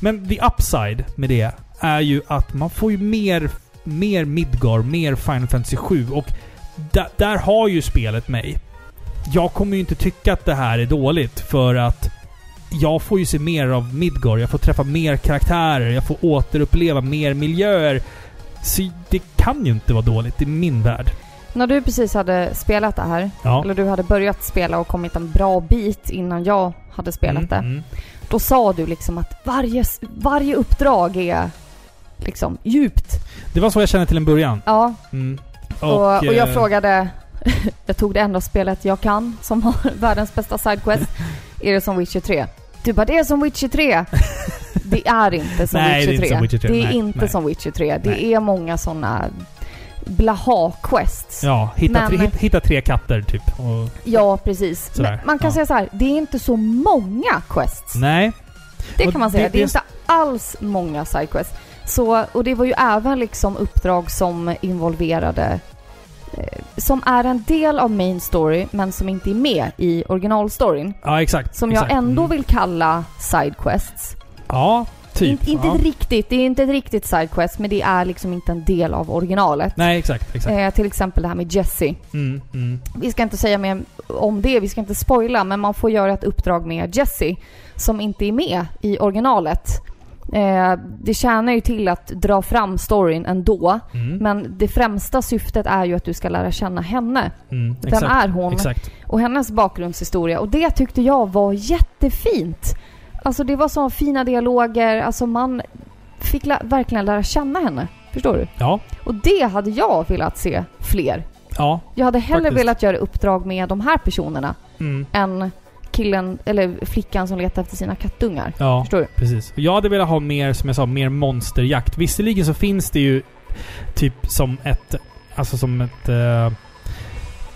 [SPEAKER 1] men the upside med det är ju att man får ju mer, mer Midgar, mer Final Fantasy 7 och där har ju spelet mig. Jag kommer ju inte tycka att det här är dåligt för att jag får ju se mer av Midgård. Jag får träffa mer karaktärer. Jag får återuppleva mer miljöer. Så det kan ju inte vara dåligt i min värld.
[SPEAKER 2] När du precis hade spelat det här,
[SPEAKER 1] Ja.
[SPEAKER 2] eller du hade börjat spela och kommit en bra bit innan jag hade spelat
[SPEAKER 1] Mm,
[SPEAKER 2] det.
[SPEAKER 1] mm.
[SPEAKER 2] Då sa du liksom att varje, varje uppdrag är liksom djupt.
[SPEAKER 1] Det var så jag kände till en början.
[SPEAKER 2] Ja,
[SPEAKER 1] Mm.
[SPEAKER 2] och, och, jag
[SPEAKER 1] eh,
[SPEAKER 2] frågade... jag tog det enda spelet jag kan som har världens bästa sidequest. är det som Witcher 3? Du bara, det är som Witcher 3. det är inte som
[SPEAKER 1] Nej,
[SPEAKER 2] Witcher 3.
[SPEAKER 1] inte som Witcher 3.
[SPEAKER 2] Det är
[SPEAKER 1] Nej,
[SPEAKER 2] inte
[SPEAKER 1] nej.
[SPEAKER 2] som Witcher 3. Det är många sådana blaha-quests.
[SPEAKER 1] Ja, hitta,
[SPEAKER 2] Men-
[SPEAKER 1] tre, hitta, hitta tre katter typ. Och,
[SPEAKER 2] Ja, precis.
[SPEAKER 1] Sådär,
[SPEAKER 2] Men man kan
[SPEAKER 1] ja.
[SPEAKER 2] säga så här, det är inte så många quests.
[SPEAKER 1] nej.
[SPEAKER 2] Det
[SPEAKER 1] Och
[SPEAKER 2] kan man säga.
[SPEAKER 1] det-
[SPEAKER 2] Det, är
[SPEAKER 1] det-
[SPEAKER 2] inte alls många sidequests. Så, och det var ju även liksom uppdrag som involverade som är en del av main story men som inte är med i originalstoryn.
[SPEAKER 1] Ja, exakt.
[SPEAKER 2] Som
[SPEAKER 1] exakt.
[SPEAKER 2] jag ändå
[SPEAKER 1] Mm.
[SPEAKER 2] vill kalla sidequests.
[SPEAKER 1] Ja, typ.
[SPEAKER 2] In, inte
[SPEAKER 1] ja.
[SPEAKER 2] riktigt, det är inte ett riktigt sidequest men det är liksom inte en del av originalet.
[SPEAKER 1] Nej, exakt. exakt.
[SPEAKER 2] Eh, till exempel det här med Jesse.
[SPEAKER 1] Mm, mm.
[SPEAKER 2] Vi ska inte säga mer om det, vi ska inte spoila, men man får göra ett uppdrag med Jesse som inte är med i originalet. Eh, det tjänar ju till att dra fram storyn ändå,
[SPEAKER 1] Mm.
[SPEAKER 2] men det främsta syftet är ju att du ska lära känna henne.
[SPEAKER 1] Mm.
[SPEAKER 2] Vem
[SPEAKER 1] exakt.
[SPEAKER 2] är hon?
[SPEAKER 1] Exakt.
[SPEAKER 2] Och hennes bakgrundshistoria. Och det tyckte jag var jättefint. Alltså det var så fina dialoger, alltså man fick lä- verkligen lära känna henne. Förstår du?
[SPEAKER 1] Ja.
[SPEAKER 2] Och det hade jag velat se fler.
[SPEAKER 1] Ja.
[SPEAKER 2] Jag hade hellre
[SPEAKER 1] Faktiskt.
[SPEAKER 2] velat göra uppdrag med de här personerna
[SPEAKER 1] Mm.
[SPEAKER 2] än killen, eller flickan som letar efter sina kattungar.
[SPEAKER 1] Ja.
[SPEAKER 2] Förstår du?
[SPEAKER 1] Precis. Jag hade velat ha mer, som jag sa, mer monsterjakt. Visserligen så finns det ju typ som ett... Alltså som ett... eh,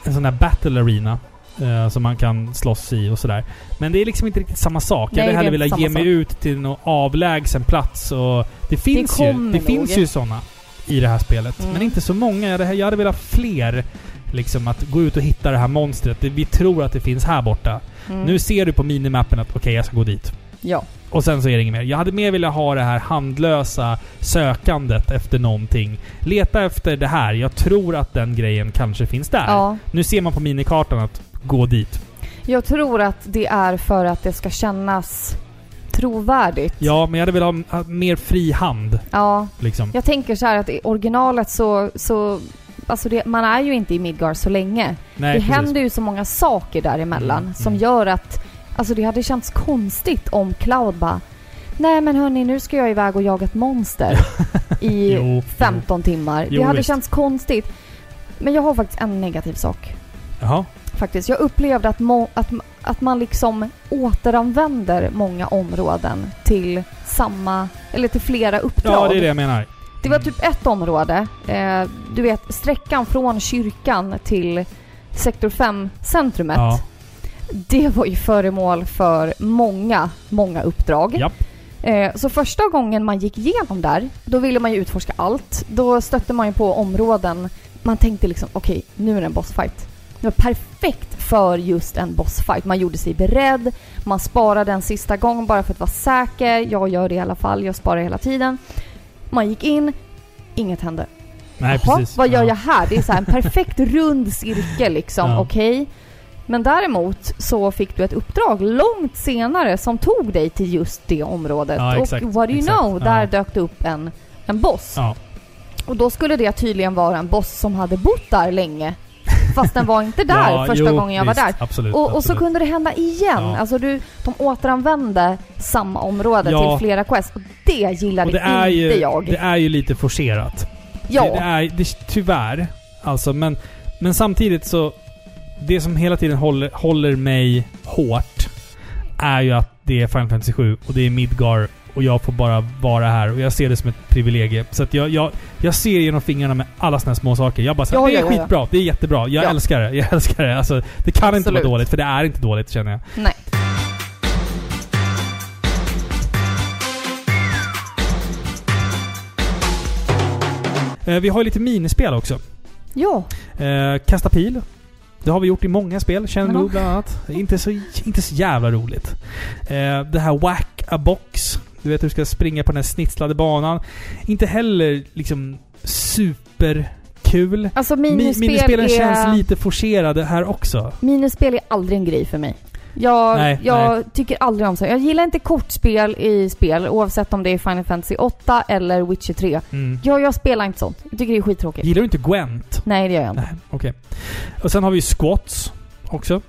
[SPEAKER 1] en sån där battle arena. eh, som man kan slåss i och sådär. Men det är liksom inte riktigt samma sak.
[SPEAKER 2] Nej,
[SPEAKER 1] jag hade
[SPEAKER 2] det är
[SPEAKER 1] hellre velat ge mig
[SPEAKER 2] sak.
[SPEAKER 1] ut till någon avlägsen plats och... Det finns ju,
[SPEAKER 2] kommer
[SPEAKER 1] det
[SPEAKER 2] nog.
[SPEAKER 1] finns ju såna i det här spelet.
[SPEAKER 2] Mm.
[SPEAKER 1] Men inte så många. Jag hade, velat fler. Liksom att gå ut och hitta det här monstret. Det, vi tror att det finns här borta.
[SPEAKER 2] Mm.
[SPEAKER 1] Nu ser du på minimappen att okej, jag ska gå dit.
[SPEAKER 2] Ja.
[SPEAKER 1] Och sen så är det inget mer. Jag hade mer velat ha det här handlösa sökandet efter någonting. Leta efter det här. Jag tror att den grejen kanske finns där.
[SPEAKER 2] ja.
[SPEAKER 1] Nu ser man på minikartan att gå dit.
[SPEAKER 2] Jag tror att det är för att det ska kännas trovärdigt.
[SPEAKER 1] Ja, men jag hade velat ha mer fri hand.
[SPEAKER 2] Ja.
[SPEAKER 1] Liksom.
[SPEAKER 2] Jag tänker så här att i originalet så... så alltså det, man är ju inte i Midgard så länge.
[SPEAKER 1] Nej,
[SPEAKER 2] det
[SPEAKER 1] precis.
[SPEAKER 2] händer ju så många saker däremellan
[SPEAKER 1] Mm,
[SPEAKER 2] som
[SPEAKER 1] mm.
[SPEAKER 2] gör att... Alltså det hade känts konstigt om Cloud bara Nej men hörni, nu ska jag iväg och jaga ett monster i
[SPEAKER 1] Jo,
[SPEAKER 2] 15 timmar.
[SPEAKER 1] Jo,
[SPEAKER 2] det hade
[SPEAKER 1] visst.
[SPEAKER 2] känts konstigt. Men jag har faktiskt en negativ sak.
[SPEAKER 1] Jaha.
[SPEAKER 2] Faktiskt. Jag upplevde att, att, att man liksom återanvänder många områden till samma, eller till flera uppdrag.
[SPEAKER 1] Ja, det är det jag menar.
[SPEAKER 2] Det var typ ett område. Eh, du vet, sträckan från kyrkan till sektor 5-centrumet.
[SPEAKER 1] Ja.
[SPEAKER 2] Det var ju föremål för många, många uppdrag.
[SPEAKER 1] Japp.
[SPEAKER 2] Eh, så första gången man gick igenom där, då ville man ju utforska allt. Då stötte man ju på områden. Man tänkte liksom, okej, nu är det en bossfight. Det var perfekt för just en bossfight. Man gjorde sig beredd, man sparade en sista gång bara för att vara säker. Jag gör det i alla fall, jag sparar hela tiden. Man gick in, inget hände.
[SPEAKER 1] Nej,
[SPEAKER 2] Jaha,
[SPEAKER 1] precis.
[SPEAKER 2] vad gör
[SPEAKER 1] ja.
[SPEAKER 2] jag här? Det är så här en perfekt rund cirkel liksom,
[SPEAKER 1] Ja.
[SPEAKER 2] okej. Men däremot så fick du ett uppdrag långt senare som tog dig till just det området.
[SPEAKER 1] Ja, exakt,
[SPEAKER 2] och what do you
[SPEAKER 1] exakt,
[SPEAKER 2] know,
[SPEAKER 1] ja.
[SPEAKER 2] där dök det upp en, en boss.
[SPEAKER 1] Ja.
[SPEAKER 2] Och då skulle det tydligen vara en boss som hade bott där länge. Fast den var inte där
[SPEAKER 1] Ja,
[SPEAKER 2] första
[SPEAKER 1] jo,
[SPEAKER 2] gången jag
[SPEAKER 1] visst,
[SPEAKER 2] var där.
[SPEAKER 1] Absolut,
[SPEAKER 2] Och, och så kunde det hända igen.
[SPEAKER 1] Ja.
[SPEAKER 2] Alltså du, de återanvände samma område
[SPEAKER 1] Ja.
[SPEAKER 2] till flera quest. Och det gillade
[SPEAKER 1] Och det är,
[SPEAKER 2] inte
[SPEAKER 1] ju,
[SPEAKER 2] jag.
[SPEAKER 1] det är ju lite forcerat.
[SPEAKER 2] ja.
[SPEAKER 1] Det, det är, det, tyvärr. Alltså, men, men samtidigt så... Det som hela tiden håller, håller mig hårt är ju att det är Final Fantasy 7 och det är Midgar och jag får bara vara här och jag ser det som ett privilegium. Så att jag, jag, jag ser genom fingrarna med alla här små saker. Jag bara säger
[SPEAKER 2] Ja,
[SPEAKER 1] det är
[SPEAKER 2] ja, ja,
[SPEAKER 1] skitbra, det är jättebra, jag
[SPEAKER 2] Ja.
[SPEAKER 1] älskar det, jag älskar det. Alltså, det kan inte vara
[SPEAKER 2] Absolut.
[SPEAKER 1] dåligt, för det är inte dåligt känner jag.
[SPEAKER 2] Nej.
[SPEAKER 1] Eh, vi har ju lite minispel också.
[SPEAKER 2] Ja.
[SPEAKER 1] Eh, kasta pil. Det har vi gjort i många spel. Shenmue
[SPEAKER 2] Ja.
[SPEAKER 1] bland annat. Inte så, inte så jävla roligt. Eh, det här Whack a box. Du vet hur du ska springa på den här snitslade banan. Inte heller liksom superkul.
[SPEAKER 2] Alltså
[SPEAKER 1] Mi-
[SPEAKER 2] minispel
[SPEAKER 1] Minispelen
[SPEAKER 2] är...
[SPEAKER 1] känns lite forcerade här också.
[SPEAKER 2] Minispel är aldrig en grej för mig. Jag,
[SPEAKER 1] Nej,
[SPEAKER 2] jag
[SPEAKER 1] nej.
[SPEAKER 2] tycker aldrig om så. Jag gillar inte kortspel i spel oavsett om det är Final Fantasy 8 eller Witcher 3.
[SPEAKER 1] Mm.
[SPEAKER 2] Jag, jag spelar inte sånt. Jag tycker det är skittråkigt.
[SPEAKER 1] Gillar du inte Gwent?
[SPEAKER 2] Nej, det gör jag inte.
[SPEAKER 1] Okej. Och sen har vi ju Squats också.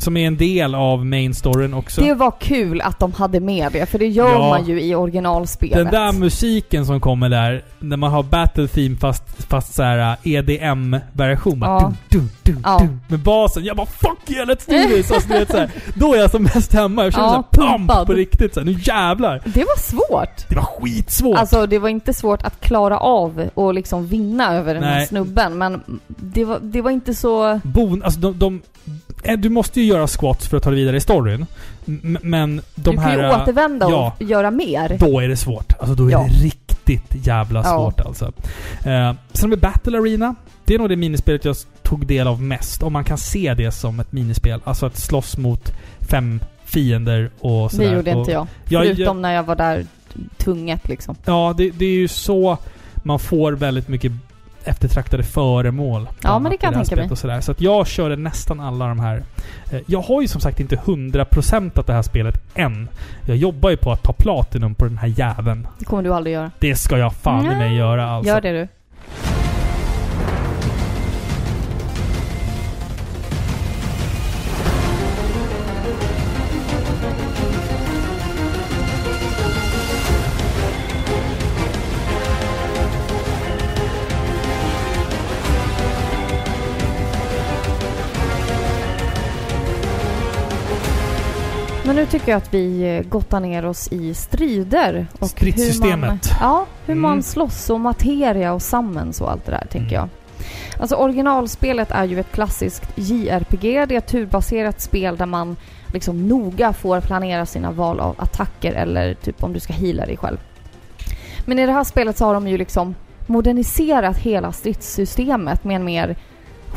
[SPEAKER 1] Som är en del av main storyn också.
[SPEAKER 2] Det var kul att de hade med det, för det gör
[SPEAKER 1] Ja.
[SPEAKER 2] man ju i originalspelet.
[SPEAKER 1] Den där musiken som kommer där, när man har battle theme fast, fast såhär EDM-version.
[SPEAKER 2] Ja.
[SPEAKER 1] Ja. Dum, dum, dum,
[SPEAKER 2] Ja.
[SPEAKER 1] dum, med basen. Jag bara 'Fuck yeah, let's do this!' Alltså, vet, så här, då är jag som mest hemma. Jag känner
[SPEAKER 2] Ja,
[SPEAKER 1] såhär pump på riktigt. Så här, nu jävlar!
[SPEAKER 2] Det var svårt.
[SPEAKER 1] Det var skitsvårt.
[SPEAKER 2] Alltså det var inte svårt att klara av och liksom vinna över den här
[SPEAKER 1] Nej.
[SPEAKER 2] snubben, men det var, det var inte så...
[SPEAKER 1] bon, alltså de, de, eh, du måste ju göra squats för att ta dig vidare i storyn. Men de
[SPEAKER 2] du
[SPEAKER 1] här...
[SPEAKER 2] kan ju
[SPEAKER 1] eh,
[SPEAKER 2] återvända
[SPEAKER 1] ja.
[SPEAKER 2] och göra mer.
[SPEAKER 1] Då är det svårt. Alltså då är
[SPEAKER 2] Ja.
[SPEAKER 1] det riktigt jävla
[SPEAKER 2] Ja.
[SPEAKER 1] svårt alltså. Eh, sen har vi Battle Arena. Det är nog det minispelet jag tog del av mest. Om man kan se det som ett minispel. Alltså att slåss mot fem fiender och
[SPEAKER 2] Det
[SPEAKER 1] sådär.
[SPEAKER 2] gjorde
[SPEAKER 1] och,
[SPEAKER 2] inte jag.
[SPEAKER 1] Ja,
[SPEAKER 2] Förutom
[SPEAKER 1] jag-
[SPEAKER 2] när jag var där tvunget liksom.
[SPEAKER 1] Ja, det, det är ju så man får väldigt mycket eftertraktade föremål.
[SPEAKER 2] Ja, men det kan jag tänka mig.
[SPEAKER 1] Och sådär. Så att jag körde nästan alla de här. Eh, Jag har ju som sagt inte 100% det här spelet än. Jag jobbar ju på att ta Platinum på den här jäveln.
[SPEAKER 2] Det kommer du aldrig göra.
[SPEAKER 1] Det ska jag fan i mig göra alltså.
[SPEAKER 2] Gör det du. Men nu tycker jag att vi eh, gottar ner oss i strider. Och
[SPEAKER 1] Stridssystemet.
[SPEAKER 2] Hur man, ja, hur
[SPEAKER 1] Mm.
[SPEAKER 2] man slåss och materia och summons och allt det där, tänker jag. Alltså originalspelet är ju ett klassiskt JRPG. Det är ett turbaserat spel där man liksom noga får planera sina val av attacker eller typ om du ska heala dig själv. Men i det här spelet så har de ju liksom moderniserat hela stridssystemet med en mer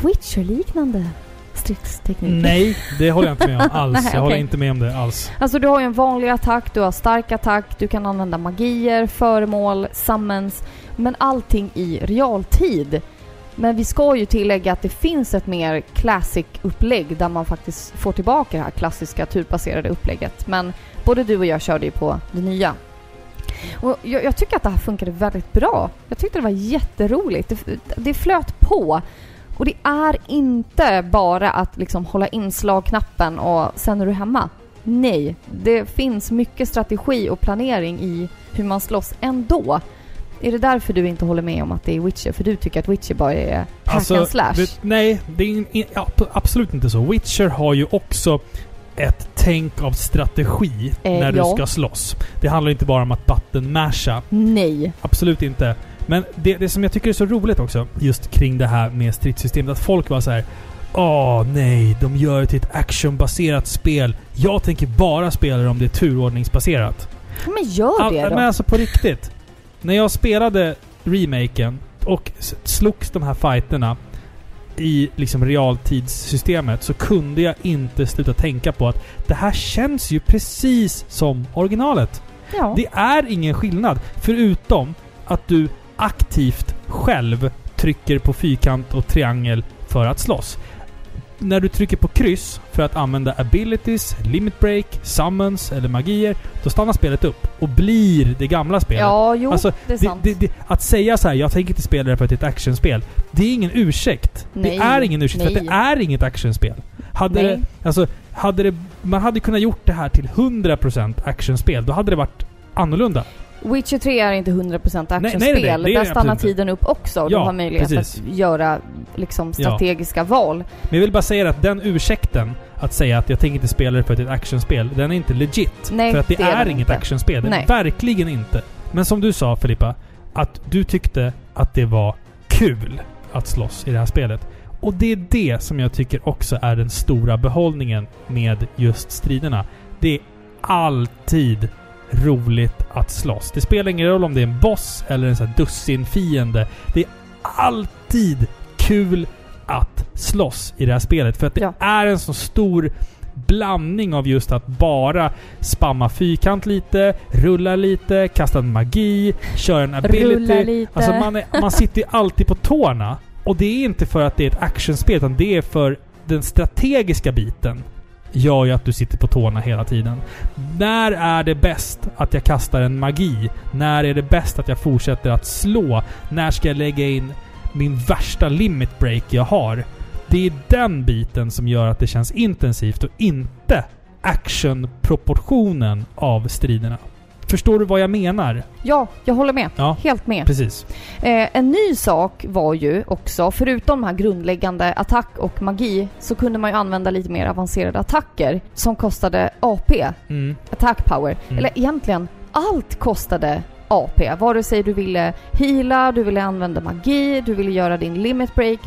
[SPEAKER 2] Witcher-liknande stridsteknik.
[SPEAKER 1] Nej, det håller jag inte med om alls.
[SPEAKER 2] Nej,
[SPEAKER 1] jag håller inte med om det alls.
[SPEAKER 2] Alltså du har ju en vanlig attack, du har stark attack, du kan använda magier, föremål, summons, men allting i realtid. Men vi ska ju tillägga att det finns ett mer classic-upplägg där man faktiskt får tillbaka det här klassiska turbaserade upplägget. Men både du och jag körde ju på det nya. Och jag, jag tycker att det här funkade väldigt bra. Jag tyckte det var jätteroligt. Det, det flöt på. Och det är inte bara att liksom hålla in slagknappen och sen är du hemma. Nej, det finns mycket strategi och planering i hur man slåss ändå. Är det därför du inte håller med om att det är Witcher? För du tycker att Witcher bara är hack and slash?
[SPEAKER 1] Alltså, vet- nej, det är in, in, absolut inte så. Witcher har ju också ett tänk av strategi
[SPEAKER 2] Eh,
[SPEAKER 1] när du
[SPEAKER 2] ja.
[SPEAKER 1] ska slåss. Det handlar inte bara om att button-masha.
[SPEAKER 2] Nej.
[SPEAKER 1] Absolut inte. Men det, det som jag tycker är så roligt också, just kring det här med stridssystemet, att folk var så här. Åh nej, de gör det till ett actionbaserat spel. Jag tänker bara spela det om det är turordningsbaserat.
[SPEAKER 2] Men gör det
[SPEAKER 1] All-
[SPEAKER 2] då.
[SPEAKER 1] Men alltså på riktigt. När jag spelade remaken och slogs de här fighterna i liksom realtidssystemet så kunde jag inte sluta tänka på att det här känns ju precis som originalet.
[SPEAKER 2] ja.
[SPEAKER 1] Det är ingen skillnad. Förutom att du aktivt själv trycker på fyrkant och triangel för att slåss. När du trycker på kryss för att använda abilities, limit break, summons eller magier, då stannar spelet upp och blir det gamla spelet.
[SPEAKER 2] ja, jo,
[SPEAKER 1] Alltså,
[SPEAKER 2] det är sant.
[SPEAKER 1] det, det, att säga så här, jag tänker inte spela det för att det är ett actionspel. Det är ingen ursäkt.
[SPEAKER 2] Nej.
[SPEAKER 1] Det är ingen ursäkt för
[SPEAKER 2] Nej.
[SPEAKER 1] att det är inget actionspel. Hade
[SPEAKER 2] Nej.
[SPEAKER 1] det, alltså, hade det, man hade kunnat gjort det här till 100% actionspel. Då hade det varit annorlunda.
[SPEAKER 2] Witcher 3 är inte 100% actionspel.
[SPEAKER 1] nej, nej,
[SPEAKER 2] Där stannar tiden upp också. och
[SPEAKER 1] Ja,
[SPEAKER 2] du har möjlighet
[SPEAKER 1] precis.
[SPEAKER 2] att göra liksom strategiska val.
[SPEAKER 1] Men jag vill bara säga att den ursäkten, att säga att jag tänker inte spela det för att det är ett actionspel, den är inte legit.
[SPEAKER 2] Nej,
[SPEAKER 1] för att det,
[SPEAKER 2] det är
[SPEAKER 1] är, inget
[SPEAKER 2] inte.
[SPEAKER 1] actionspel. Det
[SPEAKER 2] Nej.
[SPEAKER 1] verkligen inte. Men som du sa Filippa, att du tyckte att det var kul att slåss i det här spelet. Och det är det som jag tycker också är den stora behållningen med just striderna. Det är alltid roligt att slåss. Det spelar ingen roll om det är en boss eller en sån här dussin fiende. Det är alltid kul att slåss i det här spelet. För att det
[SPEAKER 2] Ja.
[SPEAKER 1] är en så stor blandning av just att bara spamma fyrkant lite, rulla lite, kasta en magi, köra en ability.
[SPEAKER 2] Rulla lite.
[SPEAKER 1] Alltså man, är, man sitter ju alltid på tårna. Och det är inte för att det är ett actionspel, utan det är för den strategiska biten gör ju att du sitter på tårna hela tiden. När är det bäst att jag kastar en magi? När är det bäst att jag fortsätter att slå? När ska jag lägga in min värsta limit break jag har? Det är den biten som gör att det känns intensivt och inte actionproportionen av striderna. Förstår du vad jag menar?
[SPEAKER 2] Ja, jag håller med.
[SPEAKER 1] Ja.
[SPEAKER 2] Helt med.
[SPEAKER 1] Precis.
[SPEAKER 2] Eh, en ny sak var ju också, förutom de här grundläggande attack och magi, så kunde man ju använda lite mer avancerade attacker som kostade AP,
[SPEAKER 1] Mm.
[SPEAKER 2] attack power.
[SPEAKER 1] Mm.
[SPEAKER 2] Eller egentligen, allt kostade AP. Vare sig du ville heala, du ville använda magi, du ville göra din limit break.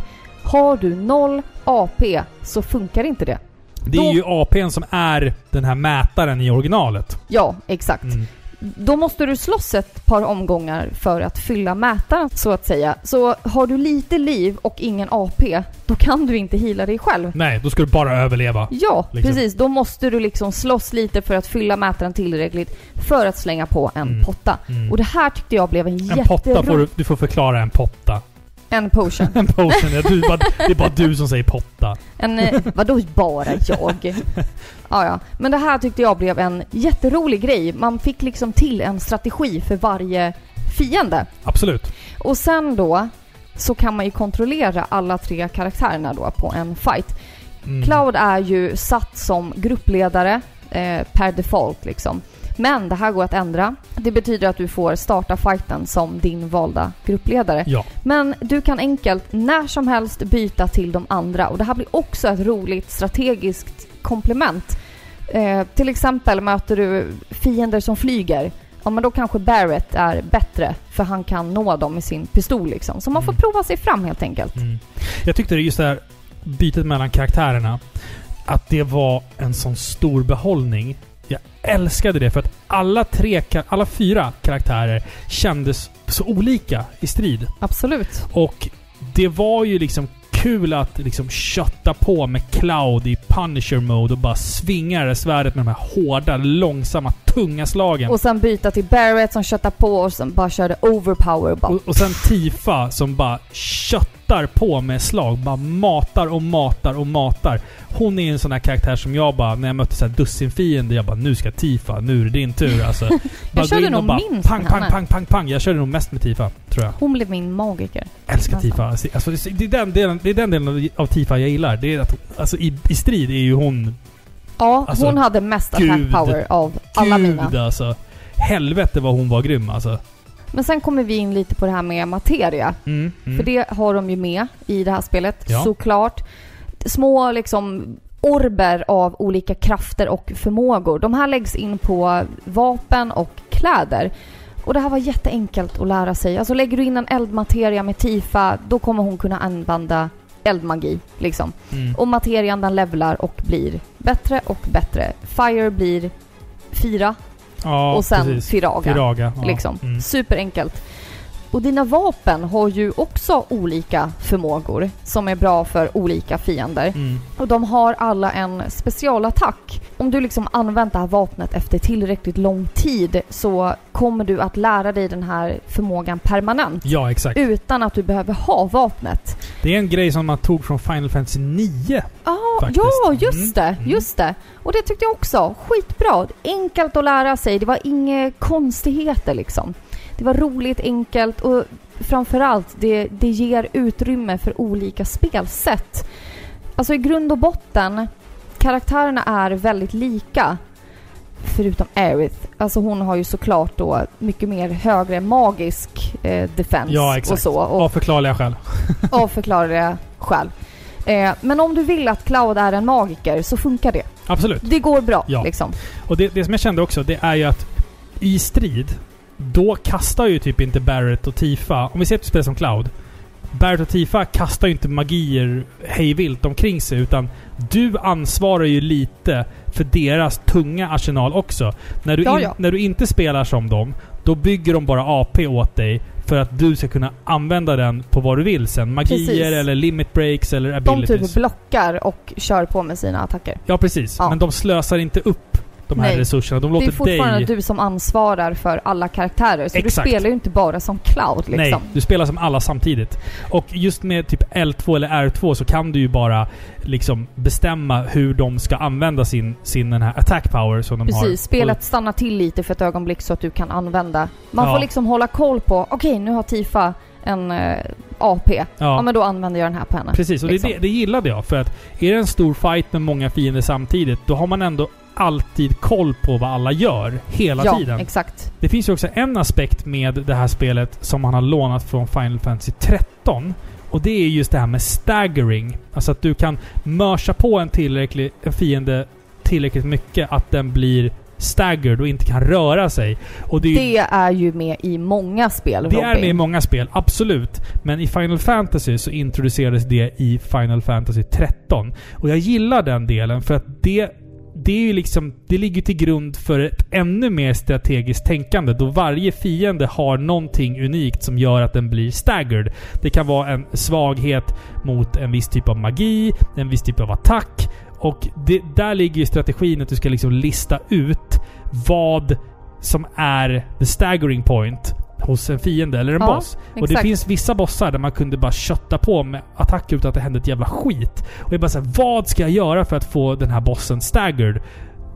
[SPEAKER 2] Har du noll AP så funkar inte det.
[SPEAKER 1] Det är
[SPEAKER 2] Då-
[SPEAKER 1] ju APn som är den här mätaren i originalet.
[SPEAKER 2] Ja, exakt.
[SPEAKER 1] Mm.
[SPEAKER 2] Då måste du slåss ett par omgångar för att fylla mätaren så att säga. Så har du lite liv och ingen AP, då kan du inte heala dig själv.
[SPEAKER 1] Nej, då ska du bara överleva.
[SPEAKER 2] Ja,
[SPEAKER 1] Liksom.
[SPEAKER 2] precis. Då måste du liksom slåss lite för att fylla mätaren tillräckligt för att slänga på en
[SPEAKER 1] Mm.
[SPEAKER 2] potta.
[SPEAKER 1] Mm.
[SPEAKER 2] Och det här tyckte jag blev en,
[SPEAKER 1] En
[SPEAKER 2] jätterolig...
[SPEAKER 1] potta får du, du får förklara en potta.
[SPEAKER 2] En potion.
[SPEAKER 1] En potion. ja, du, bara, det är bara du som säger potta.
[SPEAKER 2] En, eh, vadå bara jag? Ja, ja. Men det här tyckte jag blev en jätterolig grej. Man fick liksom till en strategi för varje fiende.
[SPEAKER 1] Absolut.
[SPEAKER 2] Och sen då så kan man ju kontrollera alla tre karaktärerna då på en fight.
[SPEAKER 1] Mm.
[SPEAKER 2] Cloud är ju satt som gruppledare eh, per default liksom. Men det här går att ändra. Det betyder att du får starta fighten som din valda gruppledare.
[SPEAKER 1] Ja.
[SPEAKER 2] Men du kan enkelt när som helst byta till de andra och det här blir också ett roligt strategiskt komplement. Eh, till exempel möter du fiender som flyger. Ja men då kanske Barrett är bättre för han kan nå dem med sin pistol liksom. Så man får
[SPEAKER 1] Mm.
[SPEAKER 2] prova sig fram helt enkelt.
[SPEAKER 1] Mm. Jag tyckte det just det här bytet mellan karaktärerna. Att det var en sån stor behållning. Jag älskade det för att alla tre, alla fyra karaktärer kändes så olika i strid.
[SPEAKER 2] Absolut.
[SPEAKER 1] Och det var ju liksom kul att liksom kötta på med Cloud i Punisher mode och bara svinga det svärdet med de här hårda, långsamma, tunga slagen.
[SPEAKER 2] Och sen byta till Barrett som köttar på och sen bara körde overpower bara.
[SPEAKER 1] Och, och sen Tifa som bara köttar på med slag. Bara matar och matar och matar. Hon är en sån här karaktär som jag bara, när jag mötte så här dussin fiender, jag bara nu ska Tifa, nu är det din tur alltså. Bara gå
[SPEAKER 2] körde nog
[SPEAKER 1] bara
[SPEAKER 2] minst
[SPEAKER 1] pang, pang, pang, pang, pang. Jag körde nog mest med Tifa, tror jag.
[SPEAKER 2] Hon blev min magiker.
[SPEAKER 1] Älskar. Tifa. Alltså, det, är den delen, det är den delen av- av Tifa jag gillar. Det är att, alltså, i, I strid är ju hon
[SPEAKER 2] Ja,
[SPEAKER 1] Alltså,
[SPEAKER 2] hon hade mest attack power av alla mina.
[SPEAKER 1] gud alltså. Helvete vad hon var grym alltså.
[SPEAKER 2] Men sen kommer vi in lite på det här med materia.
[SPEAKER 1] Mm, mm.
[SPEAKER 2] För det har de ju med i det här spelet,
[SPEAKER 1] Ja.
[SPEAKER 2] såklart. Små liksom orber av olika krafter och förmågor. De här läggs in på vapen och kläder. Och det här var jätteenkelt att lära sig. Alltså lägger du in en eldmateria med Tifa, då kommer hon kunna använda eldmagi liksom.
[SPEAKER 1] Mm.
[SPEAKER 2] Och materian den levlar och blir bättre och bättre. Fire blir fyra
[SPEAKER 1] Ja,
[SPEAKER 2] och sen
[SPEAKER 1] precis.
[SPEAKER 2] Firaga.
[SPEAKER 1] Firaga. Ja.
[SPEAKER 2] Liksom.
[SPEAKER 1] Mm.
[SPEAKER 2] Superenkelt. Och dina vapen har ju också olika förmågor som är bra för olika fiender.
[SPEAKER 1] Mm.
[SPEAKER 2] Och de har alla en specialattack. Om du liksom använt det här vapnet efter tillräckligt lång tid så kommer du att lära dig den här förmågan permanent.
[SPEAKER 1] Ja, exakt.
[SPEAKER 2] Utan att du behöver ha vapnet.
[SPEAKER 1] Det är en grej som man tog från Final Fantasy 9.
[SPEAKER 2] Ja,
[SPEAKER 1] Faktiskt.
[SPEAKER 2] ja, just det,
[SPEAKER 1] Mm, mm.
[SPEAKER 2] just det. Och det tyckte jag också. Skitbra. Enkelt att lära sig. Det var inga konstigheter liksom. Det var roligt, enkelt och framförallt det, det ger utrymme för olika spelsätt. Alltså i grund och botten, karaktärerna är väldigt lika. Förutom Aerith. Alltså hon har ju såklart då mycket mer högre magisk eh, defense
[SPEAKER 1] Ja, exakt.
[SPEAKER 2] och så. Och
[SPEAKER 1] Av förklarliga skäl.
[SPEAKER 2] av förklarliga skäl. Eh, men om du vill att Cloud är en magiker så funkar det.
[SPEAKER 1] Absolut.
[SPEAKER 2] Det går bra
[SPEAKER 1] Ja.
[SPEAKER 2] liksom.
[SPEAKER 1] Och det, det som jag kände också, det är ju att i strid, då kastar ju typ inte Barrett och Tifa, om vi ser att du spelar som Cloud. Barrett och Tifa kastar ju inte magier hejvilt omkring sig, utan du ansvarar ju lite för deras tunga arsenal också. När du,
[SPEAKER 2] Ja,
[SPEAKER 1] in,
[SPEAKER 2] ja.
[SPEAKER 1] när du inte spelar som dem, då bygger de bara AP åt dig för att du ska kunna använda den på vad du vill sen. Magier
[SPEAKER 2] Precis.
[SPEAKER 1] eller limit breaks eller
[SPEAKER 2] De
[SPEAKER 1] abilities.
[SPEAKER 2] typ blockar och kör på med sina attacker.
[SPEAKER 1] Ja, precis.
[SPEAKER 2] Ja.
[SPEAKER 1] Men de slösar inte upp de här
[SPEAKER 2] Nej.
[SPEAKER 1] resurserna. De
[SPEAKER 2] Det är
[SPEAKER 1] låter
[SPEAKER 2] fortfarande
[SPEAKER 1] dig...
[SPEAKER 2] du som ansvarar för alla karaktärer. Så
[SPEAKER 1] Exakt.
[SPEAKER 2] du spelar ju inte bara som Cloud liksom.
[SPEAKER 1] Nej, du spelar som alla samtidigt. Och just med typ L2 eller R2 så kan du ju bara liksom bestämma hur de ska använda sin, sin den här attack power som de har.
[SPEAKER 2] Precis, spelet stannar till lite för ett ögonblick så att du kan använda. Man
[SPEAKER 1] Ja.
[SPEAKER 2] får liksom hålla koll på, okej nu har Tifa en eh, AP. Ja.
[SPEAKER 1] Ja.
[SPEAKER 2] men då använder jag den här på henne.
[SPEAKER 1] Precis, och
[SPEAKER 2] liksom.
[SPEAKER 1] det, det gillade jag. För att är det en stor fight med många fiender samtidigt, då har man ändå alltid koll på vad alla gör. Hela
[SPEAKER 2] ja,
[SPEAKER 1] tiden.
[SPEAKER 2] exakt.
[SPEAKER 1] Det finns ju också en aspekt med det här spelet som man har lånat från Final Fantasy 13. Och det är just det här med staggering. Alltså att du kan mörsa på en, tillräcklig, en fiende tillräckligt mycket att den blir staggered och inte kan röra sig. Och det är, ju-
[SPEAKER 2] Det är ju med i många spel,
[SPEAKER 1] det
[SPEAKER 2] Robin.
[SPEAKER 1] är med i många spel, absolut. Men i Final Fantasy så introducerades det i Final Fantasy 13. Och jag gillar den delen för att det det är ju liksom, det ligger till grund för ett ännu mer strategiskt tänkande då varje fiende har någonting unikt som gör att den blir staggered. Det kan vara en svaghet mot en viss typ av magi, en viss typ av attack. Och det, där ligger ju strategin att du ska liksom lista ut vad som är the staggering point hos en fiende eller en
[SPEAKER 2] Ja,
[SPEAKER 1] boss. Och det
[SPEAKER 2] exakt.
[SPEAKER 1] finns vissa bossar där man kunde bara kötta på med attacker utan att det hände ett jävla skit. Och jag bara såhär, vad ska jag göra för att få den här bossen staggered?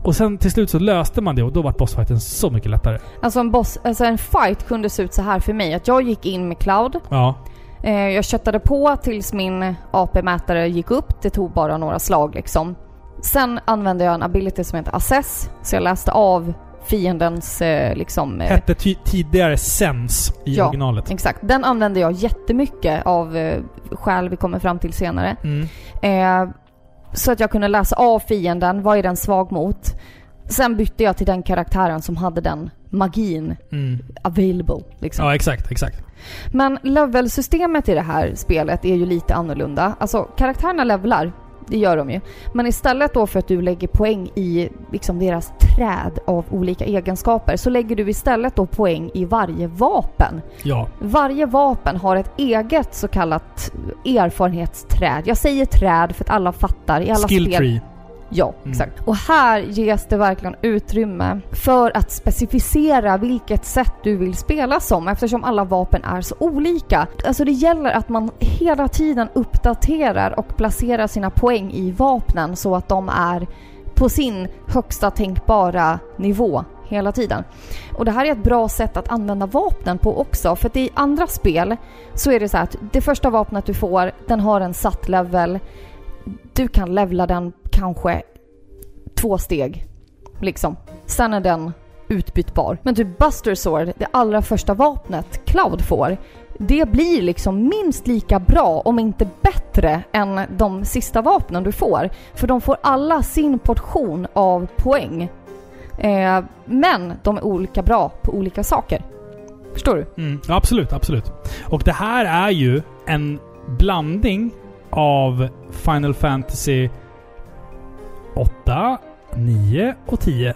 [SPEAKER 1] Och sen till slut så löste man det och då var bossfighten så mycket lättare.
[SPEAKER 2] Alltså en boss, alltså en fight kunde se ut så här för mig. Att jag gick in med Cloud.
[SPEAKER 1] Ja.
[SPEAKER 2] Eh, jag köttade på tills min AP-mätare gick upp. Det tog bara några slag liksom. Sen använde jag en ability som heter Assess. Så jag läste av fiendens eh, liksom... eh,
[SPEAKER 1] Hette tidigare Sense i
[SPEAKER 2] Ja.
[SPEAKER 1] originalet.
[SPEAKER 2] Exakt. Den använde jag jättemycket av eh, skäl vi kommer fram till senare.
[SPEAKER 1] Mm.
[SPEAKER 2] Eh, så att jag kunde läsa av fienden, vad är den svag mot? Sen bytte jag till den karaktären som hade den magin
[SPEAKER 1] Mm.
[SPEAKER 2] available. Liksom.
[SPEAKER 1] Ja, exakt, exakt.
[SPEAKER 2] Men levelsystemet i det här spelet är ju lite annorlunda. Alltså karaktärerna levlar, det gör de ju. Men istället då för att du lägger poäng i liksom deras träd av olika egenskaper så lägger du istället då poäng i varje vapen.
[SPEAKER 1] Ja.
[SPEAKER 2] Varje vapen har ett eget så kallat erfarenhetsträd. Jag säger träd för att alla fattar i alla
[SPEAKER 1] Skill
[SPEAKER 2] spel.
[SPEAKER 1] tree.
[SPEAKER 2] Ja,
[SPEAKER 1] Mm.
[SPEAKER 2] exakt. Och här ges det verkligen utrymme för att specificera vilket sätt du vill spela som eftersom alla vapen är så olika. Alltså det gäller att man hela tiden uppdaterar och placerar sina poäng i vapnen så att de är på sin högsta tänkbara nivå hela tiden. Och det här är ett bra sätt att använda vapnen på också. För att i andra spel så är det så här att det första vapnet du får, den har en satt level. Du kan levla den kanske två steg. Liksom. Sen är den utbytbar. Men typ Buster Sword, det allra första vapnet Cloud får, det blir liksom minst lika bra, om inte bättre, än de sista vapnen du får. För de får alla sin portion av poäng. Eh, men de är olika bra på olika saker. Förstår du?
[SPEAKER 1] Mm. Ja, absolut, absolut. Och det här är ju en blandning av Final Fantasy 8, 9 och 10.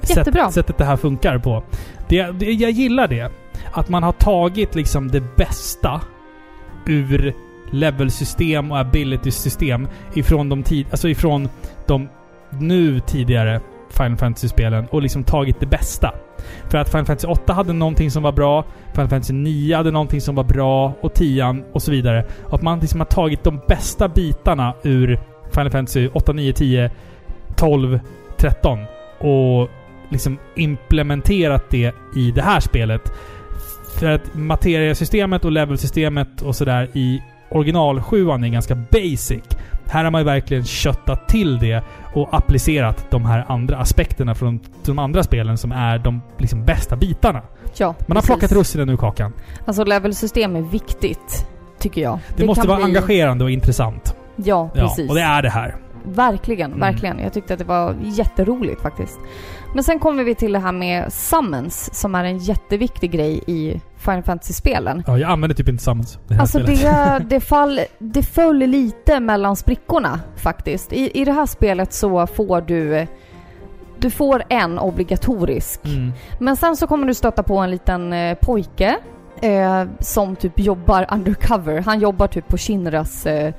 [SPEAKER 2] Jättebra.
[SPEAKER 1] Sätt, sättet det här funkar på. Det, det, jag gillar det. Att man har tagit liksom det bästa ur levelsystem och ability-system ifrån de, tid, alltså ifrån de nu tidigare Final Fantasy-spelen och liksom tagit det bästa. För att Final Fantasy 8 hade någonting som var bra, Final Fantasy 9 hade någonting som var bra, och 10 och så vidare. Och att man liksom har tagit de bästa bitarna ur Final Fantasy 8, 9, 10, 12, 13 och liksom implementerat det i det här spelet. För att materiasystemet och levelsystemet och sådär i original 7 är ganska basic. Här har man ju verkligen köttat till det och applicerat de här andra aspekterna från de andra spelen som är de liksom bästa bitarna.
[SPEAKER 2] Ja,
[SPEAKER 1] Man har
[SPEAKER 2] precis.
[SPEAKER 1] plockat russinen ur kakan.
[SPEAKER 2] Alltså levelsystem är viktigt, tycker jag.
[SPEAKER 1] Det, måste
[SPEAKER 2] kan
[SPEAKER 1] vara
[SPEAKER 2] bli-
[SPEAKER 1] engagerande och intressant.
[SPEAKER 2] Ja, precis.
[SPEAKER 1] Ja, och det är det här.
[SPEAKER 2] Verkligen,
[SPEAKER 1] Mm.
[SPEAKER 2] verkligen. Jag tyckte att det var jätteroligt faktiskt. Men sen kommer vi till det här med summons som är en jätteviktig grej i Final Fantasy-spelen.
[SPEAKER 1] Ja, jag använder typ inte Summons. Det
[SPEAKER 2] Alltså
[SPEAKER 1] spelet.
[SPEAKER 2] det, det, fall, det föll lite mellan sprickorna faktiskt. I, I det här spelet så får du du får en obligatorisk.
[SPEAKER 1] Mm.
[SPEAKER 2] Men sen så kommer du stöta på en liten eh, pojke eh, som typ jobbar undercover. Han jobbar typ på Shinras eh,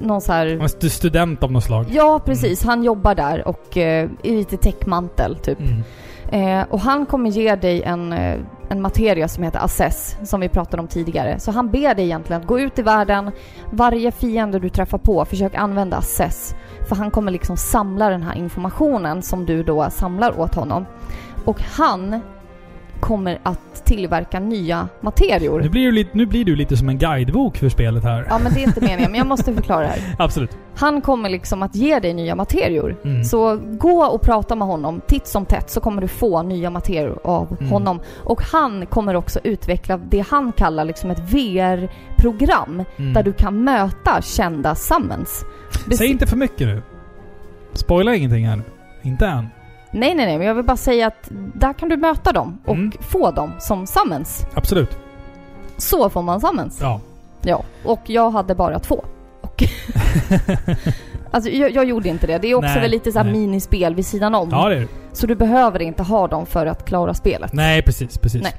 [SPEAKER 2] någon så här...
[SPEAKER 1] En stu- student av något slag.
[SPEAKER 2] Ja, precis. Han jobbar där och eh, i lite täckmantel typ.
[SPEAKER 1] Mm.
[SPEAKER 2] Eh, och han kommer ge dig en, eh, en materia som heter Assess, som vi pratade om tidigare. Så han ber dig egentligen att gå ut i världen, varje fiende du träffar på, försök använda Assess. För han kommer liksom samla den här informationen som du då samlar åt honom. Och han kommer att tillverka nya materior.
[SPEAKER 1] Nu, blir du lite, nu blir du lite som en guidebok för spelet här.
[SPEAKER 2] Ja, men det är inte meningen, men jag måste förklara det här.
[SPEAKER 1] Absolut.
[SPEAKER 2] Han kommer liksom att ge dig nya materior.
[SPEAKER 1] Mm.
[SPEAKER 2] Så gå och prata med honom titt som tätt så kommer du få nya materior av
[SPEAKER 1] Mm.
[SPEAKER 2] honom. Och han kommer också utveckla det han kallar liksom ett VR-program
[SPEAKER 1] Mm.
[SPEAKER 2] där du kan möta kända summons.
[SPEAKER 1] Säg inte för mycket nu. Spoila ingenting här nu. Inte än.
[SPEAKER 2] Nej, nej, nej, men jag vill bara säga att där kan du möta dem och
[SPEAKER 1] Mm.
[SPEAKER 2] få dem som summons.
[SPEAKER 1] Absolut.
[SPEAKER 2] Så får man summons.
[SPEAKER 1] Ja.
[SPEAKER 2] Ja, och jag hade bara två. Och alltså jag, jag gjorde inte det. Det är också
[SPEAKER 1] Nej,
[SPEAKER 2] väl lite så här
[SPEAKER 1] nej.
[SPEAKER 2] minispel vid sidan om.
[SPEAKER 1] Ja, det är det.
[SPEAKER 2] Så du behöver inte ha dem för att klara spelet.
[SPEAKER 1] Nej, precis. precis.
[SPEAKER 2] Nej.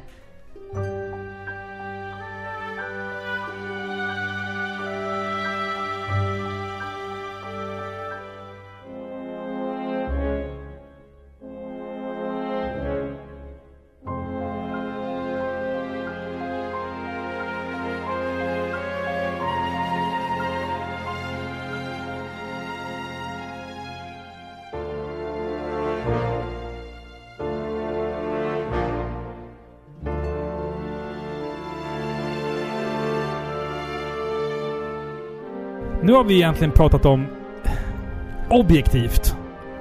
[SPEAKER 1] Nu har vi egentligen pratat om objektivt,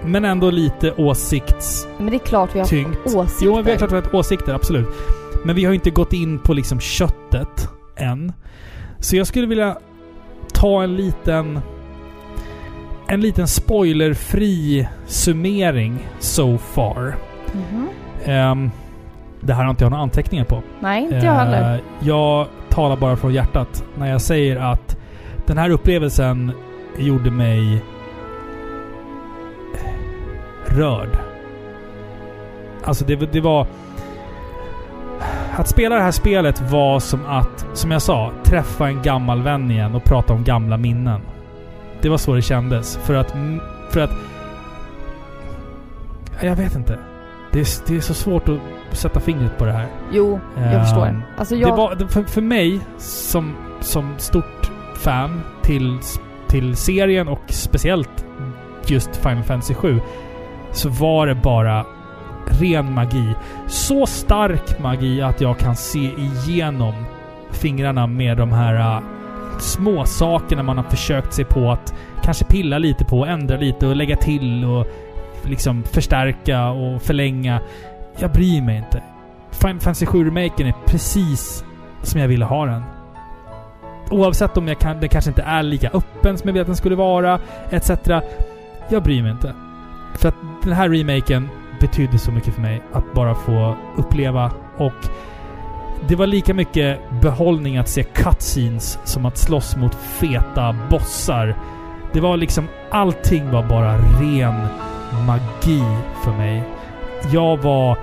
[SPEAKER 1] men ändå lite åsiktstyngt.
[SPEAKER 2] Men det är klart vi har åsikter.
[SPEAKER 1] Jo, vi har klart vi har haft åsikter, absolut. Men vi har inte gått in på liksom köttet än. Så jag skulle vilja ta en liten... En liten spoilerfri summering so far.
[SPEAKER 2] Mhm.
[SPEAKER 1] Ehm, det här har inte jag några anteckningar på.
[SPEAKER 2] Nej, inte jag heller.
[SPEAKER 1] Eh, Jag talar bara från hjärtat när jag säger att den här upplevelsen gjorde mig rörd. Alltså det, det var... Att spela det här spelet var som att, som jag sa, träffa en gammal vän igen och prata om gamla minnen. Det var så det kändes. För att... För att... Jag vet inte. Det är, det är så svårt att sätta fingret på det här.
[SPEAKER 2] Jo, jag
[SPEAKER 1] Ehm,
[SPEAKER 2] förstår. Alltså jag...
[SPEAKER 1] Det var, för, för mig som, som stort fan till, till serien och speciellt just Final Fantasy 7 så var det bara ren magi. Så stark magi att jag kan se igenom fingrarna med de här uh, små sakerna man har försökt sig på att kanske pilla lite på, ändra lite och lägga till och liksom förstärka och förlänga. Jag bryr mig inte. Final Fantasy 7-remaken är precis som jag ville ha den. Oavsett om jag kan, den kanske inte är lika öppen som jag vet att den skulle vara, etc. Jag bryr mig inte. För att den här remaken betydde så mycket för mig att bara få uppleva och det var lika mycket behållning att se cutscenes som att slåss mot feta bossar. Det var liksom... Allting var bara ren magi för mig. Jag var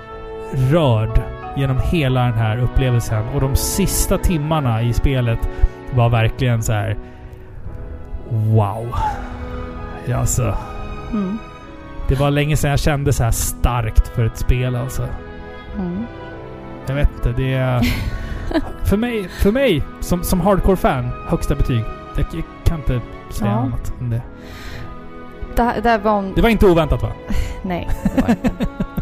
[SPEAKER 1] rörd genom hela den här upplevelsen och de sista timmarna i spelet var verkligen så här. Wow. Ja, alltså.
[SPEAKER 2] Mm.
[SPEAKER 1] Det var länge sedan jag kände så här starkt för ett spel alltså.
[SPEAKER 2] Mm.
[SPEAKER 1] Jag vet inte, det är... för mig, för mig som, som hardcore-fan, högsta betyg. Jag, jag kan inte säga
[SPEAKER 2] Ja.
[SPEAKER 1] annat än det.
[SPEAKER 2] Det, det var en...
[SPEAKER 1] Det var inte oväntat va?
[SPEAKER 2] Nej, det var inte.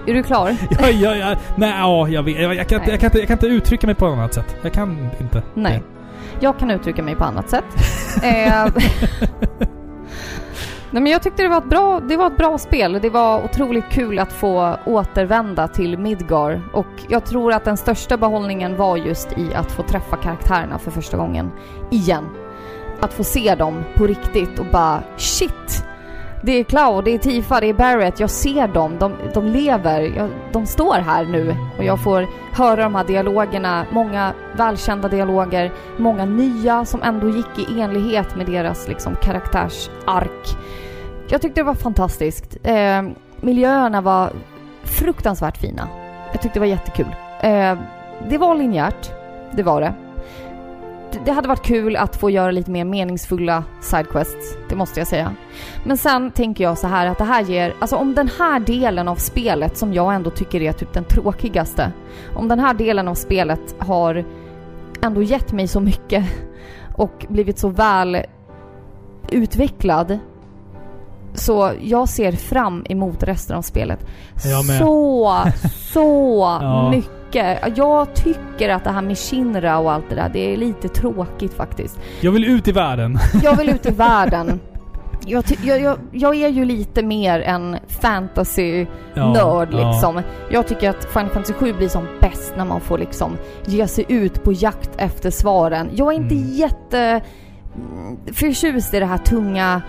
[SPEAKER 2] Är du klar?
[SPEAKER 1] Ja, ja, ja, nej, ja, jag, vet, jag, jag, kan inte, jag, kan inte, jag kan inte uttrycka mig på något annat sätt. Jag kan inte.
[SPEAKER 2] Nej. Jag kan uttrycka mig på annat sätt. Eh, Nej, men jag tyckte det var, ett bra, det var ett bra spel. Det var otroligt kul att få återvända till Midgar. Och jag tror att den största behållningen var just i att få träffa karaktärerna för första gången. Igen. Att få se dem på riktigt och bara shit! Det är Cloud, det är Tifa, det är Barrett. Jag ser dem. De, de lever. Jag, de står här nu. Och jag får höra de här dialogerna. Många välkända dialoger. Många nya som ändå gick i enlighet med deras liksom, karaktärsark. Jag tyckte det var fantastiskt. Eh, miljöerna var fruktansvärt fina. Jag tyckte det var jättekul. Eh, det var linjärt. Det var det. Det hade varit kul att få göra lite mer meningsfulla sidequests. Det måste jag säga. Men sen tänker jag så här att det här ger, alltså om den här delen av spelet som jag ändå tycker är typ den tråkigaste. Om den här delen av spelet har ändå gett mig så mycket och blivit så väl utvecklad. Så jag ser fram emot resten av spelet. Så, så
[SPEAKER 1] Ja.
[SPEAKER 2] mycket. Jag tycker att det här med Shinra och allt det där, det är lite tråkigt faktiskt.
[SPEAKER 1] Jag vill ut i världen.
[SPEAKER 2] Jag vill ut i världen. Jag, jag, jag, jag är ju lite mer en fantasy-nörd
[SPEAKER 1] Ja, ja.
[SPEAKER 2] liksom. Jag tycker att Final Fantasy 7 blir som bäst när man får liksom ge sig ut på jakt efter svaren. Jag är inte
[SPEAKER 1] Mm.
[SPEAKER 2] jätte mm, förtjust i det här tunga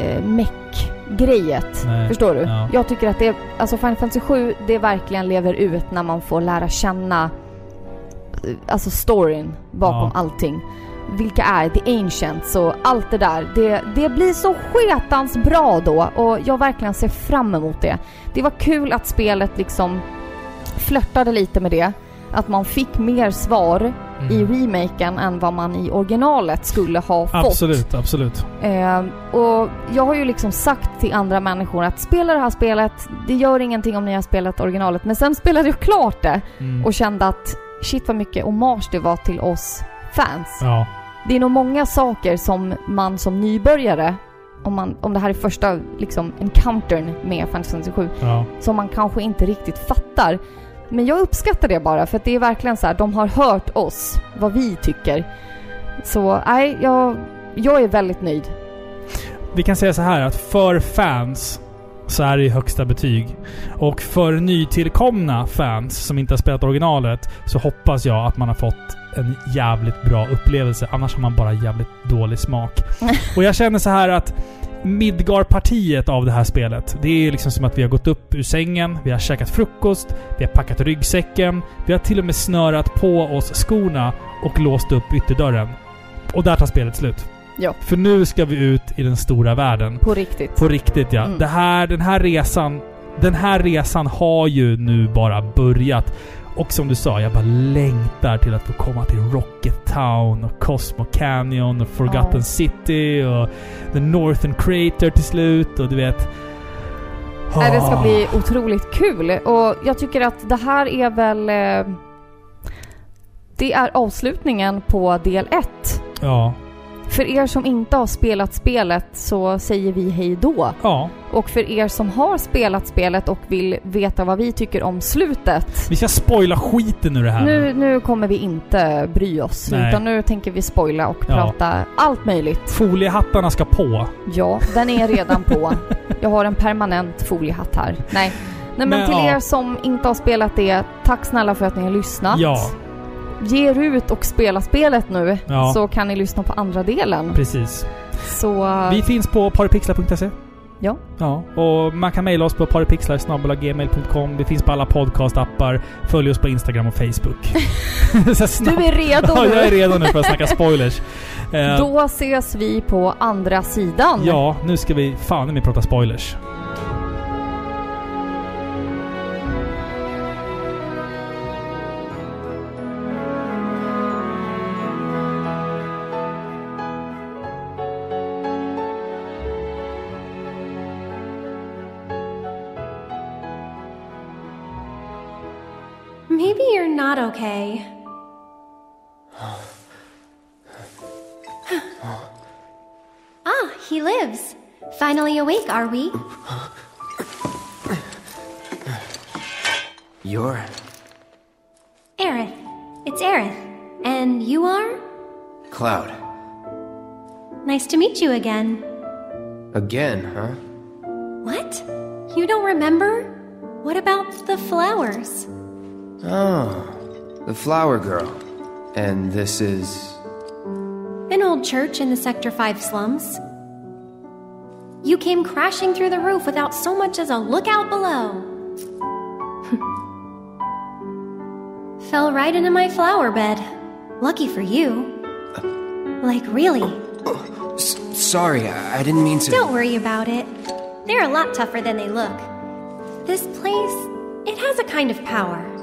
[SPEAKER 2] eh, meck-grejet. Förstår du?
[SPEAKER 1] ja.
[SPEAKER 2] Jag tycker att det, är- alltså Final Fantasy 7, det verkligen lever ut när man får lära känna eh, alltså storyn bakom
[SPEAKER 1] Ja.
[SPEAKER 2] allting. Vilka är The Ancients och allt det där. Det, det blir så sketans bra då och jag verkligen ser fram emot det. Det var kul att spelet liksom flörtade lite med det. Att man fick mer svar i
[SPEAKER 1] Mm.
[SPEAKER 2] remaken än vad man i originalet skulle ha fått.
[SPEAKER 1] Absolut, absolut.
[SPEAKER 2] Eh, och jag har ju liksom sagt till andra människor att spela det här spelet, det gör ingenting om ni har spelat originalet. Men sen spelade jag klart det
[SPEAKER 1] Mm.
[SPEAKER 2] och kände att shit vad mycket hommage det var till oss fans.
[SPEAKER 1] Ja.
[SPEAKER 2] Det är nog många saker som man som nybörjare, om, man, om det här är första liksom encountern med Final Fantasy 7,
[SPEAKER 1] Ja.
[SPEAKER 2] som man kanske inte riktigt fattar. Men jag uppskattar det bara för det är verkligen så här, de har hört oss, vad vi tycker. Så nej, jag, jag är väldigt nöjd.
[SPEAKER 1] Vi kan säga så här att för fans så är det högsta betyg. Och för nytillkomna fans som inte har spelat originalet så hoppas jag att man har fått en jävligt bra upplevelse. Annars har man bara jävligt dålig smak. Och jag känner så här att Midgar-partiet av det här spelet. Det är liksom som att vi har gått upp ur sängen, vi har käkat frukost, vi har packat ryggsäcken, vi har till och med snörat på oss skorna och låst upp ytterdörren. Och där tar spelet slut.
[SPEAKER 2] Ja.
[SPEAKER 1] För nu ska vi ut i den stora världen.
[SPEAKER 2] På riktigt.
[SPEAKER 1] På riktigt ja.
[SPEAKER 2] Mm.
[SPEAKER 1] Det här, den här resan... Den här resan har ju nu bara börjat. Och som du sa, jag bara längtar till att få komma till Rocket Town och Cosmo Canyon och Forgotten
[SPEAKER 2] Ja.
[SPEAKER 1] City och The Northern Crater till slut och du vet...
[SPEAKER 2] Nej, det ska
[SPEAKER 1] Ah.
[SPEAKER 2] bli otroligt kul och jag tycker att det här är väl... Eh, det är avslutningen på del 1.
[SPEAKER 1] Ja.
[SPEAKER 2] För er som inte har spelat spelet så säger vi hej då.
[SPEAKER 1] Ja.
[SPEAKER 2] Och för er som har spelat spelet och vill veta vad vi tycker om slutet.
[SPEAKER 1] Vi ska spoila skiten ur det här
[SPEAKER 2] Nu, nu kommer vi inte bry oss.
[SPEAKER 1] Nej.
[SPEAKER 2] Utan nu tänker vi spoila och
[SPEAKER 1] Ja.
[SPEAKER 2] prata allt möjligt.
[SPEAKER 1] Foliehattarna ska på.
[SPEAKER 2] Ja, den är redan på. Jag har en permanent foliehatt här. Nej. Nej men,
[SPEAKER 1] Men,
[SPEAKER 2] till
[SPEAKER 1] ja.
[SPEAKER 2] er som inte har spelat det, tack snälla för att ni har lyssnat.
[SPEAKER 1] Ja.
[SPEAKER 2] Ge er ut och spela spelet nu,
[SPEAKER 1] Ja.
[SPEAKER 2] så kan ni lyssna på andra delen.
[SPEAKER 1] Precis.
[SPEAKER 2] Så...
[SPEAKER 1] Vi finns på paripixlar.se.
[SPEAKER 2] Ja.
[SPEAKER 1] Ja, och man kan mejla oss på paripixlar.gmail.com. Vi finns på alla podcastappar. Följ oss på Instagram och Facebook.
[SPEAKER 2] Du är redo
[SPEAKER 1] Ja,
[SPEAKER 2] nu!
[SPEAKER 1] jag är redo nu för att snacka spoilers. Eh,
[SPEAKER 2] Då ses vi på andra sidan.
[SPEAKER 1] Ja, nu ska vi fan i prata spoilers.
[SPEAKER 7] Not okay. ah, he lives. Finally awake, are we?
[SPEAKER 5] You're.
[SPEAKER 7] Aerith. It's Aerith. And you are?
[SPEAKER 5] Cloud.
[SPEAKER 7] Nice to meet you again.
[SPEAKER 5] Again, huh?
[SPEAKER 7] What? You don't remember? What about the flowers?
[SPEAKER 5] Oh, the flower girl. And this is.
[SPEAKER 7] An old church in the Sector 5 slums. You came crashing through the roof without so much as a lookout below. Fell right into my flower bed. Lucky for you. Like, really.
[SPEAKER 5] S- sorry, I-, I didn't mean to.
[SPEAKER 7] Don't worry about it. They're a lot tougher than they look. This place, it has a kind of power.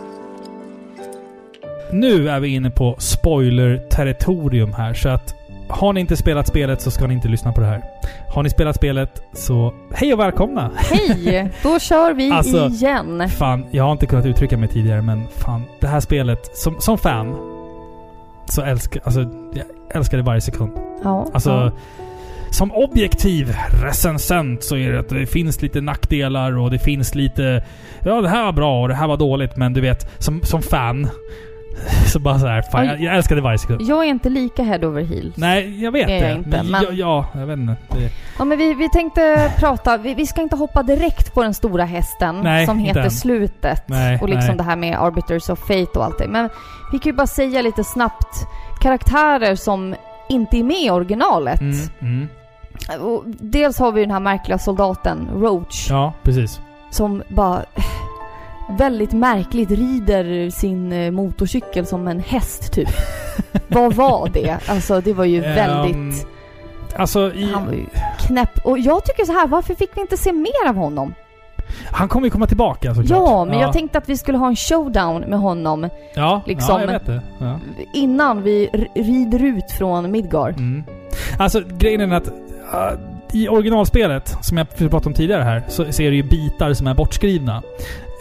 [SPEAKER 1] Nu är vi inne på spoiler-territorium här. Så att har ni inte spelat spelet så ska ni inte lyssna på det här. Har ni spelat spelet så hej och välkomna!
[SPEAKER 2] Hej! Då kör vi
[SPEAKER 1] Alltså,
[SPEAKER 2] igen.
[SPEAKER 1] Fan, jag har inte kunnat uttrycka mig tidigare men fan, det här spelet, som, som fan, så älskar alltså, jag älskar det varje sekund.
[SPEAKER 2] Ja,
[SPEAKER 1] Alltså,
[SPEAKER 2] ja.
[SPEAKER 1] som objektiv recensent så är det att det finns lite nackdelar och det finns lite... Ja, det här var bra och det här var dåligt, men du vet, som, som fan så bara så här, fan, jag, jag älskar det varje sekund.
[SPEAKER 2] Jag är inte lika head over heels.
[SPEAKER 1] Nej, jag vet
[SPEAKER 2] Är jag
[SPEAKER 1] det.
[SPEAKER 2] inte,
[SPEAKER 1] men,
[SPEAKER 2] men-
[SPEAKER 1] Ja, ja, jag vet inte. Det,
[SPEAKER 2] Ja, men vi, vi tänkte prata, vi, vi ska inte hoppa direkt på den stora hästen
[SPEAKER 1] Nej,
[SPEAKER 2] som
[SPEAKER 1] inte
[SPEAKER 2] heter
[SPEAKER 1] än.
[SPEAKER 2] slutet.
[SPEAKER 1] Nej,
[SPEAKER 2] och liksom
[SPEAKER 1] nej.
[SPEAKER 2] det här med Arbiters of Fate och allt det. Men vi kan ju bara säga lite snabbt karaktärer som inte är med i originalet.
[SPEAKER 1] mm, mm.
[SPEAKER 2] Och dels har vi den här märkliga soldaten Roach
[SPEAKER 1] Ja, precis.
[SPEAKER 2] som bara väldigt märkligt rider sin eh, motorcykel som en häst typ. Vad var det? Alltså det var ju väldigt...
[SPEAKER 1] Ehm, alltså, i,
[SPEAKER 2] Han var ju knäpp. Och jag tycker så här, varför fick vi inte se mer av honom?
[SPEAKER 1] han kommer ju komma tillbaka såklart.
[SPEAKER 2] Ja, men jag tänkte att vi skulle ha en showdown med honom
[SPEAKER 1] Ja,
[SPEAKER 2] liksom-
[SPEAKER 1] ja jag vet det. Ja.
[SPEAKER 2] innan vi rider ut från Midgard.
[SPEAKER 1] Mm. Alltså grejen är att uh, i originalspelet, som jag pratade om tidigare här, så, är det ju bitar som är bortskrivna.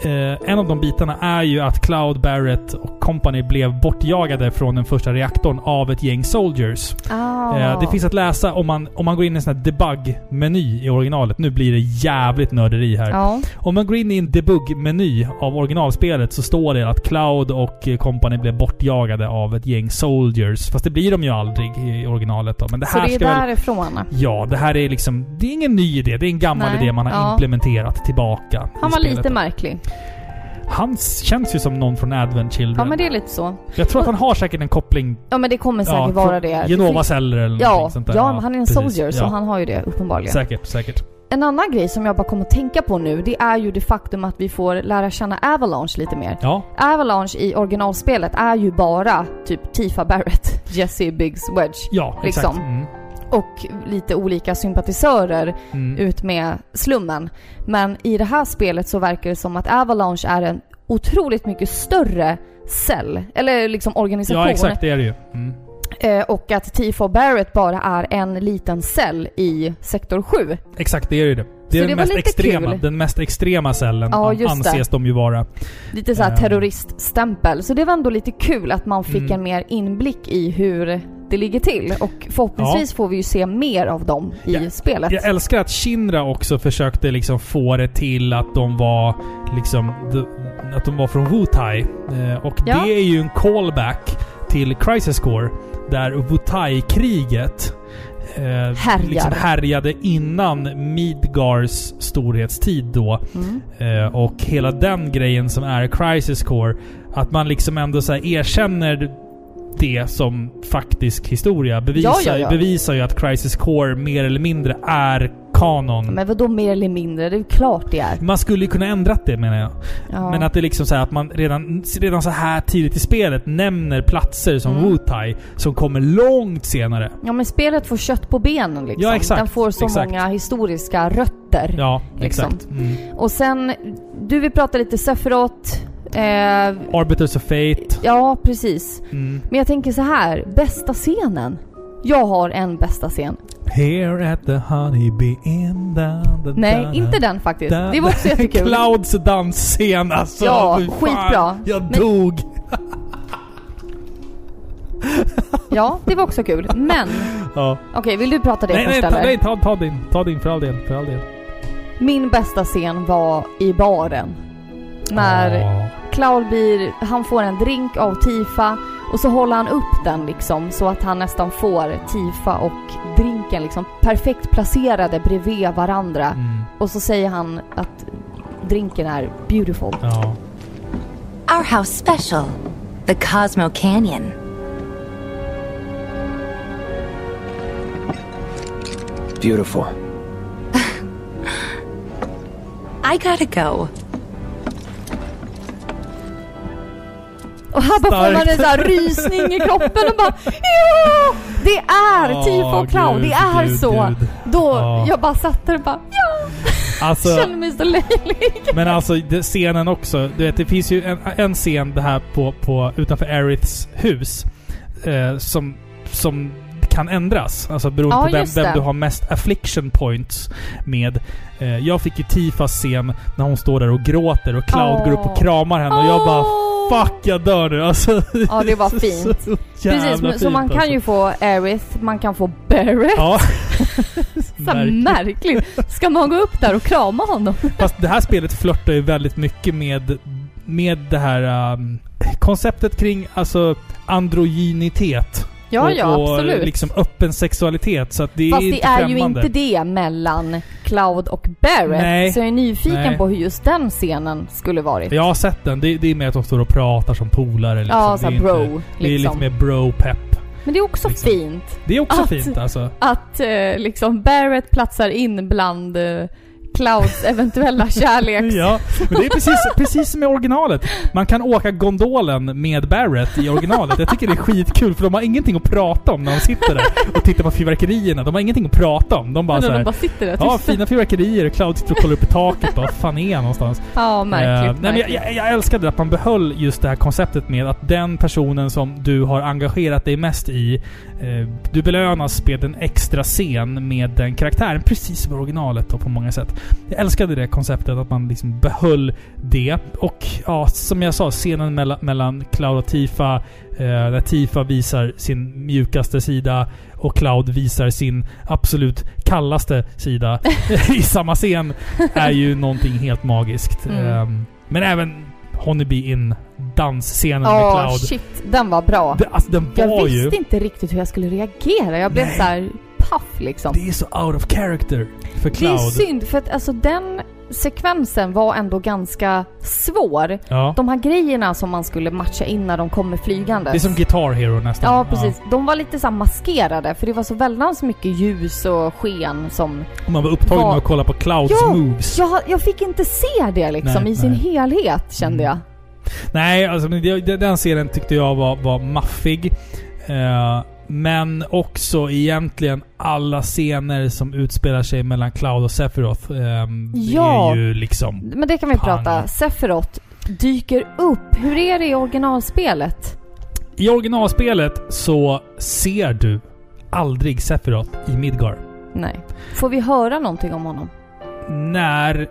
[SPEAKER 1] Eh, en av de bitarna är ju att Cloud Barrett och company blev bortjagade från den första reaktorn av ett gäng soldiers.
[SPEAKER 2] Ah.
[SPEAKER 1] Eh, det finns att läsa om man, om man går in i en sån här debug-meny i originalet. Nu blir det jävligt nörderi här.
[SPEAKER 2] Ja.
[SPEAKER 1] Om man går in i en debug-meny av originalspelet så står det att Cloud och eh, company blev bortjagade av ett gäng soldiers. Fast det blir de ju aldrig i originalet då. Men det
[SPEAKER 2] Så
[SPEAKER 1] här
[SPEAKER 2] det är
[SPEAKER 1] ska väl...
[SPEAKER 2] därifrån.
[SPEAKER 1] Ja, det här är liksom... Det är ingen ny idé. Det är en gammal
[SPEAKER 2] Nej,
[SPEAKER 1] idé man har
[SPEAKER 2] ja.
[SPEAKER 1] implementerat tillbaka.
[SPEAKER 2] Han var
[SPEAKER 1] spelet
[SPEAKER 2] lite märklig.
[SPEAKER 1] Han känns ju som någon från Advent Children.
[SPEAKER 2] Ja men det är lite så.
[SPEAKER 1] Jag tror att han har säkert en koppling...
[SPEAKER 2] Ja men det kommer säkert vara det.
[SPEAKER 1] Genova-celler eller
[SPEAKER 2] Ja,
[SPEAKER 1] sånt där.
[SPEAKER 2] ja, han är en
[SPEAKER 1] precis.
[SPEAKER 2] soldier så
[SPEAKER 1] Ja,
[SPEAKER 2] han har ju det uppenbarligen.
[SPEAKER 1] Säkert, säkert.
[SPEAKER 2] En annan grej som jag bara kommer att tänka på nu, det är ju det faktum att vi får lära känna Avalanche lite mer.
[SPEAKER 1] Ja,
[SPEAKER 2] Avalanche i originalspelet är ju bara typ Tifa Barrett, Jesse Biggs Wedge
[SPEAKER 1] ja
[SPEAKER 2] Liksom.
[SPEAKER 1] exakt. Mm.
[SPEAKER 2] Och lite olika sympatisörer
[SPEAKER 1] Mm.
[SPEAKER 2] ut med slummen. Men i det här spelet så verkar det som att Avalanche är en otroligt mycket större cell, eller liksom organisation.
[SPEAKER 1] Ja, exakt. Det är det ju. Mm.
[SPEAKER 2] Eh, och att Tifa Barrett bara är en liten cell i sektor 7.
[SPEAKER 1] Exakt, det är ju det. Det
[SPEAKER 2] Så
[SPEAKER 1] är
[SPEAKER 2] det
[SPEAKER 1] den
[SPEAKER 2] var
[SPEAKER 1] mest extrema.
[SPEAKER 2] kul.
[SPEAKER 1] Den mest extrema cellen
[SPEAKER 2] Ja,
[SPEAKER 1] an-
[SPEAKER 2] just det.
[SPEAKER 1] anses de ju vara.
[SPEAKER 2] Lite såhär
[SPEAKER 1] Ehm.
[SPEAKER 2] terroriststämpel. Så det var ändå lite kul att man fick
[SPEAKER 1] Mm.
[SPEAKER 2] en mer inblick i hur det ligger till. Och förhoppningsvis får vi ju se mer av dem i
[SPEAKER 1] Ja,
[SPEAKER 2] spelet.
[SPEAKER 1] Jag älskar att Shinra också försökte liksom få det till att de var liksom... Att de var från Wutai. Eh, och
[SPEAKER 2] Ja.
[SPEAKER 1] det är ju en callback till Crisis Core. Där Wutai-kriget eh,
[SPEAKER 2] Härjar.
[SPEAKER 1] liksom härjade innan Midgars storhetstid då.
[SPEAKER 2] Mm.
[SPEAKER 1] Eh, och hela den grejen som är Crisis Core. Att man liksom ändå så erkänner det som faktisk historia. Bevisar,
[SPEAKER 2] Ja, ja, ja.
[SPEAKER 1] bevisar ju att Crisis Core mer eller mindre är kanon.
[SPEAKER 2] Men vad då mer eller mindre? Det är ju klart det är.
[SPEAKER 1] Man skulle ju kunna ändrat det menar jag.
[SPEAKER 2] Ja.
[SPEAKER 1] Men att det liksom så här att man redan, redan så här tidigt i spelet nämner platser som
[SPEAKER 2] Mm.
[SPEAKER 1] Wutai som kommer långt senare.
[SPEAKER 2] Ja men spelet får kött på benen liksom.
[SPEAKER 1] Ja, exakt.
[SPEAKER 2] Den får så
[SPEAKER 1] Exakt.
[SPEAKER 2] många historiska rötter.
[SPEAKER 1] Ja,
[SPEAKER 2] Liksom.
[SPEAKER 1] exakt. Mm.
[SPEAKER 2] Och sen, du vill prata lite Sephiroth. Eh,
[SPEAKER 1] Arbiters of Fate.
[SPEAKER 2] ja, precis.
[SPEAKER 1] Mm.
[SPEAKER 2] Men jag tänker så här, bästa scenen. Jag har en bästa scen.
[SPEAKER 1] Here at the honeybee in da, da,
[SPEAKER 2] Nej,
[SPEAKER 1] da,
[SPEAKER 2] inte den faktiskt. Det var också jättekul.
[SPEAKER 1] Clouds dansscen alltså.
[SPEAKER 2] Ja,
[SPEAKER 1] fan.
[SPEAKER 2] skitbra.
[SPEAKER 1] Jag
[SPEAKER 2] Men-
[SPEAKER 1] dog.
[SPEAKER 2] Ja, det var också kul. Men,
[SPEAKER 1] Ja.
[SPEAKER 2] okej, vill du prata det
[SPEAKER 1] Nej,
[SPEAKER 2] först
[SPEAKER 1] nej, ta,
[SPEAKER 2] eller?
[SPEAKER 1] nej ta, ta din. Ta din för all del. För all del.
[SPEAKER 2] Min bästa scen var i baren. När
[SPEAKER 1] Ja.
[SPEAKER 2] Cloud blir, han får en drink av Tifa och så håller han upp den liksom så att han nästan får Tifa och drinken liksom perfekt placerade bredvid varandra.
[SPEAKER 1] Mm.
[SPEAKER 2] Och så säger han att drinken är beautiful.
[SPEAKER 1] Ja.
[SPEAKER 6] Our house special. The Cosmo Canyon.
[SPEAKER 5] Beautiful.
[SPEAKER 6] I gotta go.
[SPEAKER 2] Och här bara får man en sån här rysning i kroppen och bara ja! Det är
[SPEAKER 1] Åh,
[SPEAKER 2] Tifa och
[SPEAKER 1] gud,
[SPEAKER 2] det är
[SPEAKER 1] gud,
[SPEAKER 2] så.
[SPEAKER 1] gud.
[SPEAKER 2] Då,
[SPEAKER 1] Ja.
[SPEAKER 2] jag bara satt där och bara ja!
[SPEAKER 1] Alltså,
[SPEAKER 2] Jag känner mig så löjlig.
[SPEAKER 1] men alltså det, scenen också. Du vet, det finns ju en, en scen det här på, på, utanför Aeriths hus. Eh, som, som kan ändras. Alltså beroende
[SPEAKER 2] Ja,
[SPEAKER 1] på vem, vem du har mest affliction points med. Eh, jag fick ju Tifas scen när hon står där och gråter och Cloud
[SPEAKER 2] Åh.
[SPEAKER 1] går upp och kramar henne och jag bara. Fuck jag dör nu! Alltså,
[SPEAKER 2] Ja, det var fint.
[SPEAKER 1] Så
[SPEAKER 2] Precis, men- så
[SPEAKER 1] fint,
[SPEAKER 2] man kan
[SPEAKER 1] alltså.
[SPEAKER 2] ju få Aerith, man kan få Barrett.
[SPEAKER 1] Ja.
[SPEAKER 2] Så märkligt. Ska man gå upp där och krama honom?
[SPEAKER 1] Fast det här spelet flörtar ju väldigt mycket med, med det här um, konceptet kring alltså androgynitet.
[SPEAKER 2] Ja,
[SPEAKER 1] och,
[SPEAKER 2] ja,
[SPEAKER 1] och
[SPEAKER 2] absolut.
[SPEAKER 1] liksom öppen sexualitet. Så att det
[SPEAKER 2] Fast
[SPEAKER 1] är
[SPEAKER 2] det är
[SPEAKER 1] främmande.
[SPEAKER 2] ju inte det mellan Cloud och Barrett.
[SPEAKER 1] Nej.
[SPEAKER 2] Så jag är nyfiken
[SPEAKER 1] Nej.
[SPEAKER 2] på hur just den scenen skulle varit.
[SPEAKER 1] Jag har sett den. Det, det är mer att de står och pratar som polare. Liksom.
[SPEAKER 2] Ja, såhär
[SPEAKER 1] är inte-
[SPEAKER 2] bro,
[SPEAKER 1] Det är lite
[SPEAKER 2] liksom.
[SPEAKER 1] mer bro-pepp.
[SPEAKER 2] Men det är också
[SPEAKER 1] liksom.
[SPEAKER 2] fint
[SPEAKER 1] Det är också
[SPEAKER 2] Att-
[SPEAKER 1] fint alltså.
[SPEAKER 2] att eh, liksom Barrett platsar in bland eh, Clouds eventuella kärleks...
[SPEAKER 1] Ja, men det är precis, precis som i originalet. Man kan åka gondolen med Barrett i originalet. Jag tycker det är skitkul för de har ingenting att prata om när de sitter där och tittar på fyrverkerierna. De har ingenting att prata om. De bara
[SPEAKER 2] Men
[SPEAKER 1] så
[SPEAKER 2] de bara sitter där
[SPEAKER 1] Ja, fina fyrverkerier. Cloud sitter och kollar upp i taket. Vad fan är han någonstans?
[SPEAKER 2] Ja, märkligt.
[SPEAKER 1] Eh, nej, men jag,
[SPEAKER 2] märkligt.
[SPEAKER 1] jag, jag älskade att man behöll just det här konceptet med att den personen som du har engagerat dig mest i, du belönas med en extra scen med den karaktären. Precis som originalet då, på många sätt. Jag älskade det konceptet, att man liksom behöll det. Och ja, som jag sa, scenen mellan, mellan Cloud och Tifa, eh, där Tifa visar sin mjukaste sida och Cloud visar sin absolut kallaste sida i samma scen är ju någonting helt magiskt.
[SPEAKER 2] Mm.
[SPEAKER 1] Ehm, men även Honeybee in dansscenen med
[SPEAKER 2] Ja,
[SPEAKER 1] Cloud.
[SPEAKER 2] shit. Den var bra.
[SPEAKER 1] Det, alltså den
[SPEAKER 2] jag
[SPEAKER 1] var
[SPEAKER 2] visste
[SPEAKER 1] ju...
[SPEAKER 2] inte riktigt hur jag skulle reagera. Jag blev
[SPEAKER 1] Nej.
[SPEAKER 2] så här paff liksom.
[SPEAKER 1] Det är så out of character för
[SPEAKER 2] Det
[SPEAKER 1] Cloud.
[SPEAKER 2] är synd, för att alltså den sekvensen var ändå ganska svår.
[SPEAKER 1] Ja.
[SPEAKER 2] De här grejerna som man skulle matcha in när de kommer flygande.
[SPEAKER 1] Det är som Guitar Hero nästan.
[SPEAKER 2] Ja, precis. De var lite så maskerade, för det var så väldigt mycket ljus och sken som...
[SPEAKER 1] Och man var upptagen
[SPEAKER 2] Var-
[SPEAKER 1] med att kolla på Clouds
[SPEAKER 2] Ja,
[SPEAKER 1] moves.
[SPEAKER 2] Jag, jag fick inte se det liksom
[SPEAKER 1] Nej,
[SPEAKER 2] i sin
[SPEAKER 1] nej.
[SPEAKER 2] helhet, kände jag.
[SPEAKER 1] Nej, alltså den serien tyckte jag var, var maffig. Eh, men också egentligen alla scener som utspelar sig mellan Cloud och Sephiroth. ehm,
[SPEAKER 2] Ja.
[SPEAKER 1] Är ju liksom...
[SPEAKER 2] Men det kan vi
[SPEAKER 1] Pang.
[SPEAKER 2] prata. Sephiroth dyker upp. Hur är det i originalspelet?
[SPEAKER 1] I originalspelet så ser du aldrig Sephiroth i Midgar.
[SPEAKER 2] Nej. Får vi höra någonting om honom?
[SPEAKER 1] När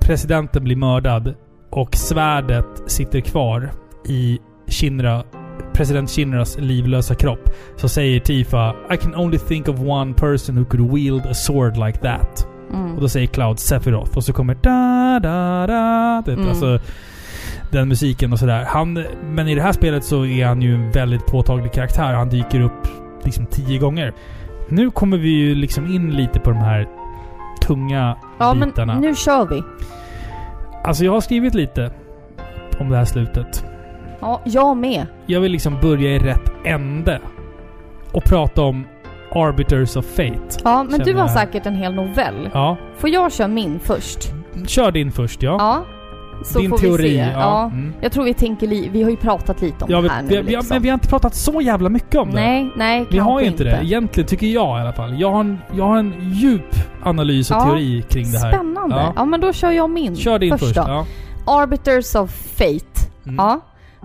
[SPEAKER 1] presidenten blir mördad och svärdet sitter kvar i Shinra, president Shinras livlösa kropp, så säger Tifa I can only think of one person who could wield a sword like that.
[SPEAKER 2] Mm.
[SPEAKER 1] Och då säger Cloud Sephiroth och så kommer da da da typ,
[SPEAKER 2] Mm.
[SPEAKER 1] alltså den musiken och sådär. Han, men i det här spelet så är han ju en väldigt påtaglig karaktär. Han dyker upp liksom tio gånger. Nu kommer vi ju liksom in lite på de här tunga
[SPEAKER 2] Ja,
[SPEAKER 1] bitarna.
[SPEAKER 2] men nu kör vi.
[SPEAKER 1] Alltså jag har skrivit lite om det här slutet.
[SPEAKER 2] Ja, jag med.
[SPEAKER 1] Jag vill liksom börja i rätt ände. Och prata om Arbiters of Fate.
[SPEAKER 2] Ja, men du har
[SPEAKER 1] jag.
[SPEAKER 2] säkert en hel novell.
[SPEAKER 1] Ja,
[SPEAKER 2] Får jag köra min först?
[SPEAKER 1] kör din först ja.
[SPEAKER 2] Ja. Så
[SPEAKER 1] Din
[SPEAKER 2] får
[SPEAKER 1] teori,
[SPEAKER 2] vi se.
[SPEAKER 1] ja.
[SPEAKER 2] Ja.
[SPEAKER 1] Mm.
[SPEAKER 2] Jag tror vi tänker li- Vi har ju pratat lite om
[SPEAKER 1] Ja, vi,
[SPEAKER 2] det här nu
[SPEAKER 1] vi, vi,
[SPEAKER 2] liksom.
[SPEAKER 1] men vi har inte pratat så jävla mycket om det.
[SPEAKER 2] Nej, nej,
[SPEAKER 1] Vi har ju inte det. Egentligen tycker jag i alla fall. Jag har en, jag har en djup analys och
[SPEAKER 2] Ja,
[SPEAKER 1] teori kring det här.
[SPEAKER 2] Spännande. Ja. Men då kör jag min
[SPEAKER 1] Kör din först. Ja.
[SPEAKER 2] Arbiters of Fate.
[SPEAKER 1] Mm.
[SPEAKER 2] Ja.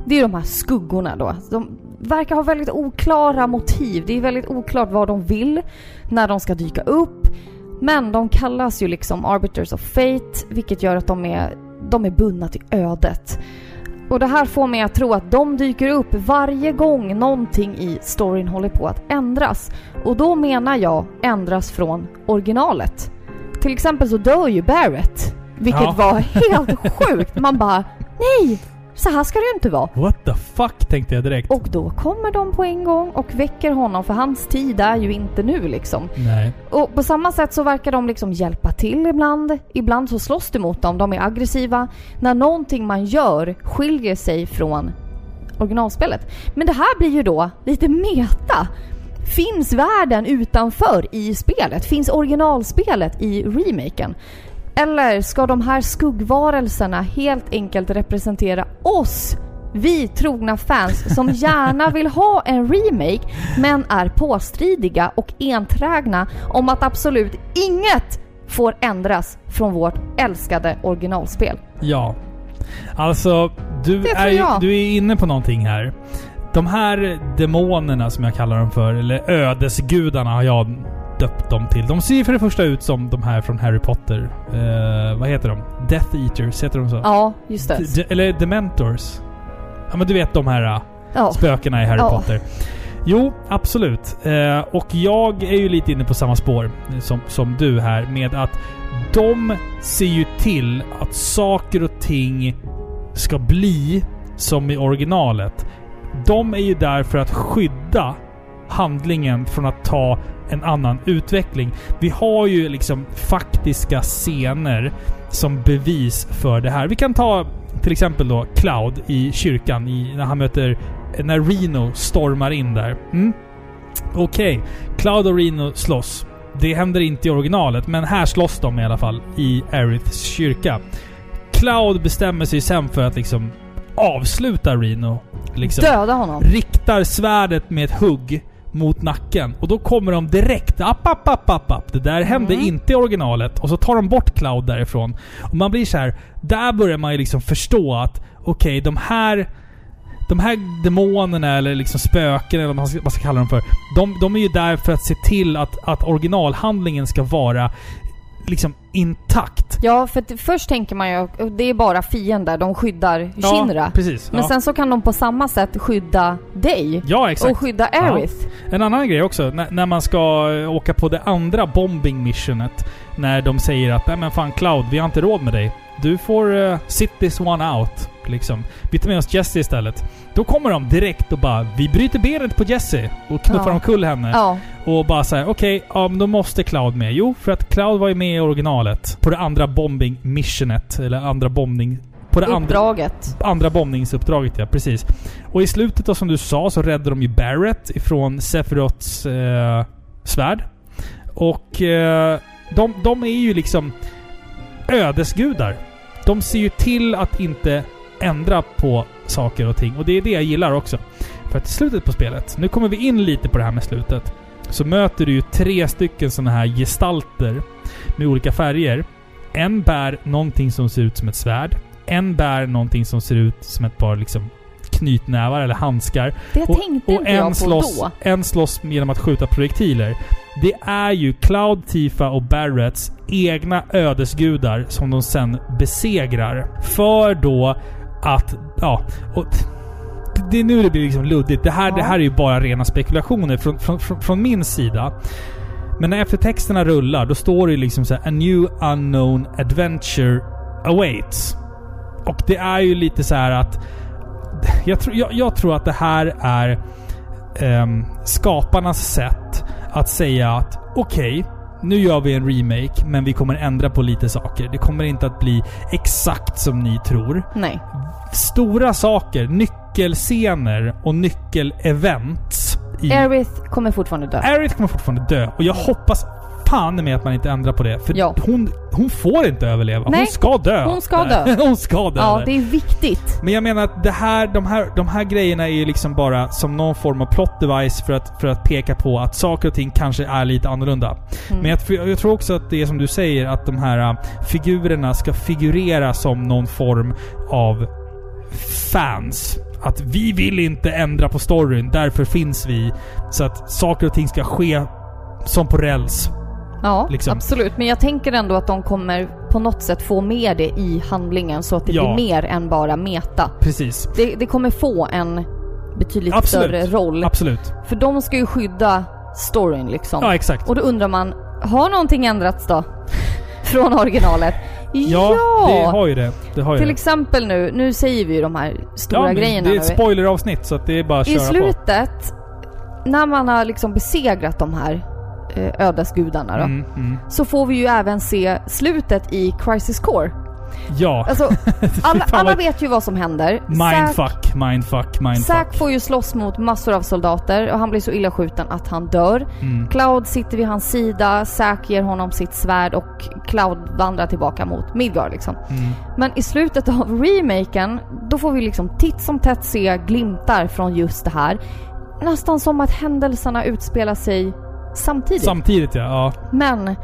[SPEAKER 2] Det är de här skuggorna då. De verkar ha väldigt oklara motiv. Det är väldigt oklart vad de vill, när de ska dyka upp. Men de kallas ju liksom Arbiters of Fate, vilket gör att de är, de är bundna till ödet. Och det här får mig att tro att de dyker upp varje gång någonting i storyn håller på att ändras. Och då menar jag ändras från originalet. Till exempel så dör ju Barrett. Vilket
[SPEAKER 1] Ja.
[SPEAKER 2] var helt sjukt. Man bara nej! Så här ska det ju inte vara.
[SPEAKER 1] What the fuck tänkte jag direkt.
[SPEAKER 2] Och då kommer de på en gång och väcker honom för hans tid är ju inte nu liksom.
[SPEAKER 1] Nej.
[SPEAKER 2] Och på samma sätt så verkar de liksom hjälpa till ibland. Ibland så slåss du mot dem, de är aggressiva. När någonting man gör skiljer sig från originalspelet. Men det här blir ju då lite meta. Finns världen utanför i spelet? Finns originalspelet i remaken? Eller ska de här skuggvarelserna helt enkelt representera oss? Vi trogna fans som gärna vill ha en remake men är påstridiga och enträgna om att absolut inget får ändras från vårt älskade originalspel.
[SPEAKER 1] Ja. Alltså, du är, ju- du är inne på någonting här. De här demonerna som jag kallar dem för, eller ödesgudarna har jag döpt dem till. De ser ju för det första ut som de här från Harry Potter. Eh, vad heter de? Death Eaters, heter de så?
[SPEAKER 2] Ja, just det.
[SPEAKER 1] D- eller Dementors. Ja men du vet de här uh,
[SPEAKER 2] Ja.
[SPEAKER 1] spökena i Harry
[SPEAKER 2] Ja.
[SPEAKER 1] Potter. Jo, absolut. Eh, och jag är ju lite inne på samma spår eh, som, som du här med att de ser ju till att saker och ting ska bli som i originalet. De är ju där för att skydda handlingen från att ta en annan utveckling. Vi har ju liksom faktiska scener som bevis för det här. Vi kan ta till exempel då Cloud i kyrkan i, när han möter... När Reno stormar in där. Mm? Okej, Cloud och Reno slåss. Det händer inte i originalet, men här slåss de i alla fall i Aeriths kyrka. Cloud bestämmer sig sen för att liksom avsluta Reno. Liksom
[SPEAKER 2] Döda honom.
[SPEAKER 1] riktar svärdet med ett hugg mot nacken. Och då kommer de direkt. App, app, app, app, app. Det där hände
[SPEAKER 2] Mm.
[SPEAKER 1] inte i originalet. Och så tar de bort Cloud därifrån. Och man blir så här. Där börjar man ju liksom förstå att okej, de här... De här demonerna eller liksom spöken eller vad man ska, vad ska kalla dem för. De, de är ju där för att se till att, att originalhandlingen ska vara liksom intakt.
[SPEAKER 2] Ja, för att först tänker man ju det är bara fiender, de skyddar Shinra.
[SPEAKER 1] Ja, precis.
[SPEAKER 2] Men
[SPEAKER 1] ja.
[SPEAKER 2] sen så kan de på samma sätt skydda dig.
[SPEAKER 1] ja, exakt.
[SPEAKER 2] Och skydda Aerith.
[SPEAKER 1] En annan grej också, när, när man ska eh, åka på det andra bombing missionet. När de säger att nej men fan Cloud, vi har inte råd med dig. Du får uh, sit this one out. Liksom. Vi tar med oss Jesse istället. Då kommer de direkt och bara Vi bryter benet på Jesse och knuffar
[SPEAKER 2] Ja.
[SPEAKER 1] omkull henne.
[SPEAKER 2] Ja.
[SPEAKER 1] Och bara säger okej, ja men då måste Cloud med. Jo, för att Cloud var ju med i originalet. På det andra bombing missionet. Eller andra bombning... På det andra
[SPEAKER 2] Uppdraget.
[SPEAKER 1] andra bombningsuppdraget ja, precis. Och i slutet då som du sa så räddade de ju Barrett ifrån Sephiroths eh, svärd. Och eh, de, de är ju liksom ödesgudar. De ser ju till att inte ändra på saker och ting. Och det är det jag gillar också. För att i slutet på spelet, nu kommer vi in lite på det här med slutet. Så möter du ju tre stycken sådana här gestalter med olika färger. En bär någonting som ser ut som ett svärd. En bär någonting som ser ut som ett par liksom knytnävar eller handskar.
[SPEAKER 2] Det
[SPEAKER 1] Och,
[SPEAKER 2] tänkte
[SPEAKER 1] och
[SPEAKER 2] inte jag
[SPEAKER 1] en,
[SPEAKER 2] på
[SPEAKER 1] slåss,
[SPEAKER 2] då.
[SPEAKER 1] en slåss genom att skjuta projektiler. Det är ju Cloud, Tifa och Barretts egna ödesgudar som de sen besegrar. För då att... Ja. Och det- är nu det blir liksom luddigt. Det här,
[SPEAKER 2] Ja.
[SPEAKER 1] det här är ju bara rena spekulationer från, från, från, från min sida. Men när eftertexterna rullar, då står det liksom så här, A new unknown adventure awaits. Och det är ju lite så här att... Jag, tror- jag, jag tror att det här är ehm, skaparnas sätt att säga att okej, nu gör vi en remake, men vi kommer ändra på lite saker. Det kommer inte att bli exakt som ni tror.
[SPEAKER 2] Nej.
[SPEAKER 1] Stora saker, nyckelscener och nyckelevents i...
[SPEAKER 2] Aerith kommer fortfarande dö.
[SPEAKER 1] Aerith kommer fortfarande dö och jag hoppas fan med att man inte ändrar på det. För
[SPEAKER 2] Ja.
[SPEAKER 1] hon, hon får inte överleva. Hon
[SPEAKER 2] Nej,
[SPEAKER 1] ska dö.
[SPEAKER 2] hon ska dö.
[SPEAKER 1] hon ska dö.
[SPEAKER 2] Ja, det är viktigt.
[SPEAKER 1] Men jag menar att det här, de, här, de här grejerna är ju liksom bara som någon form av plot device för att, för att peka på att saker och ting kanske är lite annorlunda.
[SPEAKER 2] Mm.
[SPEAKER 1] Men jag, jag tror också att det är som du säger, att de här äh, figurerna ska figurera som någon form av fans. Att vi vill inte ändra på storyn, därför finns vi. Så att saker och ting ska ske som på räls.
[SPEAKER 2] Ja,
[SPEAKER 1] Liksom.
[SPEAKER 2] absolut. Men jag tänker ändå att de kommer på något sätt få med det i handlingen så att det
[SPEAKER 1] Ja.
[SPEAKER 2] blir mer än bara meta.
[SPEAKER 1] Precis.
[SPEAKER 2] Det, det kommer få en betydligt
[SPEAKER 1] Absolut.
[SPEAKER 2] större roll.
[SPEAKER 1] Absolut.
[SPEAKER 2] För de ska ju skydda storyn liksom.
[SPEAKER 1] Ja, exakt.
[SPEAKER 2] Och då undrar man, har någonting ändrats då? Från originalet?
[SPEAKER 1] Ja, det har ju det. Det har ju
[SPEAKER 2] Till
[SPEAKER 1] det.
[SPEAKER 2] exempel nu, nu säger vi ju de här stora
[SPEAKER 1] men
[SPEAKER 2] grejerna.
[SPEAKER 1] Det är ett spoileravsnitt så att det är bara att
[SPEAKER 2] I
[SPEAKER 1] köra på.
[SPEAKER 2] slutet, när man har liksom besegrat de här ödesgudarna då,
[SPEAKER 1] Mm, mm.
[SPEAKER 2] så får vi ju även se slutet i Crisis Core.
[SPEAKER 1] Ja.
[SPEAKER 2] Alltså, alla, alla vet ju vad som händer. Zack,
[SPEAKER 1] Mindfuck, mindfuck, mindfuck.
[SPEAKER 2] Zack får ju slåss mot massor av soldater och han blir så illa skjuten att han dör.
[SPEAKER 1] Mm.
[SPEAKER 2] Cloud sitter vid hans sida, Zack ger honom sitt svärd och Cloud vandrar tillbaka mot Midgard liksom.
[SPEAKER 1] Mm.
[SPEAKER 2] Men i slutet av remaken, då får vi liksom titt som tätt se glimtar från just det här. Nästan som att händelserna utspelar sig samtidigt.
[SPEAKER 1] Samtidigt ja. ja.
[SPEAKER 2] Men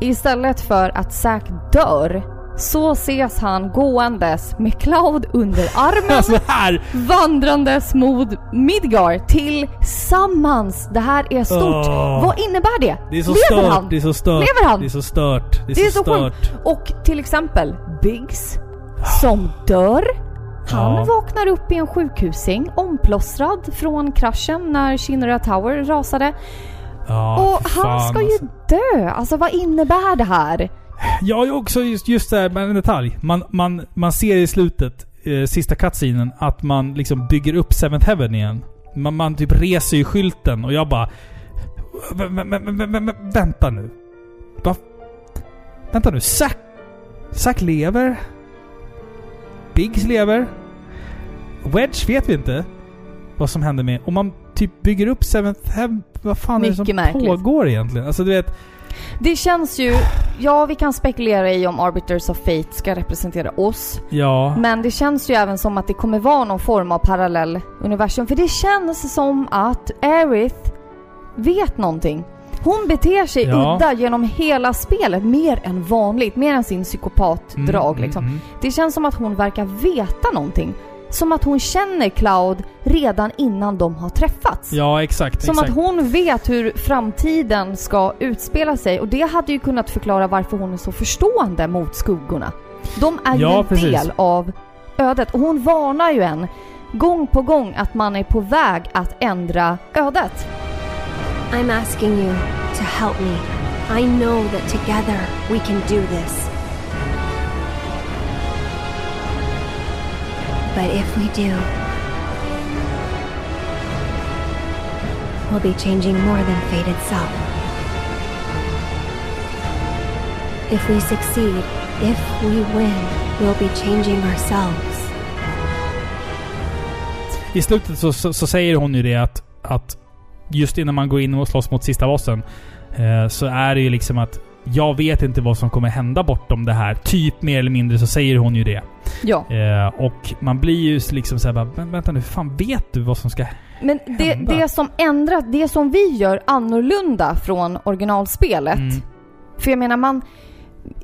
[SPEAKER 2] istället för att Zack dör så ses han gåendes med Cloud under armen
[SPEAKER 1] här!
[SPEAKER 2] vandrandes mot Midgar tillsammans. Det här är stort.
[SPEAKER 1] Åh.
[SPEAKER 2] Vad innebär det?
[SPEAKER 1] Det är så
[SPEAKER 2] Lever
[SPEAKER 1] stört,
[SPEAKER 2] han?
[SPEAKER 1] det är så stört.
[SPEAKER 2] Lever han?
[SPEAKER 1] Det är så stört. Det är,
[SPEAKER 2] Det är
[SPEAKER 1] så,
[SPEAKER 2] så
[SPEAKER 1] stört.
[SPEAKER 2] Och till exempel Biggs som dör. Han
[SPEAKER 1] Ja.
[SPEAKER 2] vaknar upp i en sjukhussäng omplåstrad från kraschen när Shinra Tower rasade.
[SPEAKER 1] Ja,
[SPEAKER 2] och han ska ju
[SPEAKER 1] alltså.
[SPEAKER 2] dö. Alltså vad innebär det här?
[SPEAKER 1] Ja, också just, just det här med en detalj. Man, man, man ser i slutet, eh, sista cutscenen, att man liksom bygger upp Seventh Heaven igen. Man, man typ reser ju skylten och jag bara... vä- vä- vä- vä- vä- vä- Vänta nu. Va? Vänta nu. Zack... Zack lever. Biggs lever. Wedge vet vi inte vad som händer med. Och man typ bygger upp Seventh Heaven. Vad fan är det som
[SPEAKER 2] Mycket märkligt.
[SPEAKER 1] pågår egentligen? Alltså du vet...
[SPEAKER 2] Det känns ju... Ja, vi kan spekulera i om Arbiters of Fate ska representera oss.
[SPEAKER 1] Ja.
[SPEAKER 2] Men det känns ju även som att det kommer vara någon form av parallell universum. För det känns som att Aerith vet någonting. Hon beter sig
[SPEAKER 1] Ja.
[SPEAKER 2] udda genom hela spelet, mer än vanligt. Mer än sin psykopatdrag
[SPEAKER 1] Mm,
[SPEAKER 2] liksom.
[SPEAKER 1] mm,
[SPEAKER 2] Det känns som att hon verkar veta någonting. Som att hon känner Cloud redan innan de har träffats.
[SPEAKER 1] Ja, exakt.
[SPEAKER 2] Som
[SPEAKER 1] exakt.
[SPEAKER 2] att hon vet hur framtiden ska utspela sig och det hade ju kunnat förklara varför hon är så förstående mot skuggorna. De är ju
[SPEAKER 1] Ja,
[SPEAKER 2] en
[SPEAKER 1] precis.
[SPEAKER 2] del av ödet och hon varnar ju en gång på gång att man är på väg att ändra ödet.
[SPEAKER 7] I'm asking you to help me. I know that together we can do this. But if we do, we'll be changing more than fate itself. If we succeed, if we win, we'll be changing ourselves.
[SPEAKER 1] I slutet så, så, så säger hon ju det att, att just innan man går in och slåss mot sista bossen eh, så är det ju liksom att jag vet inte vad som kommer hända bortom det här. Typ mer eller mindre så säger hon ju det.
[SPEAKER 2] Ja.
[SPEAKER 1] Eh, och man blir ju liksom såhär bara, "Men vänta nu, hur fan vet du vad som ska...
[SPEAKER 2] Men det,
[SPEAKER 1] Hända.
[SPEAKER 2] det som ändras, det som vi gör annorlunda från originalspelet.
[SPEAKER 1] Mm.
[SPEAKER 2] För jag menar man...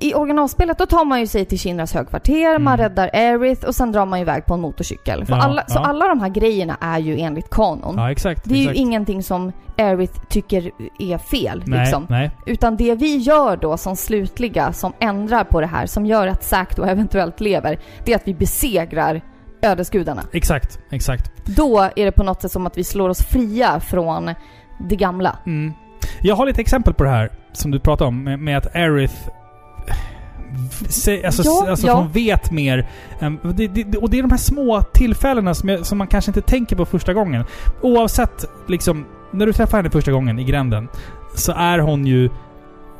[SPEAKER 2] I originalspelet då tar man ju sig till Shinras högkvarter, man
[SPEAKER 1] Mm.
[SPEAKER 2] räddar Aerith och sen drar man iväg på en motorcykel.
[SPEAKER 1] Ja,
[SPEAKER 2] alla, Så
[SPEAKER 1] ja.
[SPEAKER 2] alla de här grejerna är ju enligt kanon.
[SPEAKER 1] Ja, exakt.
[SPEAKER 2] det är
[SPEAKER 1] exakt.
[SPEAKER 2] ju ingenting som Aerith tycker är fel
[SPEAKER 1] Nej,
[SPEAKER 2] liksom.
[SPEAKER 1] nej.
[SPEAKER 2] Utan det vi gör då som slutliga, som ändrar på det här, som gör att Zack då eventuellt lever, det är att vi besegrar ödesgudarna.
[SPEAKER 1] Exakt, exakt.
[SPEAKER 2] Då är det på något sätt som att vi slår oss fria från det gamla.
[SPEAKER 1] Mm. Jag har lite exempel på det här som du pratade om, med, med att Aerith... Sä, alltså,
[SPEAKER 2] Ja,
[SPEAKER 1] alltså
[SPEAKER 2] ja.
[SPEAKER 1] hon vet mer. det, det, och det är de här små tillfällena som, jag, som man kanske inte tänker på första gången. Oavsett, liksom, när du träffar henne första gången i gränden, så är hon ju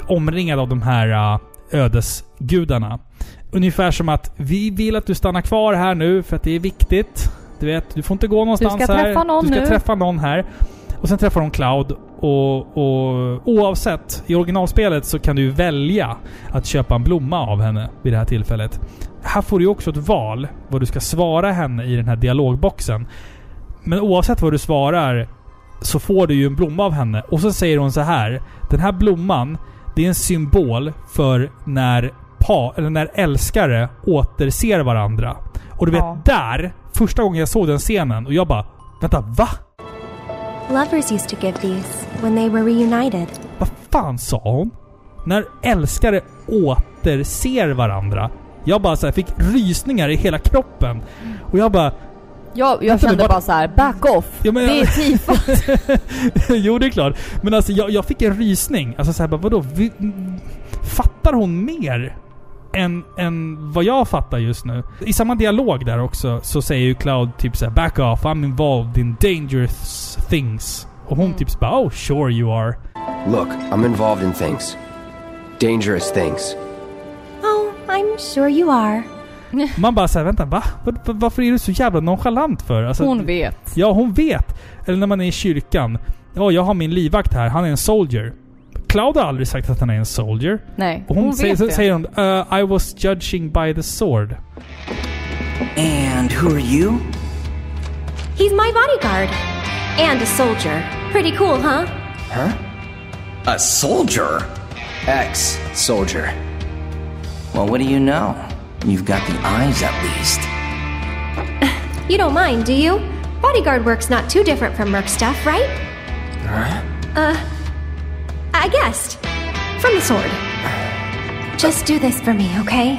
[SPEAKER 1] omringad av de här uh, ödesgudarna. Ungefär som att vi vill att du stannar kvar här nu för att det är viktigt. Du vet, du får inte gå någonstans
[SPEAKER 2] ska
[SPEAKER 1] här.
[SPEAKER 2] träffa någon
[SPEAKER 1] du ska
[SPEAKER 2] nu.
[SPEAKER 1] träffa någon här. Och sen träffar hon Cloud och, och oavsett, i originalspelet så kan du välja att köpa en blomma av henne vid det här tillfället. Här får du också ett val vad du ska svara henne i den här dialogboxen. Men oavsett vad du svarar så får du ju en blomma av henne. Och så säger hon så här. Den här blomman, det är en symbol för när pa, eller när älskare återser varandra. Och du vet,
[SPEAKER 2] Ja.
[SPEAKER 1] där, första gången jag såg den scenen och jag bara Vänta, va?
[SPEAKER 7] Lovers used to give these when they were reunited.
[SPEAKER 1] Vad fan sa hon? När älskare återser varandra. Jag bara så här, fick rysningar i hela kroppen. Och jag bara...
[SPEAKER 2] Jag, jag kände
[SPEAKER 1] vad-
[SPEAKER 2] bara så här: back off.
[SPEAKER 1] Ja, men-
[SPEAKER 2] Det är Tifa.
[SPEAKER 1] jo, det är klart. Men alltså jag, jag fick en rysning. Alltså såhär bara, vadå? Vi, fattar hon mer? Än, än vad jag fattar just nu. I samma dialog där också så säger ju Cloud typ såhär Back off, I'm involved in dangerous things. Och hon typ så bara Oh sure you are.
[SPEAKER 5] Look, I'm involved in things. Dangerous things.
[SPEAKER 7] Oh, I'm sure you are.
[SPEAKER 1] Man bara såhär, vänta va? Var, var- varför är du så jävla nonchalant för? Alltså,
[SPEAKER 2] Hon vet.
[SPEAKER 1] Ja, hon vet. Eller när man är i kyrkan. Ja, jag har min livvakt här. Han är en soldier. Cloud har aldrig sagt att han är en soldier.
[SPEAKER 2] Nej,
[SPEAKER 1] Och hon,
[SPEAKER 2] hon,
[SPEAKER 1] säger,
[SPEAKER 2] vet det.
[SPEAKER 1] säger hon uh, I was judging by the sword.
[SPEAKER 9] And who are you?
[SPEAKER 7] He's my bodyguard. And a soldier. Pretty cool, huh? Huh?
[SPEAKER 9] A soldier?
[SPEAKER 5] X, soldier.
[SPEAKER 9] Well, what do you know? You've got the eyes at least.
[SPEAKER 7] You don't mind, do you? Bodyguard work's not too different from Merc stuff, right? Huh? Uh, I guessed. From the sword. Just do this for me, okay?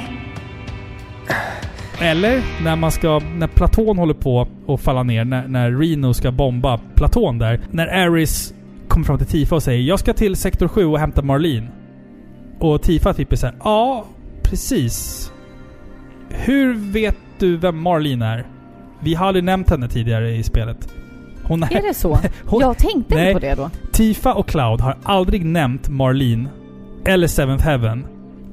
[SPEAKER 1] Eller när man ska... När Platon håller på att falla ner, när, när Reno ska bomba Platon där. När Aris kommer fram till Tifa och säger “Jag ska till sektor 7 och hämta Marlene”. Och Tifa typ är såhär “Ja, precis. Hur vet du vem Marlene är? Vi har aldrig nämnt henne tidigare i spelet.” Hon
[SPEAKER 2] Är det så?
[SPEAKER 1] Hon-
[SPEAKER 2] jag tänkte
[SPEAKER 1] Nej.
[SPEAKER 2] inte på det då.
[SPEAKER 1] Tifa och Cloud har aldrig nämnt Marlene eller Seventh Heaven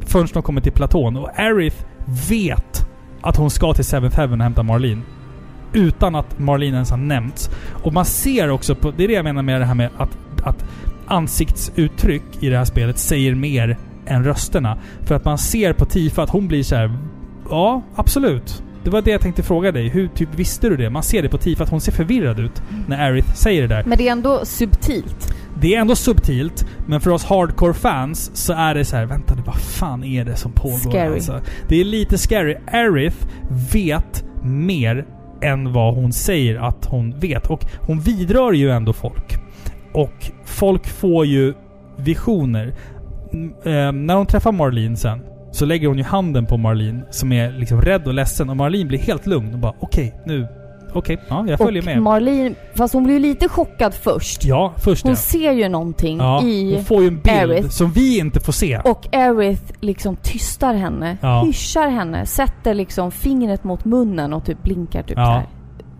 [SPEAKER 1] förrän de kommer till Platon. Och Aerith vet att hon ska till Seventh Heaven och hämta Marlene. Utan att Marlene ens har nämnts. Och man ser också på... Det är det jag menar med det här med att, att ansiktsuttryck i det här spelet säger mer än rösterna. För att man ser på Tifa att hon blir så här. Ja, absolut. Det var det jag tänkte fråga dig. Hur typ visste du det? Man ser det på Tifa att hon ser förvirrad ut när Aerith säger det där.
[SPEAKER 2] Men det är ändå subtilt.
[SPEAKER 1] Det är ändå subtilt, men för oss hardcore-fans så är det så här, vänta nu, vad fan är det som pågår?
[SPEAKER 2] Scary.
[SPEAKER 1] Alltså, det är lite scary. Aerith vet mer än vad hon säger att hon vet. Och hon vidrör ju ändå folk. Och folk får ju visioner. Mm, eh, när hon träffar Marlene sen, så lägger hon ju handen på Marlene som är liksom rädd och ledsen. Och Marlene blir helt lugn och bara okej, nu... Okej, ja, jag följer
[SPEAKER 2] och
[SPEAKER 1] med.
[SPEAKER 2] Marlene, fast hon blir ju lite chockad först.
[SPEAKER 1] ja, först
[SPEAKER 2] Hon
[SPEAKER 1] det.
[SPEAKER 2] ser ju någonting
[SPEAKER 1] Ja,
[SPEAKER 2] i
[SPEAKER 1] hon får ju en bild
[SPEAKER 2] Aerith.
[SPEAKER 1] som vi inte får se.
[SPEAKER 2] Och Aerith liksom tystar henne,
[SPEAKER 1] Ja.
[SPEAKER 2] hyschar henne, sätter liksom fingret mot munnen och typ blinkar typ
[SPEAKER 1] Ja.
[SPEAKER 2] så här.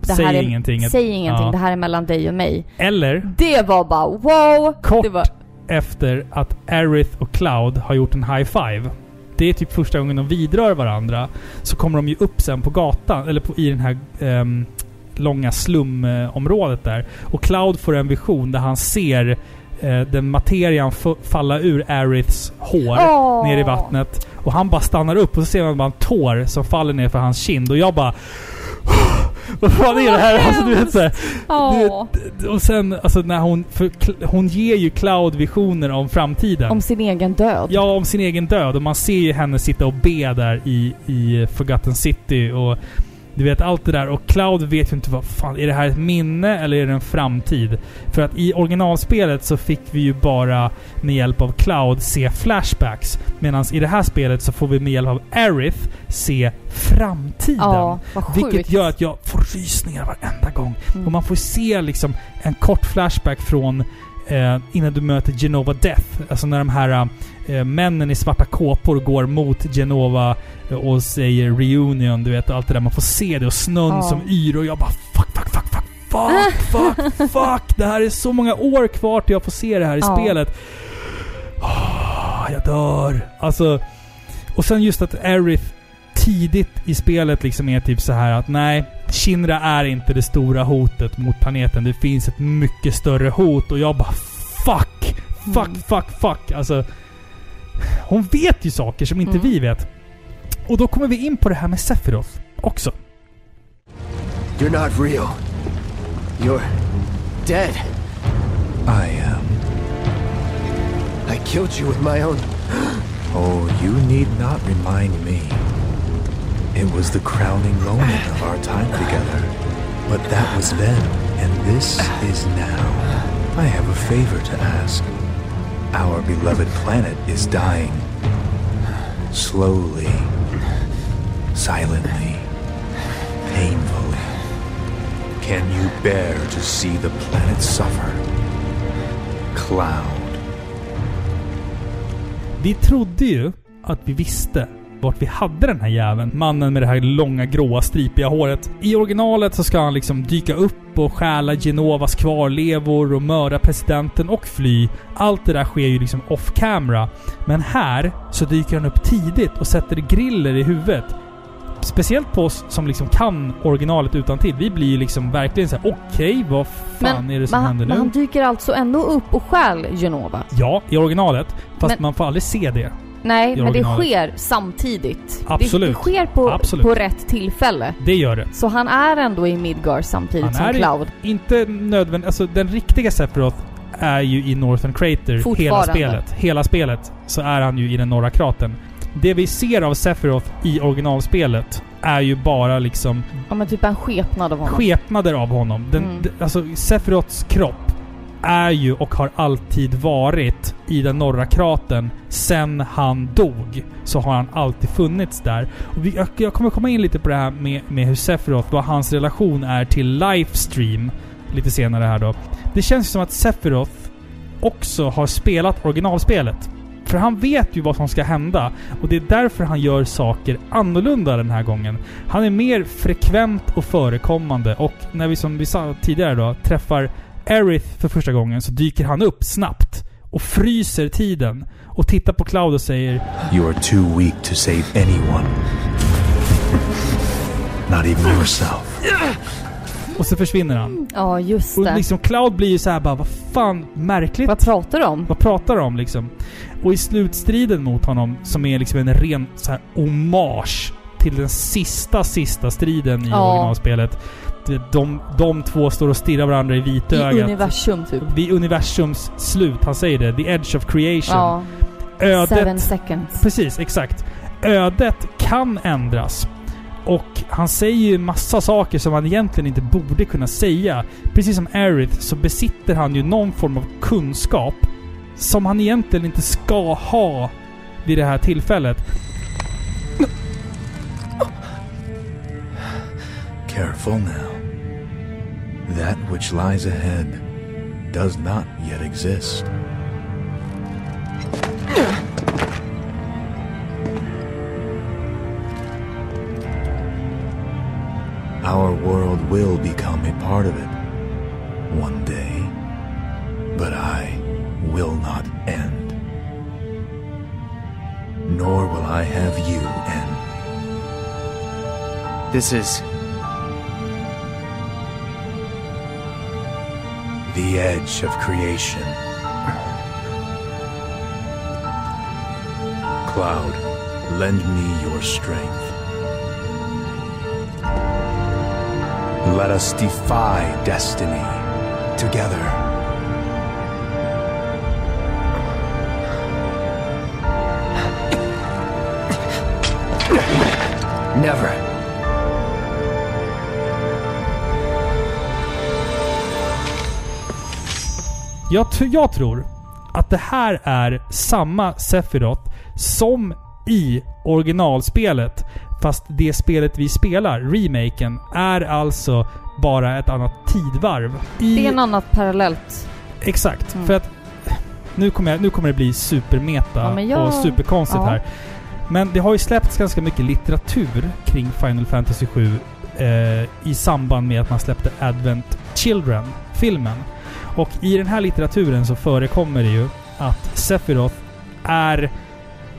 [SPEAKER 2] Det
[SPEAKER 1] Säg
[SPEAKER 2] här är,
[SPEAKER 1] ingenting.
[SPEAKER 2] Säg ingenting,
[SPEAKER 1] Ja.
[SPEAKER 2] det här är mellan dig och mig.
[SPEAKER 1] Eller
[SPEAKER 2] Det var bara wow!
[SPEAKER 1] kort
[SPEAKER 2] Det var,
[SPEAKER 1] efter att Aerith och Cloud har gjort en high five. Det är typ första gången de vidrör varandra. Så kommer de ju upp sen på gatan, eller på, i den här ehm, långa slumområdet där. Och Cloud får en vision där han ser eh, den materian falla ur Aeriths hår
[SPEAKER 2] Åh.
[SPEAKER 1] ner i vattnet. Och han bara stannar upp och så ser man bara en tår som faller ner för hans kind. Och jag bara... Vad fan är det här? Alltså, du vet, så här,
[SPEAKER 2] Åh.
[SPEAKER 1] du, och sen alltså när hon... För hon ger ju Cloud visioner om framtiden.
[SPEAKER 2] Om sin egen död.
[SPEAKER 1] Ja, om sin egen död. Och man ser ju henne sitta och be där i, i Forgotten City och... Du vet allt det där. Och Cloud vet ju inte vad fan, är det här ett minne eller är det en framtid? För att i originalspelet så fick vi ju bara med hjälp av Cloud se flashbacks. Medan i det här spelet så får vi med hjälp av Aerith se framtiden.
[SPEAKER 2] Ja.
[SPEAKER 1] Vilket gör att jag får rysningar varenda gång.
[SPEAKER 2] Mm.
[SPEAKER 1] Och man får se liksom en kort flashback från eh, innan du möter Genova Death. Alltså när de här eh, männen i svarta kåpor går mot Genova eh, och säger reunion, du vet, allt det där. Man får se det och snön
[SPEAKER 2] Ja.
[SPEAKER 1] som yr och jag bara fuck, fuck, fuck, fuck, fuck, fuck, fuck. Det här är så många år kvar till jag får se det här i
[SPEAKER 2] Ja.
[SPEAKER 1] spelet. Ah, jag dör. Alltså... Och sen just att Aerith tidigt i spelet liksom är typ så här att nej, Shinra är inte det stora hotet mot planeten. Det finns ett mycket större hot och jag bara fuck! Fuck,
[SPEAKER 2] Mm.
[SPEAKER 1] fuck, fuck. Alltså... Hon vet ju saker som inte
[SPEAKER 2] Mm.
[SPEAKER 1] vi vet. Och då kommer vi in på det här med Sephiroth också.
[SPEAKER 5] You're not real. You're dead.
[SPEAKER 10] I am.
[SPEAKER 5] I killed you with my own.
[SPEAKER 10] Oh, you need not remind me. It was the crowning moment of our time together. But that was then, and this is now. I have a favor to ask. Our beloved planet is dying. Slowly. Silently. Painfully. Can you bear to see the planet suffer? Cloud.
[SPEAKER 1] Vi trodde ju att vi visste vart vi hade den här jäveln. Mannen med det här långa gråa stripiga håret. I originalet så ska han liksom dyka upp och stjäla Genovas kvarlevor och mörda presidenten och fly. Allt det där sker ju liksom off camera. Men här så dyker han upp tidigt och sätter griller i huvudet. Speciellt på oss som liksom kan originalet utan till. Vi blir ju liksom verkligen såhär okej, vad fan är det som
[SPEAKER 2] men,
[SPEAKER 1] händer
[SPEAKER 2] men
[SPEAKER 1] nu?
[SPEAKER 2] han dyker alltså ändå upp och stjäl Genova?
[SPEAKER 1] Ja, i originalet. Fast
[SPEAKER 2] Men-
[SPEAKER 1] man får aldrig se det.
[SPEAKER 2] Nej, men det
[SPEAKER 1] originalet.
[SPEAKER 2] sker samtidigt.
[SPEAKER 1] Absolut.
[SPEAKER 2] Det, det sker på,
[SPEAKER 1] Absolut.
[SPEAKER 2] på rätt tillfälle.
[SPEAKER 1] Det gör det.
[SPEAKER 2] Så han är ändå i Midgar samtidigt
[SPEAKER 1] Han
[SPEAKER 2] som
[SPEAKER 1] är
[SPEAKER 2] Cloud.
[SPEAKER 1] Inte nödvändigt. Alltså den riktiga Sephiroth är ju i Northern Crater hela spelet. Hela spelet. så är han ju i den norra kratern. Det vi ser av Sephiroth i originalspelet är ju bara liksom
[SPEAKER 2] Ja men typ en skepnad av honom.
[SPEAKER 1] skepnader av honom. Den,
[SPEAKER 2] Mm.
[SPEAKER 1] alltså Sephiroths kropp är ju och har alltid varit i den norra kratern. Sen han dog så har han alltid funnits där. Och vi, jag, jag kommer komma in lite på det här med, med hur Sephiroth, vad hans relation är till Livestream lite senare här då. Det känns ju som att Sephiroth också har spelat originalspelet. För han vet ju vad som ska hända och det är därför han gör saker annorlunda den här gången. Han är mer frekvent och förekommande och när vi som vi sa tidigare då träffar Aerith för första gången så dyker han upp snabbt och fryser tiden och tittar på Cloud och säger
[SPEAKER 10] You are too weak to save anyone. Not even yourself.
[SPEAKER 1] och så försvinner han.
[SPEAKER 2] Ja, just
[SPEAKER 1] Och
[SPEAKER 2] det.
[SPEAKER 1] liksom Cloud blir ju så här bara vad fan märkligt.
[SPEAKER 2] Vad pratar du om?
[SPEAKER 1] Vad pratar du om liksom? Och i slutstriden mot honom, som är liksom en ren så här hommage till den sista, sista striden i
[SPEAKER 2] Ja.
[SPEAKER 1] originalspelet. De, de, de två står och stirrar varandra i
[SPEAKER 2] I
[SPEAKER 1] vitögat.
[SPEAKER 2] universum typ.
[SPEAKER 1] Vid universums slut. Han säger det. The edge of creation.
[SPEAKER 2] Ja.
[SPEAKER 1] Ödet...
[SPEAKER 2] Seven seconds.
[SPEAKER 1] Precis, exakt. Ödet kan ändras. Och han säger ju massa saker som han egentligen inte borde kunna säga. Precis som Aerith så besitter han ju någon form av kunskap som han egentligen inte ska ha vid det här tillfället.
[SPEAKER 10] Careful now. That which lies ahead does not yet exist. Our world will become a part of it one day, but I will not end. Nor will I have you end.
[SPEAKER 5] This is.
[SPEAKER 10] The edge of creation. Cloud, lend me your strength. Let us defy destiny together.
[SPEAKER 5] Never.
[SPEAKER 1] Jag, jag tror att det här är samma Sephiroth som i originalspelet. Fast det spelet vi spelar, remaken, är alltså bara ett annat tidvarv. I,
[SPEAKER 2] Det är en annat parallellt.
[SPEAKER 1] Exakt.
[SPEAKER 2] Mm.
[SPEAKER 1] För att nu kommer, jag, nu kommer det bli supermeta
[SPEAKER 2] Ja, jag-
[SPEAKER 1] och superkonstigt
[SPEAKER 2] ja.
[SPEAKER 1] här. Men det har ju släppts ganska mycket litteratur kring Final Fantasy 7 eh, i samband med att man släppte Advent Children-filmen. Och i den här litteraturen så förekommer det ju att Sephiroth är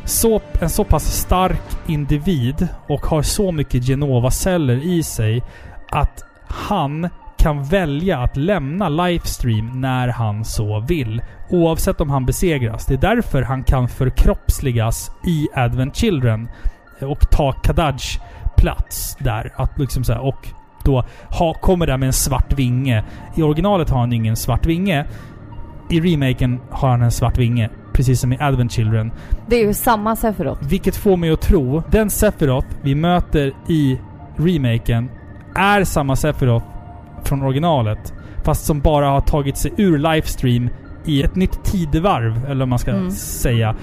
[SPEAKER 1] så, en så pass stark individ och har så mycket Genova-celler i sig att han kan välja att lämna Lifestream när han så vill. Oavsett om han besegras. Det är därför han kan förkroppsligas i Advent Children och ta Kadaj plats där. Att liksom så här, och då ha, kommer där med en svart vinge. I originalet har han ingen svart vinge. I remaken har han en svart vinge. Precis som i Advent Children.
[SPEAKER 2] Det är ju samma Sephiroth.
[SPEAKER 1] Vilket får mig att tro, den Sephiroth vi möter i remaken är samma Sephiroth från originalet. Fast som bara har tagit sig ur Livestream i ett nytt tidevarv, eller vad man ska
[SPEAKER 2] Mm.
[SPEAKER 1] säga.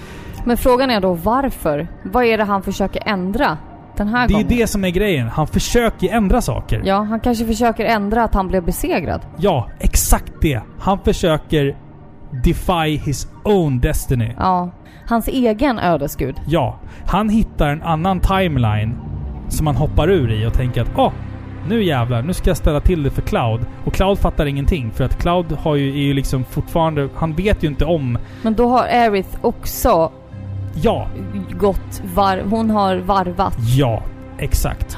[SPEAKER 2] Men frågan är då varför? Vad är det han försöker ändra den här
[SPEAKER 1] Det är
[SPEAKER 2] gången?
[SPEAKER 1] det som är grejen. Han försöker ändra saker.
[SPEAKER 2] Ja, han kanske försöker ändra att han blev besegrad.
[SPEAKER 1] Ja, exakt det. Han försöker defy his own destiny.
[SPEAKER 2] Ja. Hans egen ödesgud.
[SPEAKER 1] Ja, han hittar en annan timeline som han hoppar ur i och tänker att åh, nu jävlar, nu ska jag ställa till det för Cloud. Och Cloud fattar ingenting för att Cloud har ju, är ju liksom fortfarande, han vet ju inte om,
[SPEAKER 2] Men då har Aerith också
[SPEAKER 1] ja,
[SPEAKER 2] gått var... Hon har varvat.
[SPEAKER 1] ja, exakt.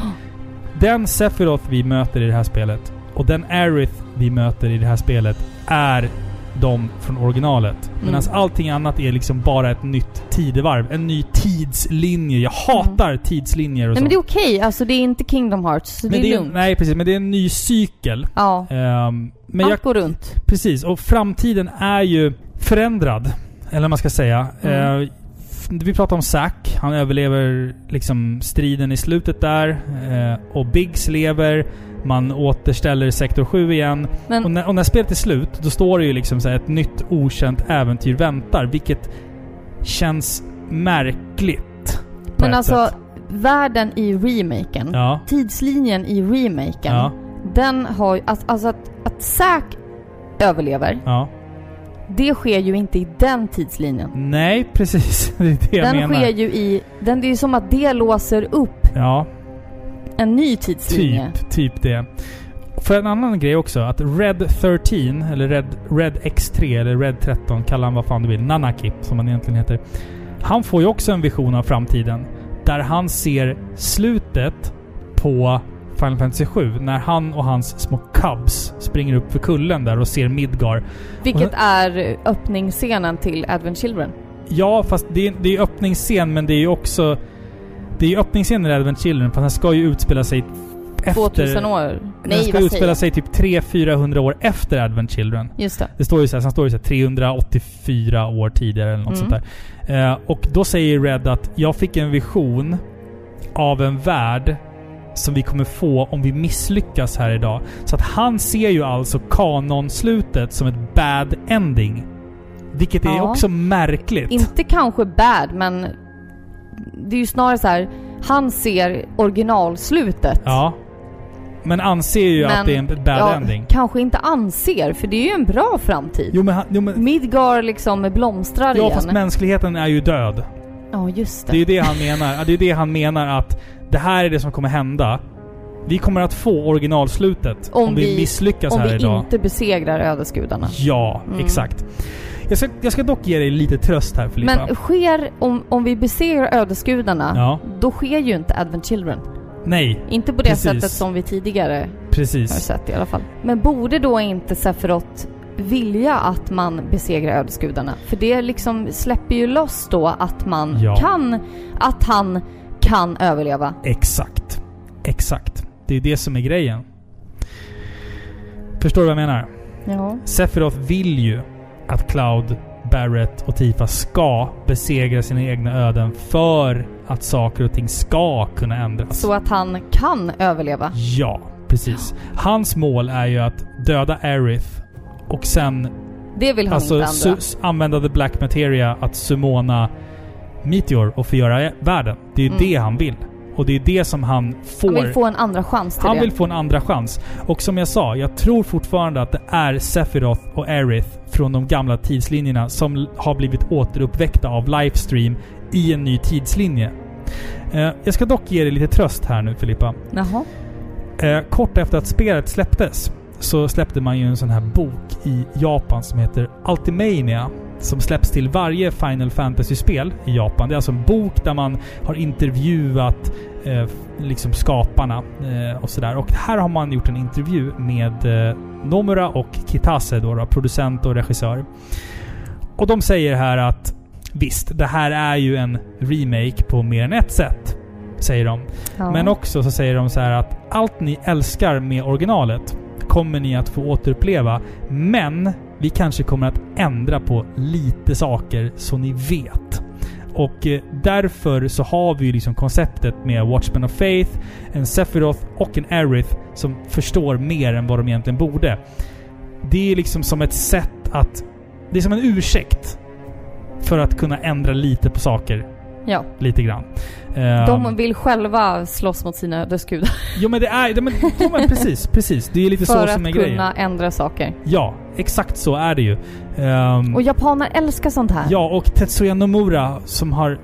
[SPEAKER 1] Den Sephiroth vi möter i det här spelet och den Aerith vi möter i det här spelet är de från originalet. Medan
[SPEAKER 2] Mm.
[SPEAKER 1] allting annat är liksom bara ett nytt tidevarv. En ny tidslinje. Jag hatar tidslinjer och
[SPEAKER 2] Nej
[SPEAKER 1] så.
[SPEAKER 2] men det är okej, alltså det är inte Kingdom Hearts, så
[SPEAKER 1] Men
[SPEAKER 2] det är lugnt.
[SPEAKER 1] Nej precis, men det är en ny cykel.
[SPEAKER 2] Ja.
[SPEAKER 1] Ehm, men
[SPEAKER 2] Allt
[SPEAKER 1] jag,
[SPEAKER 2] går runt.
[SPEAKER 1] precis, och framtiden är ju förändrad. Eller vad man ska säga.
[SPEAKER 2] Mm.
[SPEAKER 1] Ehm, vi pratar om Zack. Han överlever liksom striden i slutet där. Eh, och Biggs lever. Man återställer Sektor 7 igen.
[SPEAKER 2] Men-
[SPEAKER 1] Och, när, och när spelet är slut, då står det ju liksom så här, ett nytt okänt äventyr väntar. Vilket känns märkligt.
[SPEAKER 2] Men alltså,
[SPEAKER 1] sätt.
[SPEAKER 2] världen i remaken,
[SPEAKER 1] Ja.
[SPEAKER 2] tidslinjen i remaken,
[SPEAKER 1] Ja.
[SPEAKER 2] den har ju... Alltså, alltså att, att Zack överlever,
[SPEAKER 1] Ja.
[SPEAKER 2] Det sker ju inte i den tidslinjen.
[SPEAKER 1] Nej, precis. Det är det jag
[SPEAKER 2] Den
[SPEAKER 1] menar.
[SPEAKER 2] sker ju i... Den, det är ju som att det låser upp
[SPEAKER 1] Ja,
[SPEAKER 2] en ny tidslinje.
[SPEAKER 1] typ. Typ det. För en annan grej också, att Red 13, eller Red, Red X3, eller Red 13, kalla han vad fan du vill. Nanaki, som han egentligen heter. Han får ju också en vision av framtiden. Där han ser slutet på Final Fantasy 7. När han och hans små cubs springer upp för kullen där och ser Midgar.
[SPEAKER 2] Vilket
[SPEAKER 1] Och-
[SPEAKER 2] är öppningsscenen till Advent Children.
[SPEAKER 1] Ja, fast det är, det är öppningsscen, men det är ju också... Det är ju öppningsscenen i Advent Children, fast den ska ju utspela sig efter...
[SPEAKER 2] 2000 år.
[SPEAKER 1] Den
[SPEAKER 2] Nej,
[SPEAKER 1] ska
[SPEAKER 2] vad
[SPEAKER 1] utspela sig typ 300-400 år efter Advent Children.
[SPEAKER 2] Just det.
[SPEAKER 1] Det står ju så här, sen står det så här 384 år tidigare eller något
[SPEAKER 2] Mm.
[SPEAKER 1] sånt där. Eh, och då säger Red att jag fick en vision av en värld som vi kommer få om vi misslyckas här idag. Så att han ser ju alltså kanonslutet som ett bad ending. Vilket är
[SPEAKER 2] Ja.
[SPEAKER 1] också märkligt.
[SPEAKER 2] Inte kanske bad, men det är ju snarare så här. Han ser originalslutet.
[SPEAKER 1] Ja. Men anser ju att det är en bad
[SPEAKER 2] ja,
[SPEAKER 1] ending.
[SPEAKER 2] Kanske inte anser, för det är ju en bra framtid.
[SPEAKER 1] Jo men, han- jo, men
[SPEAKER 2] Midgar liksom blomstrar
[SPEAKER 1] ja,
[SPEAKER 2] igen.
[SPEAKER 1] fast mänskligheten är ju död.
[SPEAKER 2] Ja, just det.
[SPEAKER 1] Det är ju det han menar. Ja, Det är det han menar att det här är det som kommer hända. Vi kommer att få originalslutet om, vi, misslyckas
[SPEAKER 2] om
[SPEAKER 1] här
[SPEAKER 2] vi
[SPEAKER 1] idag.
[SPEAKER 2] inte besegrar ödesgudarna.
[SPEAKER 1] Ja,
[SPEAKER 2] Mm.
[SPEAKER 1] exakt. Jag ska, jag ska dock ge dig lite tröst här Filippa.
[SPEAKER 2] Men sker, om, om vi besegrar ödesgudarna,
[SPEAKER 1] Ja.
[SPEAKER 2] då sker ju inte Advent Children.
[SPEAKER 1] Nej,
[SPEAKER 2] Inte på det
[SPEAKER 1] Precis.
[SPEAKER 2] sättet som vi tidigare har
[SPEAKER 1] precis.
[SPEAKER 2] sett i alla fall. Men borde då inte Sephiroth vilja att man besegrar ödesgudarna? För det liksom släpper ju loss då att man
[SPEAKER 1] Ja.
[SPEAKER 2] kan... Att han kan överleva.
[SPEAKER 1] Exakt. Exakt. Det är det som är grejen. Förstår du vad jag menar?
[SPEAKER 2] Ja.
[SPEAKER 1] Sephiroth vill ju att Cloud, Barrett och Tifa ska besegra sina egna öden för att saker och ting ska kunna ändras.
[SPEAKER 2] Så att han kan överleva.
[SPEAKER 1] Ja, precis. Hans mål är ju att döda Aerith och sen
[SPEAKER 2] Det vill han
[SPEAKER 1] alltså
[SPEAKER 2] inte ändra.
[SPEAKER 1] su- använda the black materia att summona Meteor och förgöra världen. Det är ju
[SPEAKER 2] Mm.
[SPEAKER 1] det han vill. Och det är det som han får.
[SPEAKER 2] Han vill få en andra chans till
[SPEAKER 1] Han
[SPEAKER 2] det.
[SPEAKER 1] vill få en andra chans. Och som jag sa, jag tror fortfarande att det är Sephiroth och Aerith från de gamla tidslinjerna som har blivit återuppväckta av Livestream i en ny tidslinje. Eh, jag ska dock ge dig lite tröst här nu Filippa.
[SPEAKER 2] Jaha.
[SPEAKER 1] Eh, kort efter att spelet släpptes så släppte man ju en sån här bok i Japan som heter Ultimania. Som släpps till varje Final Fantasy-spel i Japan. Det är alltså en bok där man har intervjuat eh, liksom skaparna eh, och sådär. Och här har man gjort en intervju med eh, Nomura och Kitase då, då, producent och regissör. Och de säger här att visst, det här är ju en remake på mer än ett sätt. Säger de.
[SPEAKER 2] Ja.
[SPEAKER 1] Men också så säger de så här att allt ni älskar med originalet kommer ni att få återuppleva. Men vi kanske kommer att ändra på lite saker så ni vet. Och eh, därför så har vi ju liksom konceptet med Watchmen of Faith, en Sephiroth och en Aerith som förstår mer än vad de egentligen borde. Det är liksom som ett sätt att... Det är som en ursäkt för att kunna ändra lite på saker.
[SPEAKER 2] Ja.
[SPEAKER 1] Lite grann.
[SPEAKER 2] De
[SPEAKER 1] Ehm,
[SPEAKER 2] vill själva slåss mot sina ödesgudar.
[SPEAKER 1] Jo men det är... Det, men, jo, men precis, precis. Det är lite
[SPEAKER 2] För
[SPEAKER 1] så
[SPEAKER 2] att
[SPEAKER 1] som är
[SPEAKER 2] kunna
[SPEAKER 1] grejen.
[SPEAKER 2] ändra saker.
[SPEAKER 1] Ja, exakt så är det ju. Ehm,
[SPEAKER 2] Och japaner älskar sånt här.
[SPEAKER 1] ja, och Tetsuya Nomura som har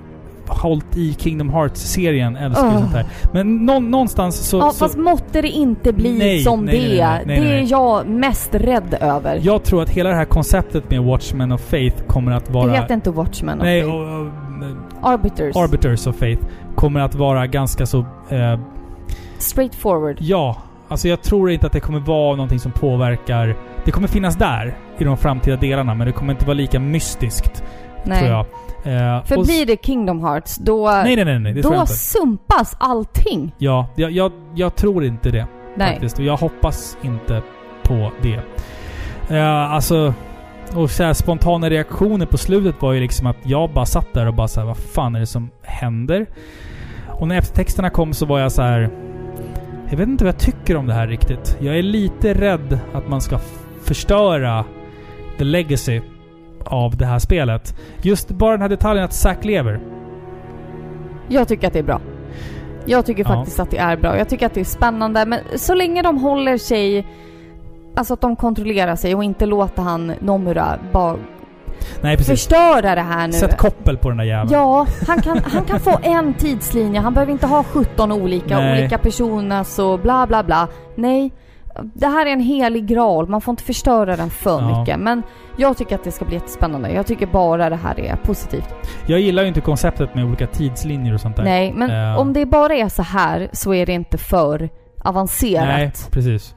[SPEAKER 1] hållit i Kingdom Hearts-serien älskar
[SPEAKER 2] Åh.
[SPEAKER 1] sånt här. Men nå, någonstans så...
[SPEAKER 2] ja,
[SPEAKER 1] så
[SPEAKER 2] fast måtte det inte bli
[SPEAKER 1] Nej,
[SPEAKER 2] som
[SPEAKER 1] nej,
[SPEAKER 2] det.
[SPEAKER 1] nej, nej,
[SPEAKER 2] det är jag mest rädd över.
[SPEAKER 1] jag tror att hela det här konceptet med Watchmen of Faith kommer att vara...
[SPEAKER 2] det heter inte Watchmen.
[SPEAKER 1] Nej,
[SPEAKER 2] och,
[SPEAKER 1] och, och,
[SPEAKER 2] Arbiters.
[SPEAKER 1] Arbiters of Faith kommer att vara ganska så... Eh,
[SPEAKER 2] Straight forward.
[SPEAKER 1] ja, alltså jag tror inte att det kommer vara någonting som påverkar... Det kommer finnas där i de framtida delarna, men det kommer inte vara lika mystiskt,
[SPEAKER 2] Nej.
[SPEAKER 1] tror jag. Eh,
[SPEAKER 2] För blir det Kingdom Hearts, då...
[SPEAKER 1] Nej, nej, nej, nej
[SPEAKER 2] då sumpas allting.
[SPEAKER 1] Ja, jag, jag, jag tror inte det.
[SPEAKER 2] Nej.
[SPEAKER 1] Faktiskt. Jag hoppas inte på det. Uh, alltså... Och så här, spontana reaktioner på slutet var ju liksom att jag bara satt där och bara så här, vad fan är det som händer? Och när eftertexterna kom så var jag så här. Jag vet inte vad jag tycker om det här riktigt. Jag är lite rädd att man ska förstöra the legacy av det här spelet. Just bara den här detaljen att Zack lever.
[SPEAKER 2] Jag tycker att det är bra. Jag tycker
[SPEAKER 1] Ja.
[SPEAKER 2] faktiskt att det är bra. Jag tycker att det är spännande. Men så länge de håller sig... Alltså att de kontrollerar sig och inte låter han Nomura bara
[SPEAKER 1] Nej precis.
[SPEAKER 2] förstöra det här nu.
[SPEAKER 1] Sätt koppel på den där jäveln.
[SPEAKER 2] Ja, han kan, han kan få en tidslinje. Han behöver inte ha 17 olika,
[SPEAKER 1] Nej.
[SPEAKER 2] olika personas och bla bla bla. Nej. Det här är en helig graal. Man får inte förstöra den för
[SPEAKER 1] Ja.
[SPEAKER 2] mycket. Men jag tycker att det ska bli jättespännande. Jag tycker bara det här är positivt.
[SPEAKER 1] Jag gillar ju inte konceptet med olika tidslinjer och sånt där.
[SPEAKER 2] Nej, men
[SPEAKER 1] Eh,
[SPEAKER 2] om det bara är så här så är det inte för avancerat.
[SPEAKER 1] Nej, precis.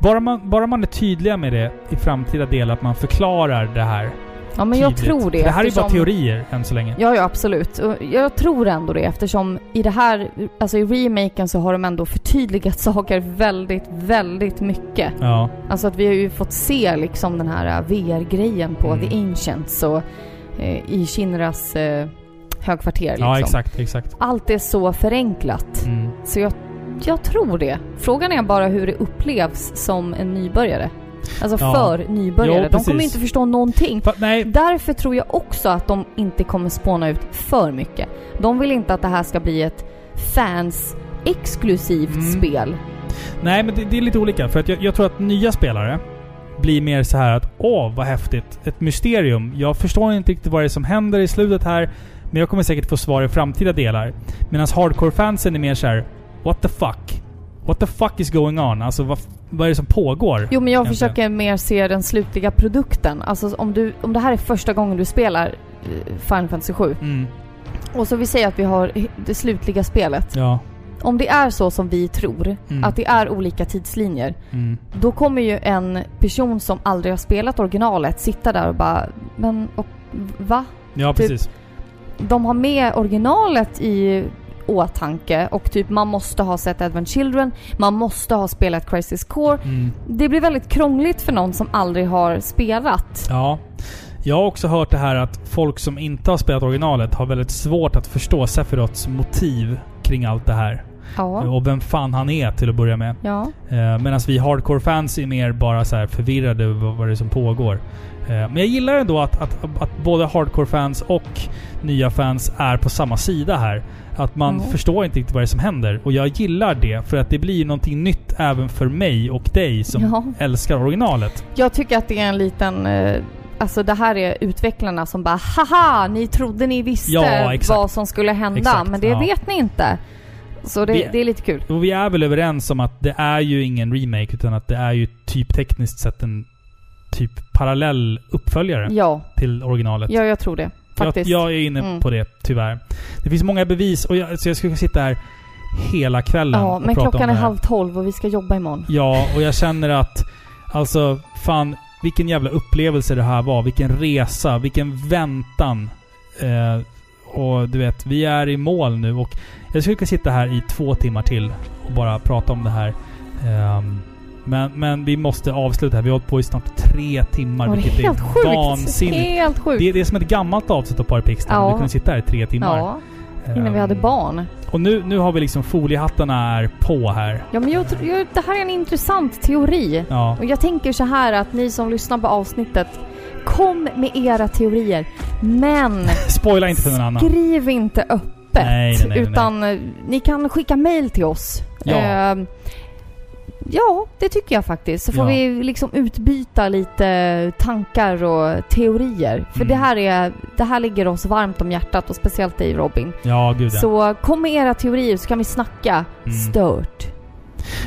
[SPEAKER 1] Bara man, bara man är tydliga med det i framtida delar, att man förklarar det här
[SPEAKER 2] Ja, men jag
[SPEAKER 1] tydligt.
[SPEAKER 2] tror det.
[SPEAKER 1] För det här är ju bara
[SPEAKER 2] eftersom-
[SPEAKER 1] teorier än så länge.
[SPEAKER 2] Ja, ja absolut. Jag tror ändå det eftersom i det här, alltså i remaken så har de ändå förtydligat saker väldigt, väldigt mycket.
[SPEAKER 1] Ja.
[SPEAKER 2] Alltså att vi har ju fått se liksom den här eh, VR-grejen på
[SPEAKER 1] Mm.
[SPEAKER 2] The Ancients och eh, i Shinras eh, högkvarter liksom.
[SPEAKER 1] Ja, exakt, exakt.
[SPEAKER 2] Allt är så förenklat.
[SPEAKER 1] Mm.
[SPEAKER 2] Så jag, jag tror det. Frågan är bara hur det upplevs som en nybörjare. Alltså
[SPEAKER 1] Ja.
[SPEAKER 2] för nybörjare.
[SPEAKER 1] Jo,
[SPEAKER 2] de kommer inte förstå någonting.
[SPEAKER 1] Nej,
[SPEAKER 2] Därför tror jag också att de inte kommer spåna ut för mycket. De vill inte att det här ska bli ett fans exklusivt
[SPEAKER 1] Mm.
[SPEAKER 2] spel.
[SPEAKER 1] nej, men det, det är lite olika. För att jag, jag tror att nya spelare blir mer så här att åh, vad häftigt. Ett mysterium. Jag förstår inte riktigt vad det är som händer i slutet här. Men jag kommer säkert få svar i framtida delar. Medan hardcore-fansen är mer så här what the fuck? What the fuck is going on? Alltså vad, vad är det som pågår?
[SPEAKER 2] Jo men jag
[SPEAKER 1] Egentligen.
[SPEAKER 2] försöker mer se den slutliga produkten. Alltså om, du, om det här är första gången du spelar eh, Final Fantasy 7
[SPEAKER 1] Mm,
[SPEAKER 2] och så vi säger att vi har det slutliga spelet.
[SPEAKER 1] ja.
[SPEAKER 2] Om det är så som vi tror,
[SPEAKER 1] Mm.
[SPEAKER 2] att det är olika tidslinjer,
[SPEAKER 1] Mm.
[SPEAKER 2] då kommer ju en person som aldrig har spelat originalet sitta där och bara Men och, va?
[SPEAKER 1] Ja,
[SPEAKER 2] Typ-
[SPEAKER 1] precis.
[SPEAKER 2] de har med originalet i åtanke och typ man måste ha sett Advent Children, man måste ha spelat Crisis Core.
[SPEAKER 1] Mm.
[SPEAKER 2] Det blir väldigt krångligt för någon som aldrig har spelat.
[SPEAKER 1] Ja. Jag har också hört det här att folk som inte har spelat originalet har väldigt svårt att förstå Sephiroths motiv kring allt det här.
[SPEAKER 2] Ja.
[SPEAKER 1] Och vem fan han är till att börja med.
[SPEAKER 2] Ja.
[SPEAKER 1] Eh, Medan vi hardcore-fans är mer bara så här förvirrade över vad- det är som pågår. Eh, Men jag gillar ändå att, att, att både hardcore-fans och nya fans är på samma sida här. Att man
[SPEAKER 2] Ja.
[SPEAKER 1] förstår inte riktigt vad det är som händer. Och jag gillar det, för att det blir någonting nytt även för mig och dig som
[SPEAKER 2] Ja.
[SPEAKER 1] älskar originalet.
[SPEAKER 2] Jag tycker att det är en liten... Eh, alltså det här är utvecklarna som bara Haha! Ni trodde ni visste
[SPEAKER 1] Ja,
[SPEAKER 2] vad som skulle hända,
[SPEAKER 1] Exakt,
[SPEAKER 2] men det
[SPEAKER 1] ja.
[SPEAKER 2] vet ni inte. Så det,
[SPEAKER 1] Vi-
[SPEAKER 2] det är lite kul.
[SPEAKER 1] Och vi är väl överens om att det är ju ingen remake, utan att det är ju typ tekniskt sett en typ parallell uppföljare
[SPEAKER 2] Ja,
[SPEAKER 1] till originalet.
[SPEAKER 2] ja jag tror det. Faktiskt.
[SPEAKER 1] Jag, jag är inne
[SPEAKER 2] Mm.
[SPEAKER 1] på det, tyvärr. Det finns många bevis och jag, så jag skulle sitta här hela kvällen
[SPEAKER 2] ja,
[SPEAKER 1] och
[SPEAKER 2] men
[SPEAKER 1] prata
[SPEAKER 2] klockan
[SPEAKER 1] om
[SPEAKER 2] är halv tolv och vi ska jobba imorgon.
[SPEAKER 1] Ja, och jag känner att... Alltså, fan vilken jävla upplevelse det här var. Vilken resa, vilken väntan. Eh, och du vet, vi är i mål nu och jag skulle kunna sitta här i två timmar till och bara prata om det här. Ehm, men, men vi måste avsluta här. Vi har hållit på i snart tre timmar,
[SPEAKER 2] det är
[SPEAKER 1] vilket
[SPEAKER 2] helt
[SPEAKER 1] är
[SPEAKER 2] sjukt!
[SPEAKER 1] vansinnigt.
[SPEAKER 2] Helt sjukt!
[SPEAKER 1] Det, det är som ett gammalt avsnitt av Parapixten.
[SPEAKER 2] Ja.
[SPEAKER 1] Vi kunde sitta här i tre timmar.
[SPEAKER 2] ja, innan vi hade
[SPEAKER 1] Ehm,
[SPEAKER 2] barn.
[SPEAKER 1] Och nu, nu har vi liksom foliehattarna är på här.
[SPEAKER 2] Ja, men jag, jag, det här är en intressant teori.
[SPEAKER 1] Ja.
[SPEAKER 2] Och jag tänker så här att ni som lyssnar på avsnittet, kom med era teorier. Men
[SPEAKER 1] Spoila inte för någon annan.
[SPEAKER 2] skriv inte öppet.
[SPEAKER 1] Nej, nej, nej,
[SPEAKER 2] utan eh, ni kan skicka mail till oss.
[SPEAKER 1] Ja.
[SPEAKER 2] Eh, ja, det tycker jag faktiskt. Så får
[SPEAKER 1] Ja.
[SPEAKER 2] vi liksom utbyta lite tankar och teorier. För
[SPEAKER 1] Mm.
[SPEAKER 2] det, här är, det här ligger oss varmt om hjärtat och speciellt dig Robin.
[SPEAKER 1] Ja, gud ja.
[SPEAKER 2] Så kom med era teorier så kan vi snacka
[SPEAKER 1] Mm.
[SPEAKER 2] stört.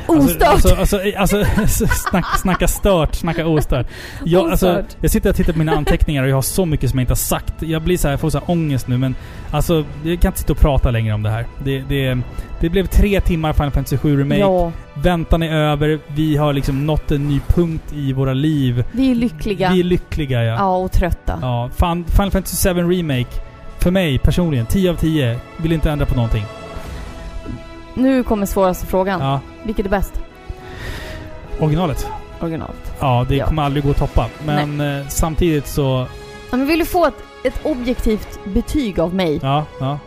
[SPEAKER 1] Alltså,
[SPEAKER 2] Ostört!
[SPEAKER 1] Alltså, alltså, alltså snack, snacka stört, snacka ostört. Jag, alltså,
[SPEAKER 2] Ostört.
[SPEAKER 1] jag sitter och tittar på mina anteckningar och jag har så mycket som jag inte har sagt. Jag blir så här, jag får så här ångest nu men alltså, jag kan inte sitta och prata längre om det här. Det, det, det blev tre timmar Final Fantasy 7 Remake.
[SPEAKER 2] Ja,
[SPEAKER 1] Väntan är över. Vi har liksom nått en ny punkt i våra liv.
[SPEAKER 2] vi är lyckliga.
[SPEAKER 1] Vi är lyckliga ja.
[SPEAKER 2] Ja, och trötta.
[SPEAKER 1] ja Final Fantasy 7 Remake. För mig personligen, 10 av 10. Vill inte ändra på någonting.
[SPEAKER 2] Nu kommer svåraste frågan.
[SPEAKER 1] Ja.
[SPEAKER 2] Vilket är bäst?
[SPEAKER 1] Originalet.
[SPEAKER 2] originalet.
[SPEAKER 1] Ja, det
[SPEAKER 2] Ja.
[SPEAKER 1] kommer aldrig gå att toppa. Men eh, samtidigt så...
[SPEAKER 2] Ja, men vill du få ett, ett objektivt betyg av mig?
[SPEAKER 1] Ja, ja.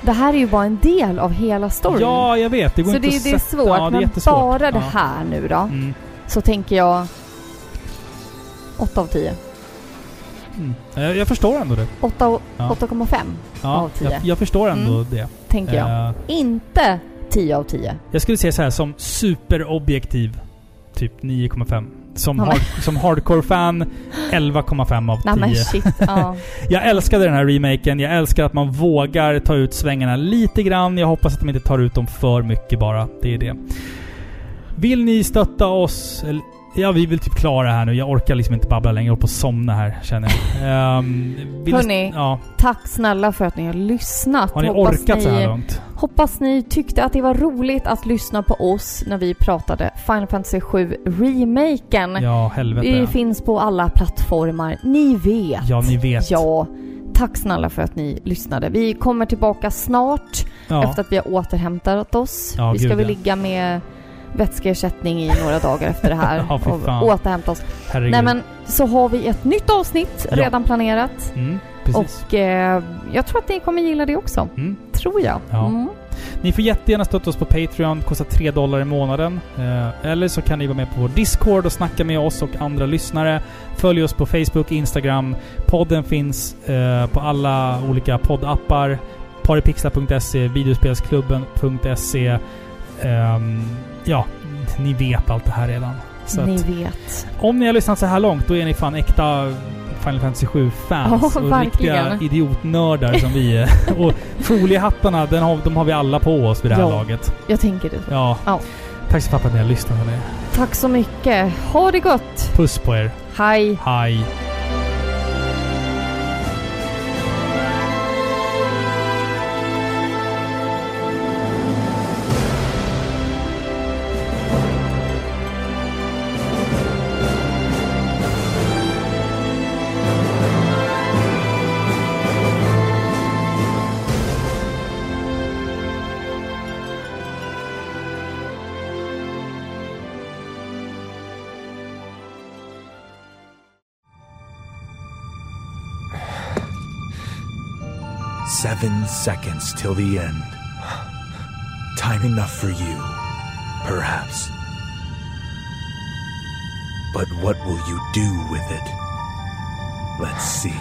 [SPEAKER 2] Det här är ju bara en del av hela storyn.
[SPEAKER 1] Ja, jag vet. Det går
[SPEAKER 2] så
[SPEAKER 1] inte
[SPEAKER 2] det,
[SPEAKER 1] att
[SPEAKER 2] det är svårt.
[SPEAKER 1] Ja,
[SPEAKER 2] men bara det här nu då.
[SPEAKER 1] Mm.
[SPEAKER 2] Så tänker jag 8 av 10.
[SPEAKER 1] Mm. Jag, jag förstår ändå det.
[SPEAKER 2] 8 och-
[SPEAKER 1] Ja.
[SPEAKER 2] 8,5
[SPEAKER 1] Ja,
[SPEAKER 2] av 10.
[SPEAKER 1] jag, jag förstår ändå
[SPEAKER 2] Mm.
[SPEAKER 1] det.
[SPEAKER 2] Tänker jag.
[SPEAKER 1] Eh,
[SPEAKER 2] Inte 10 av 10.
[SPEAKER 1] jag skulle säga så här som superobjektiv, typ 9,5. Som,
[SPEAKER 2] Ja,
[SPEAKER 1] hard, som hardcore-fan, 11,5 av 10.
[SPEAKER 2] Nej shit. Ja.
[SPEAKER 1] Jag älskade den här remaken. Jag älskar att man vågar ta ut svängarna lite grann. Jag hoppas att de inte tar ut dem för mycket bara. Det är det. Vill ni stötta oss? Ja, vi vill typ klara här nu. Jag orkar liksom inte babbla längre. Jag håller på att somna här, känner jag. Um, ni-
[SPEAKER 2] Hörni,
[SPEAKER 1] Ja.
[SPEAKER 2] tack snälla för att ni har lyssnat.
[SPEAKER 1] Har ni
[SPEAKER 2] Hoppas
[SPEAKER 1] orkat så här
[SPEAKER 2] ni-
[SPEAKER 1] långt?
[SPEAKER 2] Hoppas ni tyckte att det var roligt att lyssna på oss när vi pratade Final Fantasy 7 remaken.
[SPEAKER 1] Ja, helvete.
[SPEAKER 2] Vi finns på alla plattformar. Ni vet.
[SPEAKER 1] Ja, ni vet.
[SPEAKER 2] Ja. Tack snälla för att ni lyssnade. Vi kommer tillbaka snart
[SPEAKER 1] Ja.
[SPEAKER 2] efter att vi har återhämtat oss.
[SPEAKER 1] Ja,
[SPEAKER 2] vi ska väl
[SPEAKER 1] ja.
[SPEAKER 2] ligga med vätskeersättning i några dagar efter det här
[SPEAKER 1] Ja,
[SPEAKER 2] och återhämta oss.
[SPEAKER 1] Herregud.
[SPEAKER 2] Nej men så har vi ett nytt avsnitt
[SPEAKER 1] Ja.
[SPEAKER 2] redan planerat.
[SPEAKER 1] Mm.
[SPEAKER 2] Och eh, jag tror att ni kommer gilla det också.
[SPEAKER 1] Mm.
[SPEAKER 2] Tror jag.
[SPEAKER 1] Ja.
[SPEAKER 2] Mm.
[SPEAKER 1] Ni får jättegärna stötta oss på Patreon. kostar 3 dollar i månaden. Eh, eller så kan ni vara med på vår Discord och snacka med oss och andra lyssnare. Följ oss på Facebook, Instagram. Podden finns eh, på alla olika poddappar. Paripixlar.se, videospelsklubben.se. Ehm, ja, ni vet allt det här redan. Så
[SPEAKER 2] Ni vet.
[SPEAKER 1] om ni har lyssnat så här långt, då är ni fan äkta Final Fantasy 7-fans.
[SPEAKER 2] Ja,
[SPEAKER 1] och
[SPEAKER 2] verkligen.
[SPEAKER 1] riktiga idiotnördar som vi är. och foliehattarna, den har, de har vi alla på oss vid det här
[SPEAKER 2] Ja.
[SPEAKER 1] laget.
[SPEAKER 2] Jag tänker det.
[SPEAKER 1] Ja.
[SPEAKER 2] Ja.
[SPEAKER 1] Tack så mycket för att ni har lyssnat hörni.
[SPEAKER 2] Tack så mycket. Ha det gott.
[SPEAKER 1] Puss på er.
[SPEAKER 2] Hej.
[SPEAKER 1] Hej.
[SPEAKER 10] Seconds till the end. Time enough for you, perhaps. But what will you do with it? Let's see.